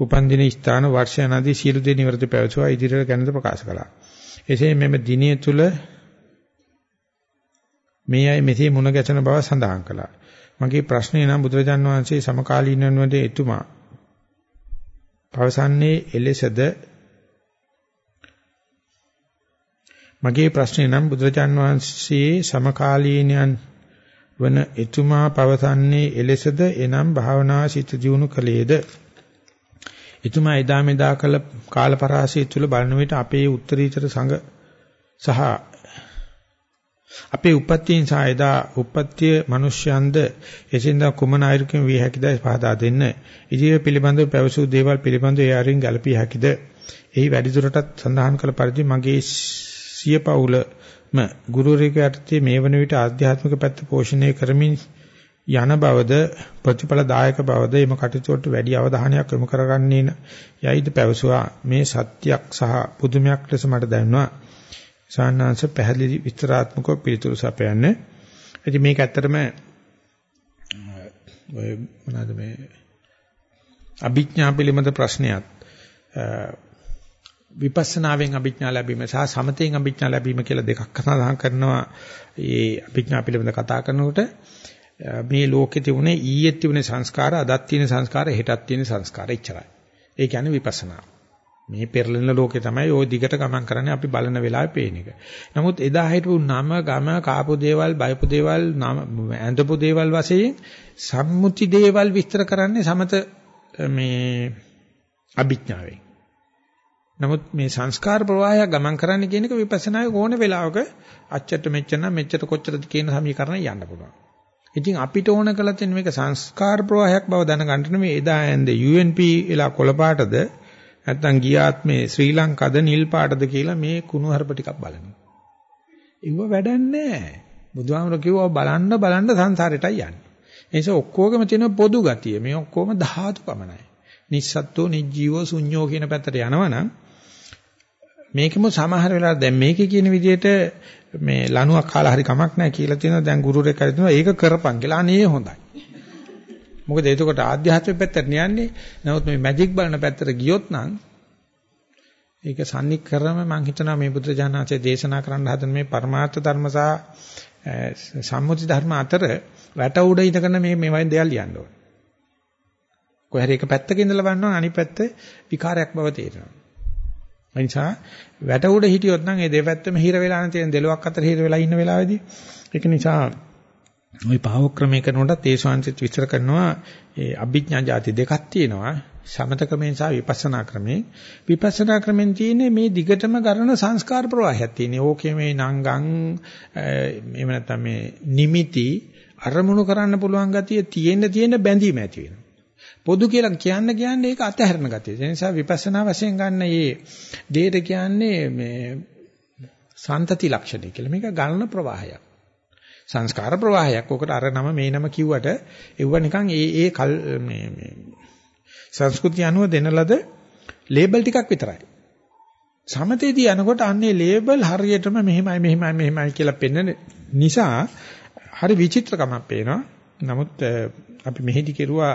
උපන්දින ස්ථාන, වර්ෂ යනාදී සියලු දේ නිවර්ත පැවසුවා. ඉදිරියට ගැනද ප්‍රකාශ කළා. එසේ මෙම දිනිය තුල මේ අය මෙසේ මුණ ගැසෙන බව සඳහන් කළා. මගේ ප්‍රශ්නේ නම් බුදුරජාන් වහන්සේ සමකාලීන වනදී එතුමා පවසන්නේ එලෙසද මගේ ප්‍රශ්නේ නම් බුදුරජාන් වහන්සේ සමකාලීනයන් වන එතුමා පවසන්නේ එලෙසද එනම් භාවනා සිත දියුණු කලේද එතුමා එදා මෙදා කළ කාලපරාසය තුළ බලන විට අපේ උත්තරීතර සංඝ සහ අපේ උපත්යෙන් සහ එදා උපත්ය මිනිස්යන්ද එසෙන්දා කුමන ආයුර්කම් විය හැකිදයි පහදා දෙන්න. ඉදිරිය පිළිබඳව පැවසූ දේවල් පිළිබඳව ඒ අරින් ගැළපී හැකිද? එහි වැඩිදුරටත් සඳහන් කළ පරිදි මගේ සිය පවුලම ගුරුවරයෙකු යටතේ මේ වන විට ආධ්‍යාත්මික පැත්ත පෝෂණය කරමින් යන බවද ප්‍රතිඵලදායක බවද එම කටයුතු වලට වැඩි අවධානයක් යොමු කරගන්නේ යයිද පැවසුවා. මේ සත්‍යයක් සහ පුදුමයක් ලෙස මට දැනුණා. සාන්නාංශ පැහැදිලි විස්තරාත්මකව පිළිතුරු සපයන්නේ. ඉතින් මේක ඇත්තටම ඔය මොනවාද මේ අභිඥා පිළිබඳ ප්‍රශ්නයක්. විපස්සනාවෙන් අභිඥා ලැබීම සහ සමතෙන් අභිඥා ලැබීම කියලා දෙකක් සඳහන් කරනවා. ඒ අභිඥා පිළිබඳ කතා කරනකොට මේ ලෝකේ තිබුණේ ඊයේ තිබුණේ සංස්කාර අදත් තියෙන සංස්කාර හෙටත් තියෙන සංස්කාර එච්චරයි. ඒ කියන්නේ විපස්සනා. මේ පෙරලෙන ලෝකේ තමයි ওই දිගට ගමන් කරන්නේ අපි බලන වෙලාවේ පේන එක. නමුත් එදා හිටපු නම ගම කාපු දේවල් බයපු දේවල් ඇඳපු දේවල් වශයෙන් සම්මුති දේවල් විස්තර කරන්නේ සමත මේ අභිඥාවෙන්. නමුත් මේ සංස්කාර ප්‍රවාහය ගමන් කරන්න කියන එක විපස්සනායේ ඕන වෙලාවක අච්චට මෙච්චර මෙච්චර කොච්චරද කියන සමීකරණ යන්න පුළුවන්. ඉතින් අපිට ඕන කළ තියෙන මේක සංස්කාර ප්‍රවාහයක් බව දැනගන්න නෙමෙයි එදා ඇන්දේ UNP එලා කොළපාටද නැත්නම් ගියාත්මේ ශ්‍රී ලංකාද නිල් පාටද කියලා මේ කුණු හරප ටිකක් බලන්න. ඒව වැඩක් නැහැ. බුදුහාමර කිව්වා බලන්න බලන්න සංසාරෙටයි යන්නේ. ඒ නිසා ඔක්කොගම තියෙන පොදු ගතිය. මේ ඔක්කොම ධාතු පමණයි. නිස්සත්තු නිජ්ජීවෝ ශුඤ්ඤෝ කියන පැත්තට යනවනම් මේකෙම සමහර වෙලාවට දැන් මේකේ කියන විදිහට මේ ලණුවක් කාලා හරි කමක් නැහැ කියලා තියෙනවා. දැන් ගුරුරෙක් හරි තියෙනවා. ඒක කරපන් කියලා. අනේ හොඳයි. මොකද එතකොට ආධ්‍යාත්මික පැත්තට යන්නේ නමුත් මේ මැජික් බලන පැත්තට ගියොත් නම් ඒක සම්නික්‍රම මම හිතනවා මේ බුද්ධ ඥානසේ දේශනා කරන්න හදන මේ පරමාර්ථ ධර්ම සහ සම්මුති ධර්ම අතර වැට උඩ ඉඳගෙන මේ මේ වගේ දේවල් ලියන්න ඕනේ. කොහේ හරි එක පැත්තක ඉඳලා බලනවා අනිත් පැත්ත විකාරයක් බව තේරෙනවා. ඒ නිසා වැට උඩ හිටියොත් නම් ඒ දෙපැත්තම හිර වෙලා නැති වෙන දෙලොක් අතර හිර වෙලා ඉන්න වෙලාවේදී ඒක නිසා ওই පාවොක්‍රමයේ කරනකොටත් ඒ ශාන්තිත් විස්තර කරනවා ඒ අභිඥා જાති දෙකක් තියෙනවා සමත ක්‍රමයෙන් සහ විපස්සනා ක්‍රමයෙන් විපස්සනා ක්‍රමෙන් තියෙන්නේ මේ දිගටම කරන සංස්කාර ප්‍රවාහයක් තියෙන. ඕකේ මේ නංගං එහෙම නැත්නම් මේ නිමිති අරමුණු කරන්න පුළුවන් ගතිය තියෙන තියෙන බැඳීම ඇති වෙනවා. පොදු කියලා කියන්න කියන්නේ ඒක අතහැරන ගතිය. ඒ නිසා විපස්සනා වශයෙන් ගන්න මේ දෙයට කියන්නේ මේ සන්තති ලක්ෂණය කියලා. මේක ගලන ප්‍රවාහයක්. සංස්කාර ප්‍රවාහයක්. ඔකට අර නම මේ නම කිව්වට ඒව නිකන් ඒ ඒ කල් මේ මේ සංස්කෘතිය අනුව දෙන ලද ලේබල් ටිකක් විතරයි. සමතේදී යනකොට අන්නේ ලේබල් හරියටම මෙහෙමයි මෙහෙමයි මෙහෙමයි කියලා පෙන්වන නිසා හරි විචිත්‍රකමක් පේනවා. නමුත් අපි මෙහෙදි කෙරුවා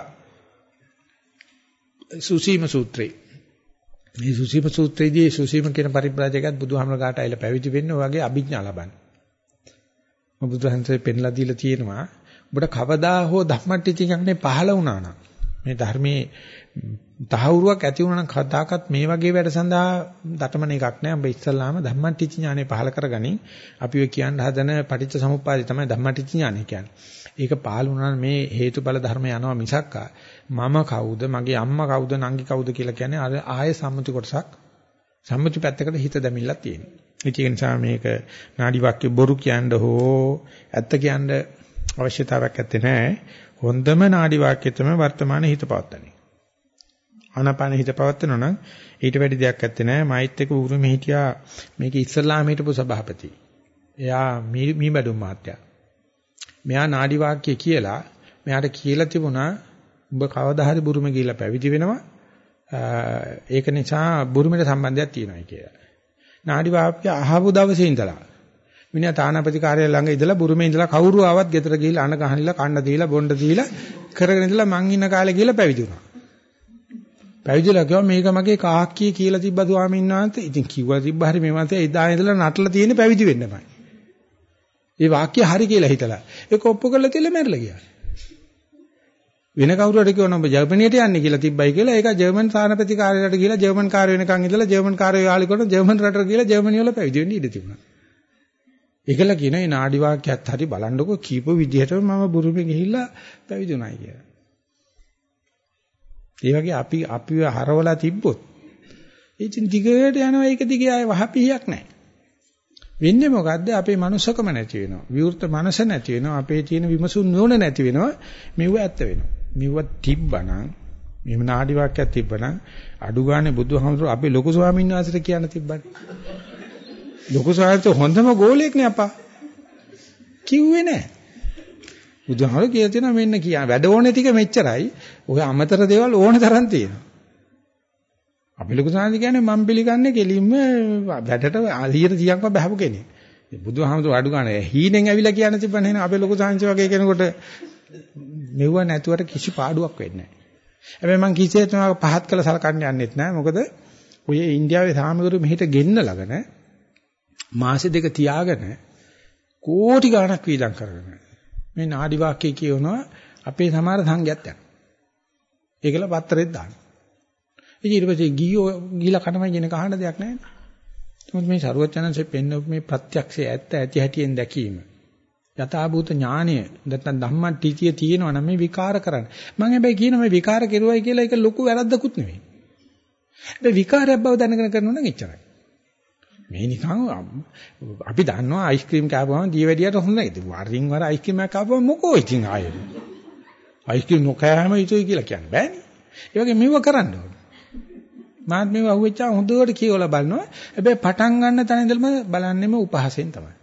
සුසීම සූත්‍රේ. මේ සුසීම සූත්‍රයේදී සුසීම කියන පරිබ්‍රාජකයත් බුදුහාමර ගාට ඇවිල්ලා පැවිදි වෙන්න ඔයගේ අභිඥා ලබන්න. බුදුහන්සේ පෙන්ලා දීලා තියෙනවා ඔබට කවදා හෝ ධම්මටිචි ඥානේ පහළ වුණා නම් මේ ධර්මයේ තහවුරුවක් ඇති වුණා නම් කදාකත් මේ වගේ වැඩ සඳහා දතමන එකක් නෑ. ඔබ ඉස්සල්ලාම ධම්මටිචි ඥානේ පහළ කරගනි. අපි ඔය කියන්න හදන පටිච්ච සමුප්පාදේ තමයි ධම්මටිචි ඥානේ කියන්නේ. ඒක පහළ වුණා මේ හේතුඵල ධර්ම යනවා මිසක් මම කවුද මගේ අම්මා කවුද නංගි කවුද කියලා කියන්නේ අර ආයේ සම්මුති කොටසක් සම්මුති පැත්තකට හිත දැමිලා තියෙනවා. ඒක නිසා මේක නාඩි වාක්‍ය බොරු කියන්න හෝ ඇත්ත කියන්න අවශ්‍යතාවයක් නැත්තේ නෑ. හොඳම නාඩි වාක්‍ය තමයි වර්තමාන හිත පවත්තන්නේ. ආනාපාන හිත පවත්වනවා නම් ඊට වැඩි දෙයක් නැත්තේ නෑ. මයිත් එක උරුමෙ හිටියා මේක ඉස්සල්ලාම හිටපු සභාපති. එයා මී බඩුම් මාත්‍යා. මෙයා නාඩි වාක්‍ය කියලා මෙයාට කියලා තිබුණා උඹ කවදා හරි බුරුමේ ගිහිල්ලා පැවිදි වෙනවා. ඒක නිසා බුරුමේට සම්බන්ධයක් තියෙනවා කියලා. නාඩි වාක්‍ය අහපු දවසේ ඉඳලා මිනිහා තානාපති කාර්යාලය ළඟ ඉඳලා බුරුමේ ඉඳලා කවුරු ආවත් ගෙදර ගිහිල්ලා අන ගහනilla කන්න දීලා බොණ්ඩ දීලා කරගෙන ඉඳලා මං ඉන්න කාලේ ගිහිල්ලා පැවිදි වුණා. පැවිදිලා කිව්වා මේක මගේ කාක්කිය කියලා තිබ්බ ස්වාමීන් වහන්සේ. ඉතින් කිව්වා තිබ්බ හරි මේ මාතේ එදා ඉඳලා නටලා තියෙන පැවිදි වෙන්නමයි. ඒ වාක්‍ය හරි කියලා හිතලා. ඒක ඔප්පු කරලා තියලා මැරලා ගියා. වෙන කවුරු හරි කියනවා ඔබ ජර්මනියට යන්නේ කියලා තිබ්බයි කියලා ඒක ජර්මන් තානාපති කාර්යාලයට ගිහලා ජර්මන් කාර්ය වෙනකන් ඉඳලා ජර්මන් කාර්ය යාලි කරන ජර්මන් රටට ගිහලා ජර්මනිය වල පැවිදි වෙන්න ඉඩ තිබුණා. ඒකල කියන මේ නාඩි වාක්‍යයත් හරි බලන්නකො කීප විදිහටම මම බුරුමේ ගිහිල්ලා පැවිදි වුණායි කියලා. ඒ වගේ අපි අපිව හරවලා තිබ්බොත් ඉතින් දිගට යනවා ඒක දිගේ ආය වහපියක් නැහැ. වෙන්නේ මොකද්ද අපේ මනුස්සකම නැති වෙනවා. විවෘත මනස නැති වෙනවා. අපේ තියෙන විමසුම් නෝන නැති වෙනවා. මෙව ඇත්ත වෙනවා. මෙව තිබ්බනම් මෙහෙම නාඩි වාක්‍යයක් තිබ්බනම් අඩු ගානේ බුදුහාමුදුරුවෝ අපේ ලොකු ස්වාමීන් වහන්සේට කියන්න තිබ්බනේ. ලොකු සාහිත්‍ය හොඳම ගෝලයක් නේ අපා. කිව්වේ නෑ. බුදුහාමුදුරුවෝ කියලා තියෙනවා මෙන්න කියන වැඩ ඕනේ ටික මෙච්චරයි. ඔය අමතර දේවල් ඕන තරම් තියෙනවා. අපි ලොකු සාහිත්‍ය කියන්නේ මම පිළිගන්නේ කෙලින්ම වැඩට 100%ක්ම බහපු කෙනෙක්. බුදුහාමුදුරුවෝ අඩු ගන්න හීනෙන් ඇවිල්ලා කියන්න තිබ්බනේ නේ අපේ ලොකු සාහිත්‍ය වගේ කෙනෙකුට මෙවුව නැතුවට කිසි පාඩුවක් වෙන්නේ නැහැ. හැබැයි මම කිසිසේත් පහත් කළ සලකන්න යන්නෙත් නැහැ. මොකද ඔය ඉන්දියාවේ සාමගුරු මෙහෙට ගෙන්නලාගෙන මාසෙ දෙක තියාගෙන කෝටි ගණක් වීදම් කරගෙන මේ නාඩි වාක්‍ය කියනවා අපේ සමහර සංඝයාත් යන. ඒකල පත්‍රෙත් දාන. ඉතින් ඊට පස්සේ ගියෝ ගිහිලා කනමයි කියන කහන දෙයක් නැහැ. මොකද මේ ਸਰුවචනන්සේ පෙන්වපු මේ ප්‍රත්‍යක්ෂය ඇත්ත ඇති හැටියෙන් දැකීම. යථාභූත ඥානය නැත්නම් ධම්මං ටීතිය තියෙනවා නම් මේ විකාර කරන්න. මම හැබැයි කියන මේ විකාර කෙරුවයි කියලා ඒක ලොකු වැරද්දකුත් නෙවෙයි. හැබැයි විකාරයක් බව දැනගෙන කරනවා නම් එච්චරයි. මේ නිකන් අපි දන්නවා අයිස්ක්‍රීම් කෑවම දීවැඩියට හොඳ නැහැ. ඉතින් වරින් වර අයිස්ක්‍රීම් එකක් කවම මොකෝ ඉතින් ආයෙත්. අයිස්ක්‍රීම් නොකෑම යුතුයි කියලා කියන්න බෑනේ. ඒ වගේ මෙව කරන්න ඕන. මාත් මේව අහුවෙච්චා හොඳට කියවලා බලනවා. හැබැයි පටන් ගන්න තැන ඉඳලම බලන්නෙම උපහාසයෙන් තමයි.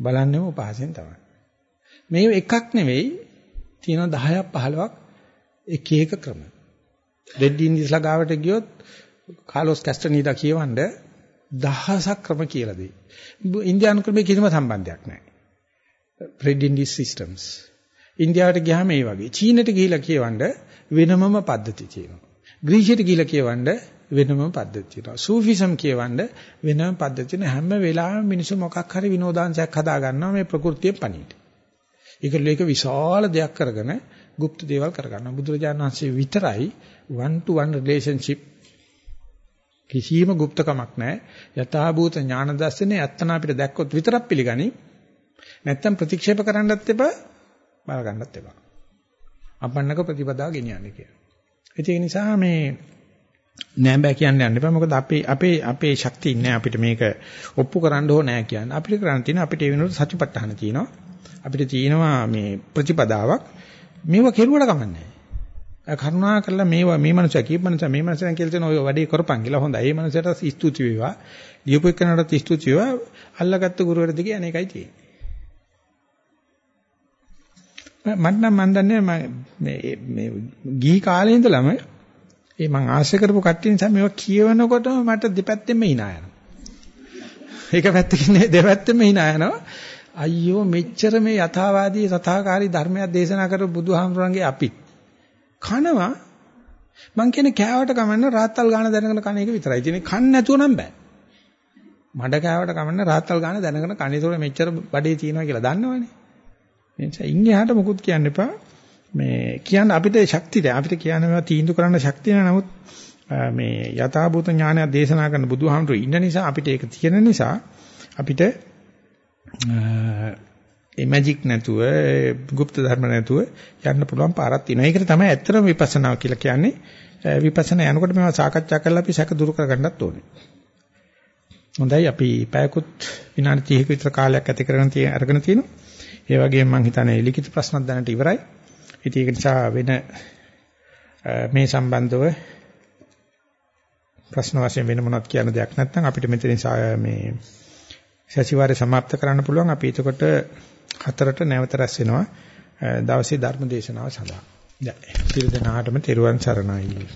බලන්නෙම උපහාසයෙන් තමයි. මේ එකක් නෙවෙයි තියෙනවා 10ක් 15ක් එක එක ක්‍රම. රෙඩ් ඉන්දිස්ලා ගාවට ගියොත් කාලොස් කැස්ටනීඩා කියවන්නේ දහසක් ක්‍රම කියලා දෙයි. ඉන්දියානු ක්‍රමයේ කිසිම සම්බන්ධයක් නැහැ. Red Indies systems. ඉන්දියාවට ගියාම ඒ වගේ. චීනට ගිහිලා කියවන්න වෙනමම පද්ධති තියෙනවා. ග්‍රීසියට ගිහිලා කියවන්න වෙනම පද්ධතියක්. සූෆිසම් කියවන්න වෙනම පද්ධතියක්. හැම වෙලාවෙම මිනිස්සු මොකක් හරි විනෝදාංශයක් හදා ගන්නවා මේ ප්‍රകൃතිය පණිවිඩ. ඒකල ඒක විශාල දෙයක් කරගෙන গুপ্ত දේවල් කරගන්නවා. බුදුරජාණන් වහන්සේ විතරයි one to one relationship කිසියම් গুপ্তකමක් නැහැ. යථාභූත ඥාන දර්ශනේ ඇත්තන අපිට දැක්කොත් විතරක් පිළිගනි. නැත්තම් ප්‍රතික්ෂේප කරන්නත් එපා බල ගන්නත් එපා. අපන්නක ප්‍රතිපදාව ගෙනියන්නේ කියලා. ඒක නිසා මේ නෑ බෑ කියන්න යන්න එපා. මොකද අපේ අපේ අපේ ශක්තිය නෑ අපිට මේක ඔප්පු කරන්න ඕන නෑ කියන්නේ. අපිට කරන්න තියෙන අපිට ඒ වෙනුවට සත්‍යපට්ඨාන තියෙනවා. අපිට තියෙනවා මේ ප්‍රතිපදාවක්. මේව කෙරුවට කමන්නේ නෑ. කරුණා කරලා මේවා මේ මනුස්සයා කීප මනුස්සයා මේ මනුස්සයා කියලා තියෙන ඔය වැඩේ කරපන් කියලා හොඳයි. ඒ මනුස්සයාට ස්තුති වේවා. ලියපු එක්කනට ස්තුති වේවා. අල්ලගත්ත ගුරුවරයෙක් දිගේ අනේකයි තියෙන්නේ. මට නම් මන් දන්නේ මේ මේ ගිහි කාලේ ඉඳලම ඒ මං ආශ්‍රය කරපු කට්ටිය නිසා මේවා කියවනකොටම මට දෙපැත්තෙම hina යනවා. එක පැත්තකින් දෙපැත්තෙම hina යනවා. අයියෝ මෙච්චර මේ යථාවාදී සතාකාරී ධර්මයක් දේශනා කරපු බුදුහාමුදුරන්ගේ අපිත් කනවා මං කියන්නේ කෑවට කමන්න රාත්තල් ගාන දැනගෙන කණ එක විතරයි. ඉතින් කන්න නැතුව නම් බෑ. මඩ කෑවට කමන්න රාත්තල් ගාන දැනගෙන කණ ඒතොර මෙච්චර බඩේ තියෙනවා කියලා දන්නවනේ. ඒ නිසා ඉන්නේ එහාට මොකුත් කියන්න එපා. මේ කියන්න අපිට ශක්තිය දැන් අපිට කියන්න මේවා තීන්දුව කරන්න ශක්තිය නමුත් මේ යථාභූත ඥානය දේශනා කරන බුදුහාමුදුරු ඉන්න නිසා අපිට ඒක තියෙන නිසා අපිට ඒ මැජික් නැතුව গুপ্ত ධර්ම නැතුව යන්න පුළුවන් පාරක් තියෙනවා. ඒකට තමයි ඇත්තටම විපස්සනා කියලා කියන්නේ. විපස්සනා යනකොට මේවා සාකච්ඡා කරලා අපි සැක දුරු කරගන්නත් ඕනේ. හොඳයි අපි පැයකුත් විනාඩි 30ක විතර කාලයක් ඇති කරගෙන තියෙන අරගෙන තිනවා. ඒ වගේම මම හිතන්නේ ලිඛිත ප්‍රශ්නත් දැනට ඉවරයි. ඉතින් ඒක නිසා වෙන මේ සම්බන්ධව ප්‍රශ්න වශයෙන් වෙන මොනවත් කියන දෙයක් නැත්නම් අපිට මෙතනින් මේ සතිವಾರය સમાપ્ત කරන්න පුළුවන්. අපි එතකොට හතරට නැවත රැස් වෙනවා දවසේ ධර්ම දේශනාව සඳහා. දැන් පිරිදනාටම තෙරුවන් සරණයි.